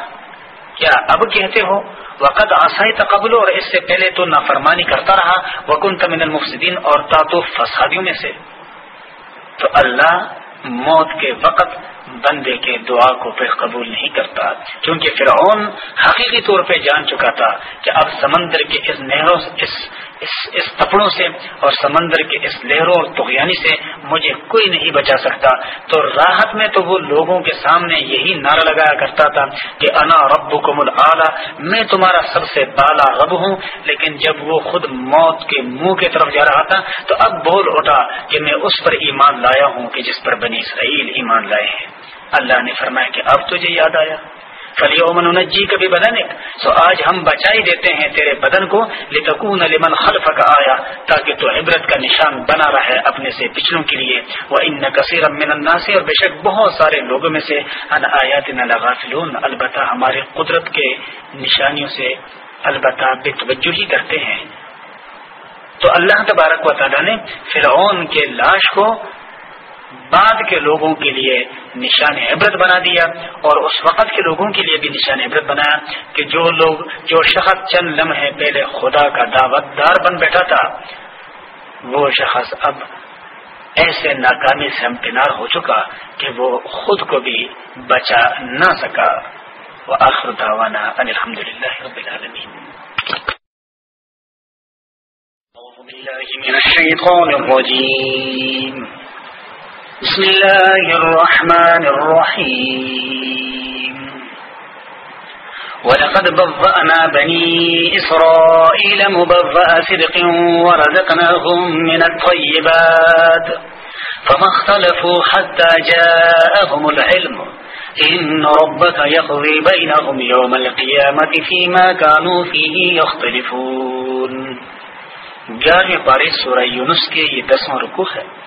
کیا اب کہتے ہو؟ وقت آسائی تقبل اور اس سے پہلے تو نافرمانی کرتا رہا۔ وکن تمن المفسدین، اور تاتو فسادیوں میں سے۔ تو اللہ موت کے وقت بندے کے دعا کو پھر قبول نہیں کرتا کیونکہ فرعون حقیقی طور پہ جان چکا تھا کہ اب سمندر کے اس نہروں اس اس اس تپڑوں سے اور سمندر کے اس لہروں اور تغیانی سے مجھے کوئی نہیں بچا سکتا۔ تو راحت میں تو وہ لوگوں کے سامنے یہی نعرہ لگایا کرتا تھا کہ انا رب کو میں تمہارا سب سے بالا رب ہوں۔ لیکن جب وہ خود موت کے منہ کی طرف جا رہا تھا تو اب بول اٹھا کہ میں اس پر ایمان لایا ہوں کہ جس پر بنی اسرائیل ایمان لائے ہیں۔ اللہ نے فرمایا کہ اب تجھے یاد آیا۔ فلی امن جی کبھی بدن سو آج ہم بچائی دیتے ہیں تیرے بدن کو لتکون لمن خلف کا آیا تاکہ تو عبرت کا نشان بنا رہے اپنے سے پچھلوں کے لیے۔ وہ ان کثیر من الناس، اور بے شک بہت سارے لوگوں میں سے ان آیات لغافلون۔ البتہ ہمارے قدرت کے نشانیوں سے البتہ بے توجہ ہی کرتے ہیں۔ تو اللہ تبارک و تعالیٰ نے فرعون کے لاش کو بعد کے لوگوں کے لیے نشان عبرت بنا دیا اور اس وقت کے لوگوں کے لیے بھی نشان عبرت بنایا کہ جو لوگ، جو شخص چند لمحے پہلے خدا کا دعوت دار بن بیٹھا تھا، وہ شخص اب ایسے ناکامی سے امکنار ہو چکا کہ وہ خود کو بھی بچا نہ سکا۔ وہ آخر داوانا الحمد للہ رب العالمین۔ من الشیطان الرجیم۔ بسم الله الرحمن الرحيم. ولقد بضأنا بني إسرائيل مبضأ صدق ورزقناهم من الطيبات فما اختلفوا حتى جاءهم العلم. إن ربك يقضي بينهم يوم القيامة فيما كانوا فيه يختلفون. گیارہویں پارے سورہ یونس کے یہ دسواں رکو ہے۔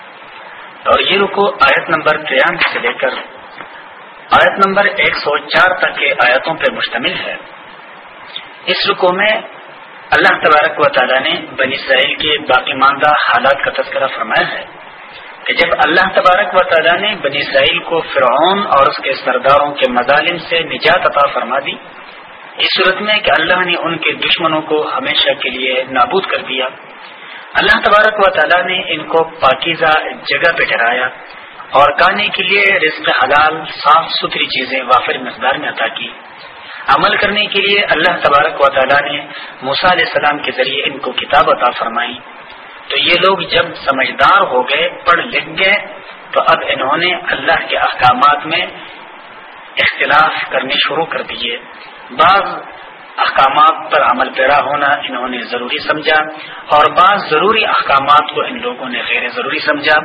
اور یہ رکو آیت نمبر تریانوے سے لے کر آیت نمبر ایک سو چار تک کے آیتوں پر مشتمل ہے۔ اس رکو میں اللہ تبارک و تعالیٰ نے بنی اسرائیل کے باقی ماندہ حالات کا تذکرہ فرمایا ہے کہ جب اللہ تبارک و تعالیٰ نے بنی اسرائیل کو فرعون اور اس کے سرداروں کے مظالم سے نجات عطا فرما دی، اس صورت میں کہ اللہ نے ان کے دشمنوں کو ہمیشہ کے لیے نابود کر دیا۔ اللہ تبارک و تعالیٰ نے ان کو پاکیزہ جگہ پہ ٹھہرایا اور کھانے کے لیے رزق حلال، صاف ستھری چیزیں وافر مقدار میں عطا کی۔ عمل کرنے کے لیے اللہ تبارک و تعالیٰ نے موسیٰ علیہ السلام کے ذریعے ان کو کتاب عطا فرمائی۔ تو یہ لوگ جب سمجھدار ہو گئے، پڑھ لکھ گئے، تو اب انہوں نے اللہ کے احکامات میں اختلاف کرنے شروع کر دیے۔ بعض احکامات پر عمل پیرا ہونا انہوں نے ضروری سمجھا اور بعض ضروری احکامات کو ان لوگوں نے غیر ضروری سمجھا،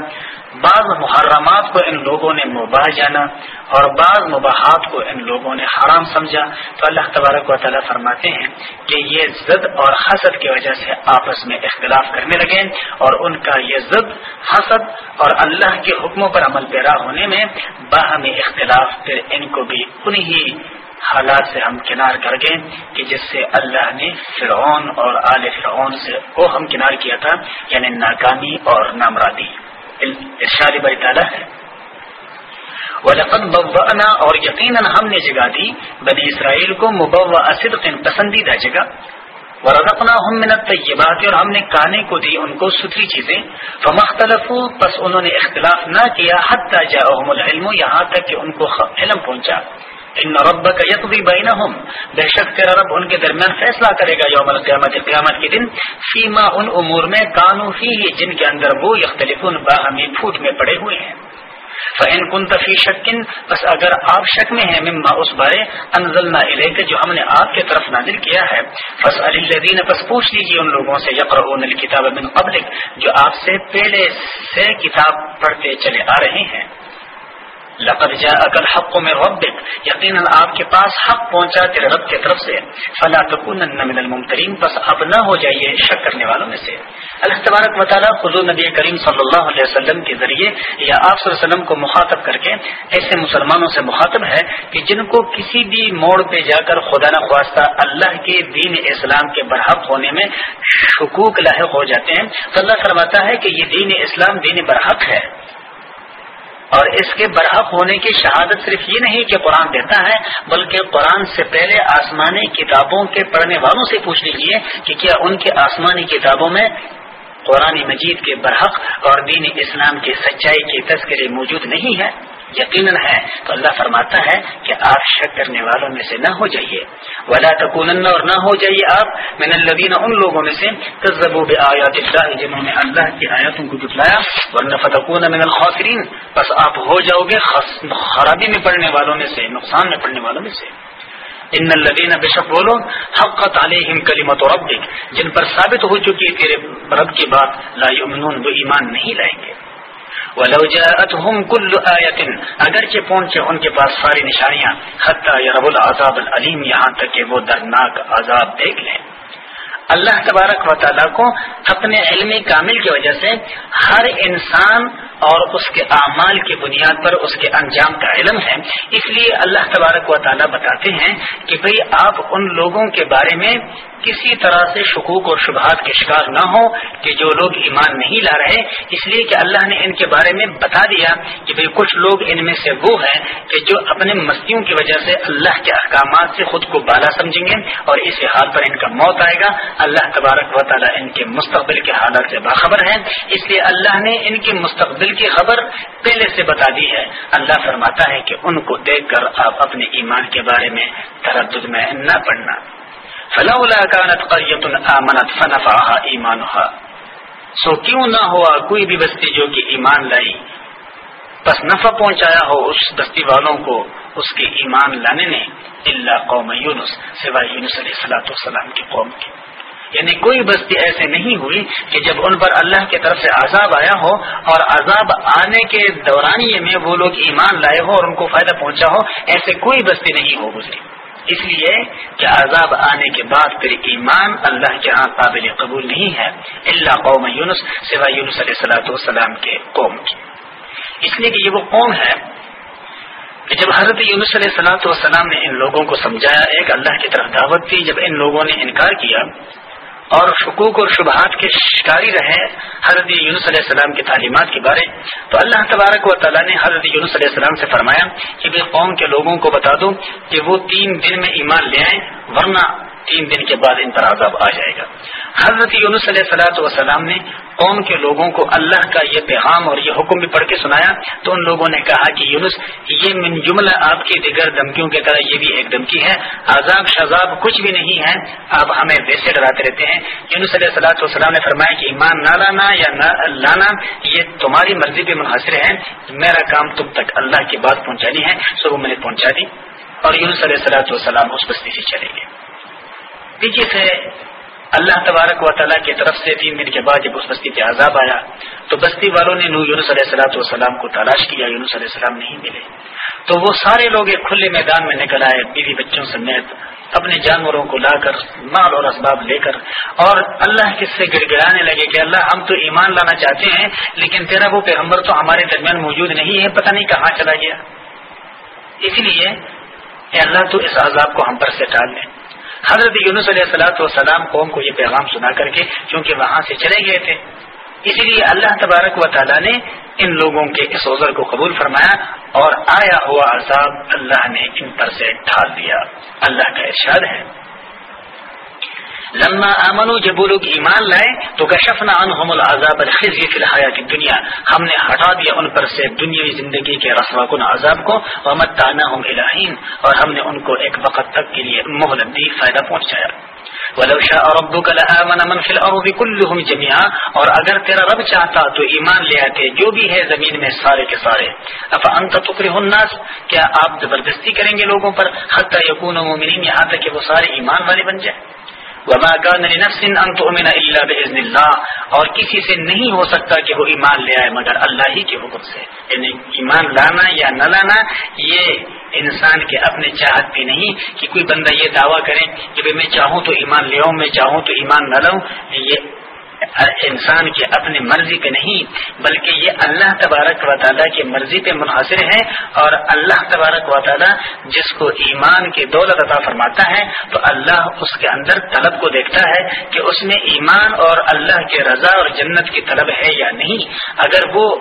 بعض محرمات کو ان لوگوں نے مباح جانا اور بعض مباحات کو ان لوگوں نے حرام سمجھا۔ تو اللہ تبارک و تعالیٰ فرماتے ہیں کہ یہ زد اور حسد کی وجہ سے آپس میں اختلاف کرنے لگے اور ان کا یہ زد حسد اور اللہ کے حکموں پر عمل پیرا ہونے میں باہمی اختلاف پھر ان کو بھی انہی حالات سے ہم کنار کر گئے کہ جس سے اللہ نے فرعون اور آل فرعون سے وہ ہم کنار کیا تھا یعنی ناکامی اور نامرادی۔ ارشاد بھائی تعالیٰ ہے۔ بوانا اور یقیناً ہم نے جگہ دی، بنی اسرائیل کو مبوا صدق پسندیدہ جگہ۔ ورزقنا ہم منت طیبات اور ہم نے کانے کو دی ان کو ستھری چیزیں۔ فمختلف بس انہوں نے اختلاف نہ کیا، حتی جاءہم العلم، یہاں تک کہ ان کو علم پہنچا۔ ان رب کا یقبی بینہم. بے شک تیرا رب ان کے درمیان فیصلہ کرے گا یوم القیامت، قیامت کے دن. فیما ان امور میں قانو فی جن کے اندر وہ یختلف باہمی پھوٹ میں پڑے ہوئے ہیں. فین کن تفی شکن بس اگر آپ شک میں ہیں، مما اس بارے انزل نہ جو ہم نے آپ کی طرف نازل کیا ہے. فس الدین بس پوچھ لیجیے ان لوگوں سے یقر کتاب من قبلک، جو آپ سے پہلے سے کتاب پڑھتے چلے آ رہے ہیں. لقد جاءك حق میں ربك. یقینا آپ کے پاس حق پہنچا تیرے رب کی طرف سے. فلا تكونن من الممترین. بس اب نہ ہو جائیے شک کرنے والوں میں سے. اللہ تبارک و تعالی نبی کریم صلی اللہ علیہ وسلم کے ذریعے یا آپ صلی اللہ علیہ وسلم کو مخاطب کر کے ایسے مسلمانوں سے مخاطب ہے کہ جن کو کسی بھی موڑ پہ جا کر خدا نہ خواستہ اللہ کے دین اسلام کے برحق ہونے میں حقوق لاحق ہو جاتے ہیں. تو اللہ فرماتا ہے کہ یہ دین اسلام دین برحق ہے. اور اس کے برحق ہونے کی شہادت صرف یہ نہیں کہ قرآن دیتا ہے، بلکہ قرآن سے پہلے آسمانی کتابوں کے پڑھنے والوں سے پوچھ لیجیے کہ کیا ان کے آسمانی کتابوں میں قرآن مجید کے برحق اور دین اسلام کی سچائی کی تذکرے موجود نہیں ہے؟ یقیناً ہے۔ تو اللہ فرماتا ہے کہ آپ شک کرنے والوں میں سے نہ ہو جائیے۔ ولا تکون اور نہ ہو جائیے آپ میں نے ان لوگوں میں سے آیات اللہ جنہوں نے اللہ کی آیاتوں کو جٹلایا ورنہ فتقون من الخاسرین بس آپ ہو جاؤ گے خرابی میں پڑنے والوں میں سے، نقصان میں پڑنے والوں میں سے۔ ان الدین بے شک بولو، حقت علیہم کلیمت و رب جن پر ثابت ہو چکی تیرے رب کی بات، لا یؤمنون وہ ایمان نہیں لائیں گے۔ ولو جاءتهم كل آیت اگرچہ پہنچے ان کے پاس ساری نشانیاں حتى يروا العذاب العلیم، یہاں تک کہ وہ دردناک عذاب دیکھ لیں۔ اللہ تبارک و تعالیٰ کو اپنے علم کامل کی وجہ سے ہر انسان اور اس کے اعمال کی بنیاد پر اس کے انجام کا علم ہے۔ اس لیے اللہ تبارک و تعالیٰ بتاتے ہیں کہ بھئی آپ ان لوگوں کے بارے میں کسی طرح سے شکوک اور شبہات کے شکار نہ ہو کہ جو لوگ ایمان نہیں لا رہے۔ اس لیے کہ اللہ نے ان کے بارے میں بتا دیا کہ بھئی کچھ لوگ ان میں سے وہ ہیں کہ جو اپنے مستیوں کی وجہ سے اللہ کے احکامات سے خود کو بالا سمجھیں گے اور اس حال پر ان کا موت آئے گا۔ اللہ تبارک و تعالیٰ ان کے مستقبل کے حالات سے باخبر ہے اس لیے اللہ نے ان کے مستقبل کی خبر پہلے سے بتا دی ہے۔ اللہ فرماتا ہے کہ ان کو دیکھ کر آپ اپنے ایمان کے بارے میں تردد میں نہ پڑنا۔ فلولا كانت قرية آمنت فنفعها ایمانها سو کیوں نہ ہوا کوئی بھی بستی جو کہ ایمان لائی۔ بس نفع پہنچایا ہو اس بستی والوں کو اس کے ایمان لانے نے۔ اللہ قوم یونس سوائے یونس علیہ السلاۃ والسلام کی قوم کی یعنی کوئی بستی ایسے نہیں ہوئی کہ جب ان پر اللہ کی طرف سے عذاب آیا ہو اور عذاب آنے کے دورانیے میں وہ لوگ ایمان لائے ہو اور ان کو فائدہ پہنچا ہو، ایسے کوئی بستی نہیں ہو گزری۔ اس لیے کہ عذاب آنے کے بعد پھر ایمان اللہ کے ہاں قابل قبول نہیں ہے۔ اللہ قوم یونس، سوائے یونس علیہ صلاحت والسلام کے قوم کی۔ اس لیے کہ یہ وہ قوم ہے کہ جب حضرت یونس علیہ صلاحت والسلام نے ان لوگوں کو سمجھایا، ایک اللہ کی طرف دعوت دی، جب ان لوگوں نے انکار کیا اور حقوق اور شبہات کے شکاری رہے حضرت یونس علیہ السلام کی تعلیمات کے بارے۔ تو اللہ تبارک و تعالیٰ نے حضرت یونس علیہ السلام سے فرمایا کہ میں قوم کے لوگوں کو بتا دو کہ وہ تین دن میں ایمان لے آئیں، ورنہ تین دن کے بعد ان پر عذاب آ جائے گا۔ حضرت یونس علیہ صلاحت وسلام نے قوم کے لوگوں کو اللہ کا یہ پیغام اور یہ حکم بھی پڑھ کے سنایا تو ان لوگوں نے کہا کہ یونس، یہ من جملہ آپ کی دیگر دھمکیوں کی طرح یہ بھی ایک دھمکی ہے۔ عذاب شذاب کچھ بھی نہیں ہے، آپ ہمیں ویسے ڈراتے رہتے ہیں۔ یونس علیہ صلاحت وسلام نے فرمایا کہ ایمان نہ لانا یا نہ لانا، یہ تمہاری مرضی پہ منحصر ہے۔ میرا کام تم تک اللہ کی بات پہنچانی ہے، سو وہ میں نے پہنچا دی۔ اور یونس علیہ صلاحت وسلام اس بستی سے چلے گئے۔ پیچھے سے اللہ تبارک و تعالیٰ کی طرف سے تین دن کے بعد جب اس بستی پہ عذاب آیا، تو بستی والوں نے نو یونس علیہ السلاۃ والسلام کو تلاش کیا، یونس علیہ السلام نہیں ملے۔ تو وہ سارے لوگ ایک کھلے میدان میں نکل آئے، بیوی بچوں سمیت اپنے جانوروں کو لا کر مال اور اسباب لے کر۔ اور اللہ کس سے گڑ گڑانے لگے کہ اللہ، ہم تو ایمان لانا چاہتے ہیں، لیکن تیرا وہ پیغمبر تو ہمارے درمیان موجود نہیں ہے، پتہ نہیں کہاں چلا گیا۔ اس لیے اللہ تو اس عذاب کو ہم پر سے ٹال لیں حضرت یونس علیہ السلاۃ والسلام قوم کو یہ پیغام سنا کر کے کیونکہ وہاں سے چلے گئے تھے۔ اسی لیے اللہ تبارک و تعالیٰ نے ان لوگوں کے اس عذر کو قبول فرمایا اور آیا ہوا عذاب اللہ نے ان پر سے ڈھال دیا۔ اللہ کا ارشاد ہے۔ لما امنو جب وہ لوگ ایمان لائے تو کشفنا عنہم العذاب الخزی فی الحیات الدنیا۔ ہم نے ہٹا دیا ان پر سے دنیاوی زندگی کے رسوا کن عذاب کو۔ ومتعناہم الہین اور ہم نے ان کو ایک وقت تک کے لیے مہلت دی، فائدہ پہنچایا۔ ولو شاء ربك لآمن من في الارض كلهم جميعا۔ اور اگر تیرا رب چاہتا تو ایمان لے آتے جو بھی ہے زمین میں سارے کے سارے۔ افانت تکره الناس؟ کیا آپ زبردستی کریں گے لوگوں پر؟ حتى يكونوا مؤمنين یہاں تک کہ وہ سارے ایمان والے بن جائیں۔ وما كان لنفس ان تؤمن الا باذن الله. اور کسی سے نہیں ہو سکتا کہ وہ ایمان لے آئے مگر اللہ ہی کے حکم سے. یعنی ایمان لانا یا نہ لانا، یہ انسان کے اپنے چاہت بھی نہیں کہ کوئی بندہ یہ دعویٰ کرے کہ میں چاہوں تو ایمان لے آؤں، میں چاہوں تو ایمان نہ لاؤں یہ ہر انسان کی اپنی مرضی پہ نہیں، بلکہ یہ اللہ تبارک و تعالیٰ کی مرضی پہ منحصر ہے۔ اور اللہ تبارک و تعالیٰ جس کو ایمان کی دولت عطا فرماتا ہے، تو اللہ اس کے اندر طلب کو دیکھتا ہے کہ اس میں ایمان اور اللہ کے رضا اور جنت کی طلب ہے یا نہیں۔ اگر وہ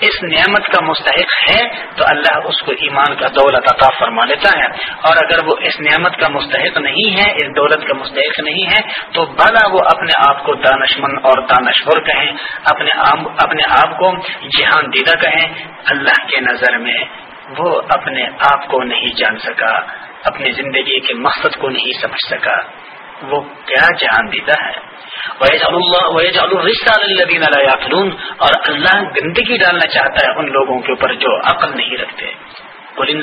اس نعمت کا مستحق ہے، تو اللہ اس کو ایمان کا دولت عطا فرما لیتا ہے۔ اور اگر وہ اس نعمت کا مستحق نہیں ہے، اس دولت کا مستحق نہیں ہے، تو بھلا وہ اپنے آپ کو دانشمند اور دانشور کہیں۔ اپنے اپنے آپ کو جہان دیدہ کہیں۔ اللہ کے نظر میں وہ اپنے آپ کو نہیں جان سکا، اپنی زندگی کے مقصد کو نہیں سمجھ سکا۔ وہ کیا جان دیتا ہے۔ اور اللہ گندگی ڈالنا چاہتا ہے ان لوگوں کے اوپر جو عقل نہیں رکھتے۔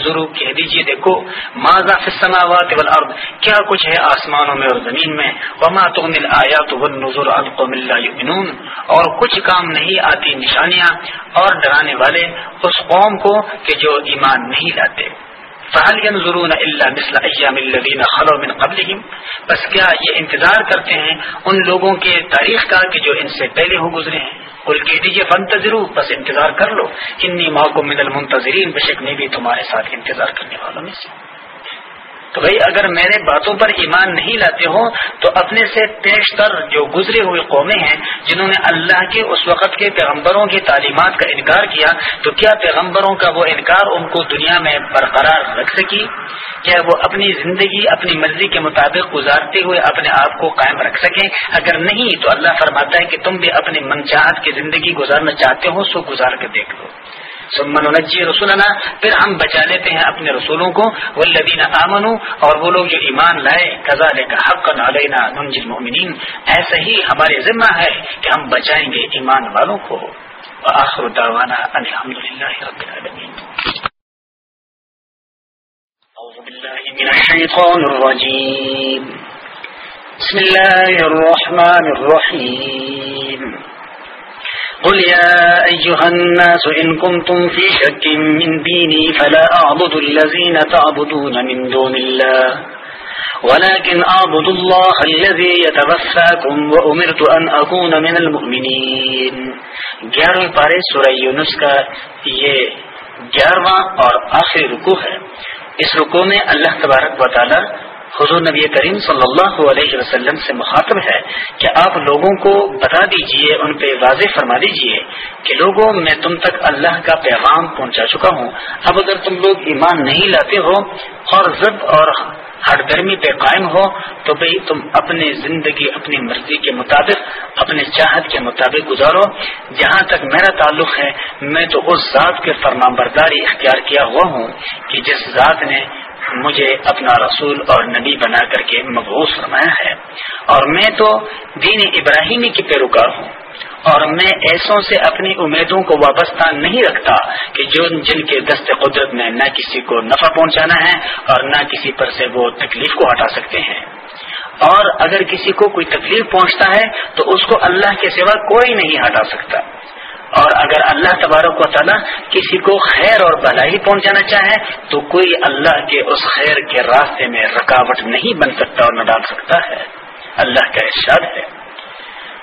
ضرور کہہ دیجیے دیکھو ماضا السماوات والارض کیا کچھ ہے آسمانوں میں اور زمین میں؟ وما تغنی الآیات والنظر عن قوم لا یؤمنون اور کچھ کام نہیں، آتی نشانیاں اور ڈرانے والے اس قوم کو کہ جو ایمان نہیں لاتے۔ فہل ينظرون الا مثل ایام الذين خلو من قبلهم؟ بس کیا یہ انتظار کرتے ہیں ان لوگوں کے تاریخ کا کہ جو ان سے پہلے ہو گزرے ہیں؟ قل کہہ دیجیے فنتظرو بس انتظار کر لو۔ انی ماں من المنتظرین بشک میں بھی تمہارے ساتھ انتظار کرنے والوں میں سے تو بھائی اگر میرے باتوں پر ایمان نہیں لاتے ہو تو اپنے سے پیشتر جو گزرے ہوئے قومیں ہیں، جنہوں نے اللہ کے اس وقت کے پیغمبروں کی تعلیمات کا انکار کیا، تو کیا پیغمبروں کا وہ انکار ان کو دنیا میں برقرار رکھ سکی؟ کیا وہ اپنی زندگی، اپنی مرضی کے مطابق گزارتے ہوئے اپنے آپ کو قائم رکھ سکیں؟ اگر نہیں، تو اللہ فرماتا ہے کہ تم بھی اپنی منچاہت کی زندگی گزارنا چاہتے ہو، سو گزار کے دیکھ لو۔ سمن نجی رسولنا، پھر ہم بچا لیتے ہیں اپنے رسولوں کو، والذین آمنوا، اور وہ لوگ جو ایمان لائے، کذالک حقا علینا ننجی المؤمنین۔ ایسا ہی ہمارے ذمہ ہے کہ ہم بچائیں گے ایمان والوں کو۔ وآخر دعوانا ان الحمدللہ رب العالمین۔ اعوذ باللہ من الشیطان الرجیم۔ بسم اللہ الرحمن الرحیم۔ قل يا أيها الناس إن كنتم في شك من ديني فلا أعبد الذين تعبدون من دون الله. ولكن أعبد الله الذي يتوفاكم وأمرت أن أكون من المؤمنين. گیارہویں پارے سورہ یونس کا یہ گیارہواں اور آخری رکو ہے۔ اس رکو میں اللہ تبارک و تعالی حضور نبی کریم صلی اللہ علیہ وسلم سے مخاطب ہے کہ آپ لوگوں کو بتا دیجیے، ان پہ واضح فرما دیجیے کہ لوگوں، میں تم تک اللہ کا پیغام پہنچا چکا ہوں۔ اب اگر تم لوگ ایمان نہیں لاتے ہو اور ضد اور ہر گرمی پہ قائم ہو، تو بھئی تم اپنی زندگی، اپنی مرضی کے مطابق اپنے چاہت کے مطابق گزارو۔ جہاں تک میرا تعلق ہے، میں تو اس ذات کے فرما برداری اختیار کیا ہوا ہوں کہ جس ذات نے مجھے اپنا رسول اور نبی بنا کر کے مبوس فرمایا ہے۔ اور میں تو دین ابراہیمی کی پیروکار ہوں۔ اور میں ایسوں سے اپنی امیدوں کو وابستہ نہیں رکھتا کہ جو جن کے دست قدرت میں نہ کسی کو نفع پہنچانا ہے اور نہ کسی پر سے وہ تکلیف کو ہٹا سکتے ہیں۔ اور اگر کسی کو کوئی تکلیف پہنچتا ہے تو اس کو اللہ کے سوا کوئی نہیں ہٹا سکتا۔ اور اگر اللہ تبارک و تعالیٰ کسی کو خیر اور بھلائی پہنچانا چاہے، تو کوئی اللہ کے اس خیر کے راستے میں رکاوٹ نہیں بن سکتا اور نہ ڈال سکتا ہے۔ اللہ کا ارشاد ہے۔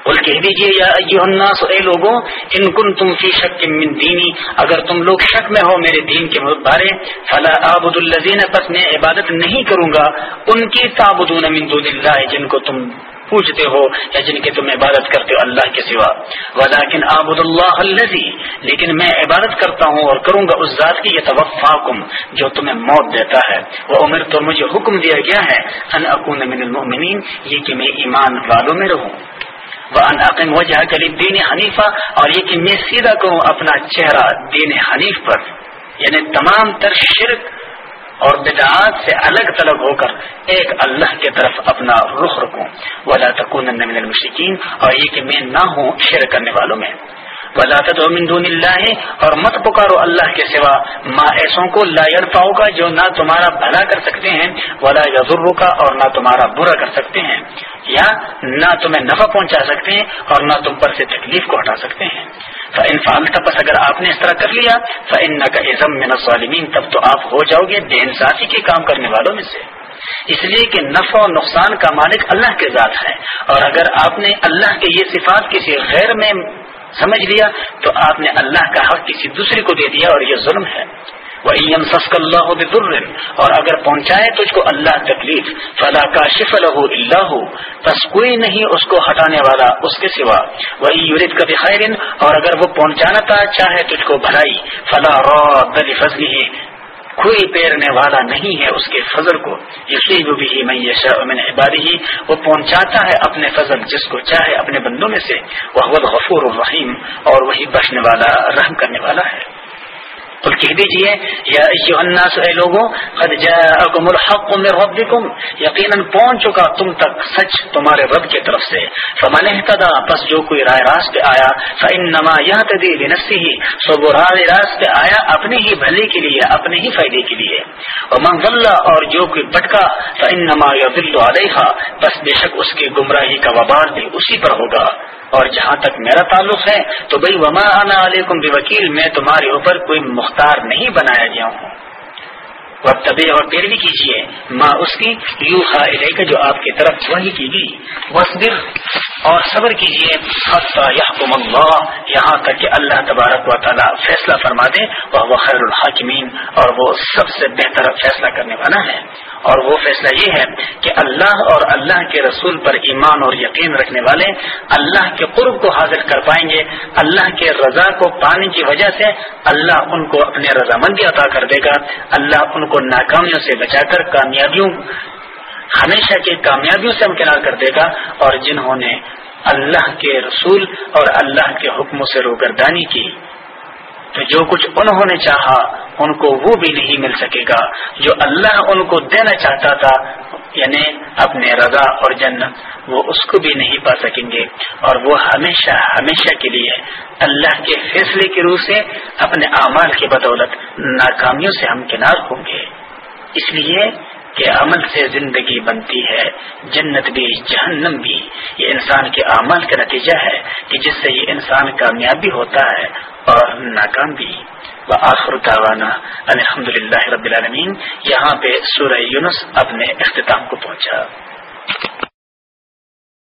بول کہہ دیجیے یا الناس، اے لوگوں، ان کن تم فی شک من دینی، اگر تم لوگ شک میں ہو میرے دین کے بارے، فلا عبد الزین پس میں عبادت نہیں کروں گا، ان کی تعبدون من دون اللہ، جن کو تم پوچھتے ہو یا جن کی تم عبادت کرتے ہو اللہ کے سوا۔ ولیکن آبد اللہ لیکن میں عبادت کرتا ہوں اور کروں گا اس ذات کی یہ توفاکم جو تمہیں موت دیتا ہے۔ وہ عمر تو مجھے حکم دیا گیا ہے ان اکون من المؤمنین یہ کہ میں ایمان والوں میں رہوں۔ وہ ان وجہ کریب دین حنیفہ اور یہ کہ میں سیدھا کروں اپنا چہرہ دین حنیف پر۔ یعنی تمام تر شرک اور بدعات سے الگ تلگ ہو کر ایک اللہ کی طرف اپنا رخ رکھوں۔ ولا تکون من المشرکین اور یہ کہ میں نہ ہوں شیر کرنے والوں میں۔ ولا من دون اللہ اور مت پکارو اللہ کے سوا ماں ایسوں کو لا پاؤ گا جو نہ تمہارا بھلا کر سکتے ہیں، ولا یضر کا اور نہ تمہارا برا کر سکتے ہیں۔ یا نہ تمہیں نفع پہنچا سکتے ہیں اور نہ تم پر سے تکلیف کو ہٹا سکتے ہیں۔ فن فالتا بس اگر آپ نے اس طرح کر لیا فن کا عزم میں تب تو آپ ہو جاؤ گے بے انصافی کے کام کرنے والوں میں سے۔ اس لیے کہ نفع و نقصان کا مالک اللہ کے ذات ہے۔ اور اگر آپ نے اللہ کے یہ صفات کسی غیر میں سمجھ لیا، تو آپ نے اللہ کا حق کسی دوسرے کو دے دیا اور یہ ظلم ہے۔ وہ سسک اللہ بر اور اگر پہنچائے تو اس کو اللہ تکلیف، فلا کا شف اللہ بس کوئی نہیں اس کو ہٹانے والا اس کے سوا۔ وہی یورت کا اور اگر وہ پہنچانا تھا چاہے تجھ کو بھلائی، فلا رو دلی فضلی کوئی پیرنے والا نہیں ہے اس کے فضل کو۔ یقین بھی میں یہ من عبادی ہی وہ پہنچاتا ہے اپنے فضل جس کو چاہے اپنے بندوں میں سے۔ وہ غفور الرحیم اور وہی بچنے والا، رحم کرنے والا ہے۔ تو کہہ دیجیے یا الناس اے لوگوں قد جاءکم الحق من ربکم، یقیناً پہنچ چکا تم تک سچ تمہارے رب کی طرف سے۔ فمن اهتدى پس جو کوئی رائے راست پہ آیا، فانما يهتدي لنفسه سو وہ رائے راست پہ آیا اپنے ہی بھلے کے لیے، اپنے ہی فائدے کے لیے۔ ومن ضل اور جو کوئی بٹکا فانما يضل عليها بس بے شک اس کی گمراہی کا وبال بھی اسی پر ہوگا۔ اور جہاں تک میرا تعلق ہے، تو بھائی وما آنا علیکم بوکیل میں تمہارے اوپر کوئی مختار نہیں بنایا گیا ہوں۔ اور طبی اور پیروی کیجیے ماں اس کی یو خا کا جو آپ کی طرف وہی کی گئی۔ وصبر اور صبر کیجیے یحکم اللہ، یہاں تک کہ اللہ تبارک و تعالی فیصلہ فرما دے وہ خیر الحاکمین، اور وہ سب سے بہتر فیصلہ کرنے والا ہے۔ اور وہ فیصلہ یہ ہے کہ اللہ اور اللہ کے رسول پر ایمان اور یقین رکھنے والے اللہ کے قرب کو حاصل کر پائیں گے، اللہ کے رضا کو پانے کی وجہ سے اللہ ان کو اپنے رضامندی عطا کر دے گا۔ اللہ ان کو ناکامیوں سے بچا کر کامیابیوں، ہمیشہ کی کامیابیوں سے امکنار کر دے گا اور جنہوں نے اللہ کے رسول اور اللہ کے حکموں سے روگردانی کی۔ تو جو کچھ انہوں نے چاہا ان کو وہ بھی نہیں مل سکے گا۔ جو اللہ ان کو دینا چاہتا تھا یعنی اپنے رضا اور جنت، وہ اس کو بھی نہیں پا سکیں گے۔ اور وہ ہمیشہ ہمیشہ کے لیے اللہ کے فیصلے کی روح سے، اپنے اعمال کی بدولت ناکامیوں سے ہم کنار ہوں گے۔ اس لیے کہ عمل سے زندگی بنتی ہے، جنت بھی، جہنم بھی۔ یہ انسان کے اعمال کا نتیجہ ہے کہ جس سے یہ انسان کامیاب بھی ہوتا ہے اور ناکام بھی آخر تعوانا الحمد للہ رب العالمین۔ یہاں پہ سورہ یونس اپنے اختتام کو پہنچا۔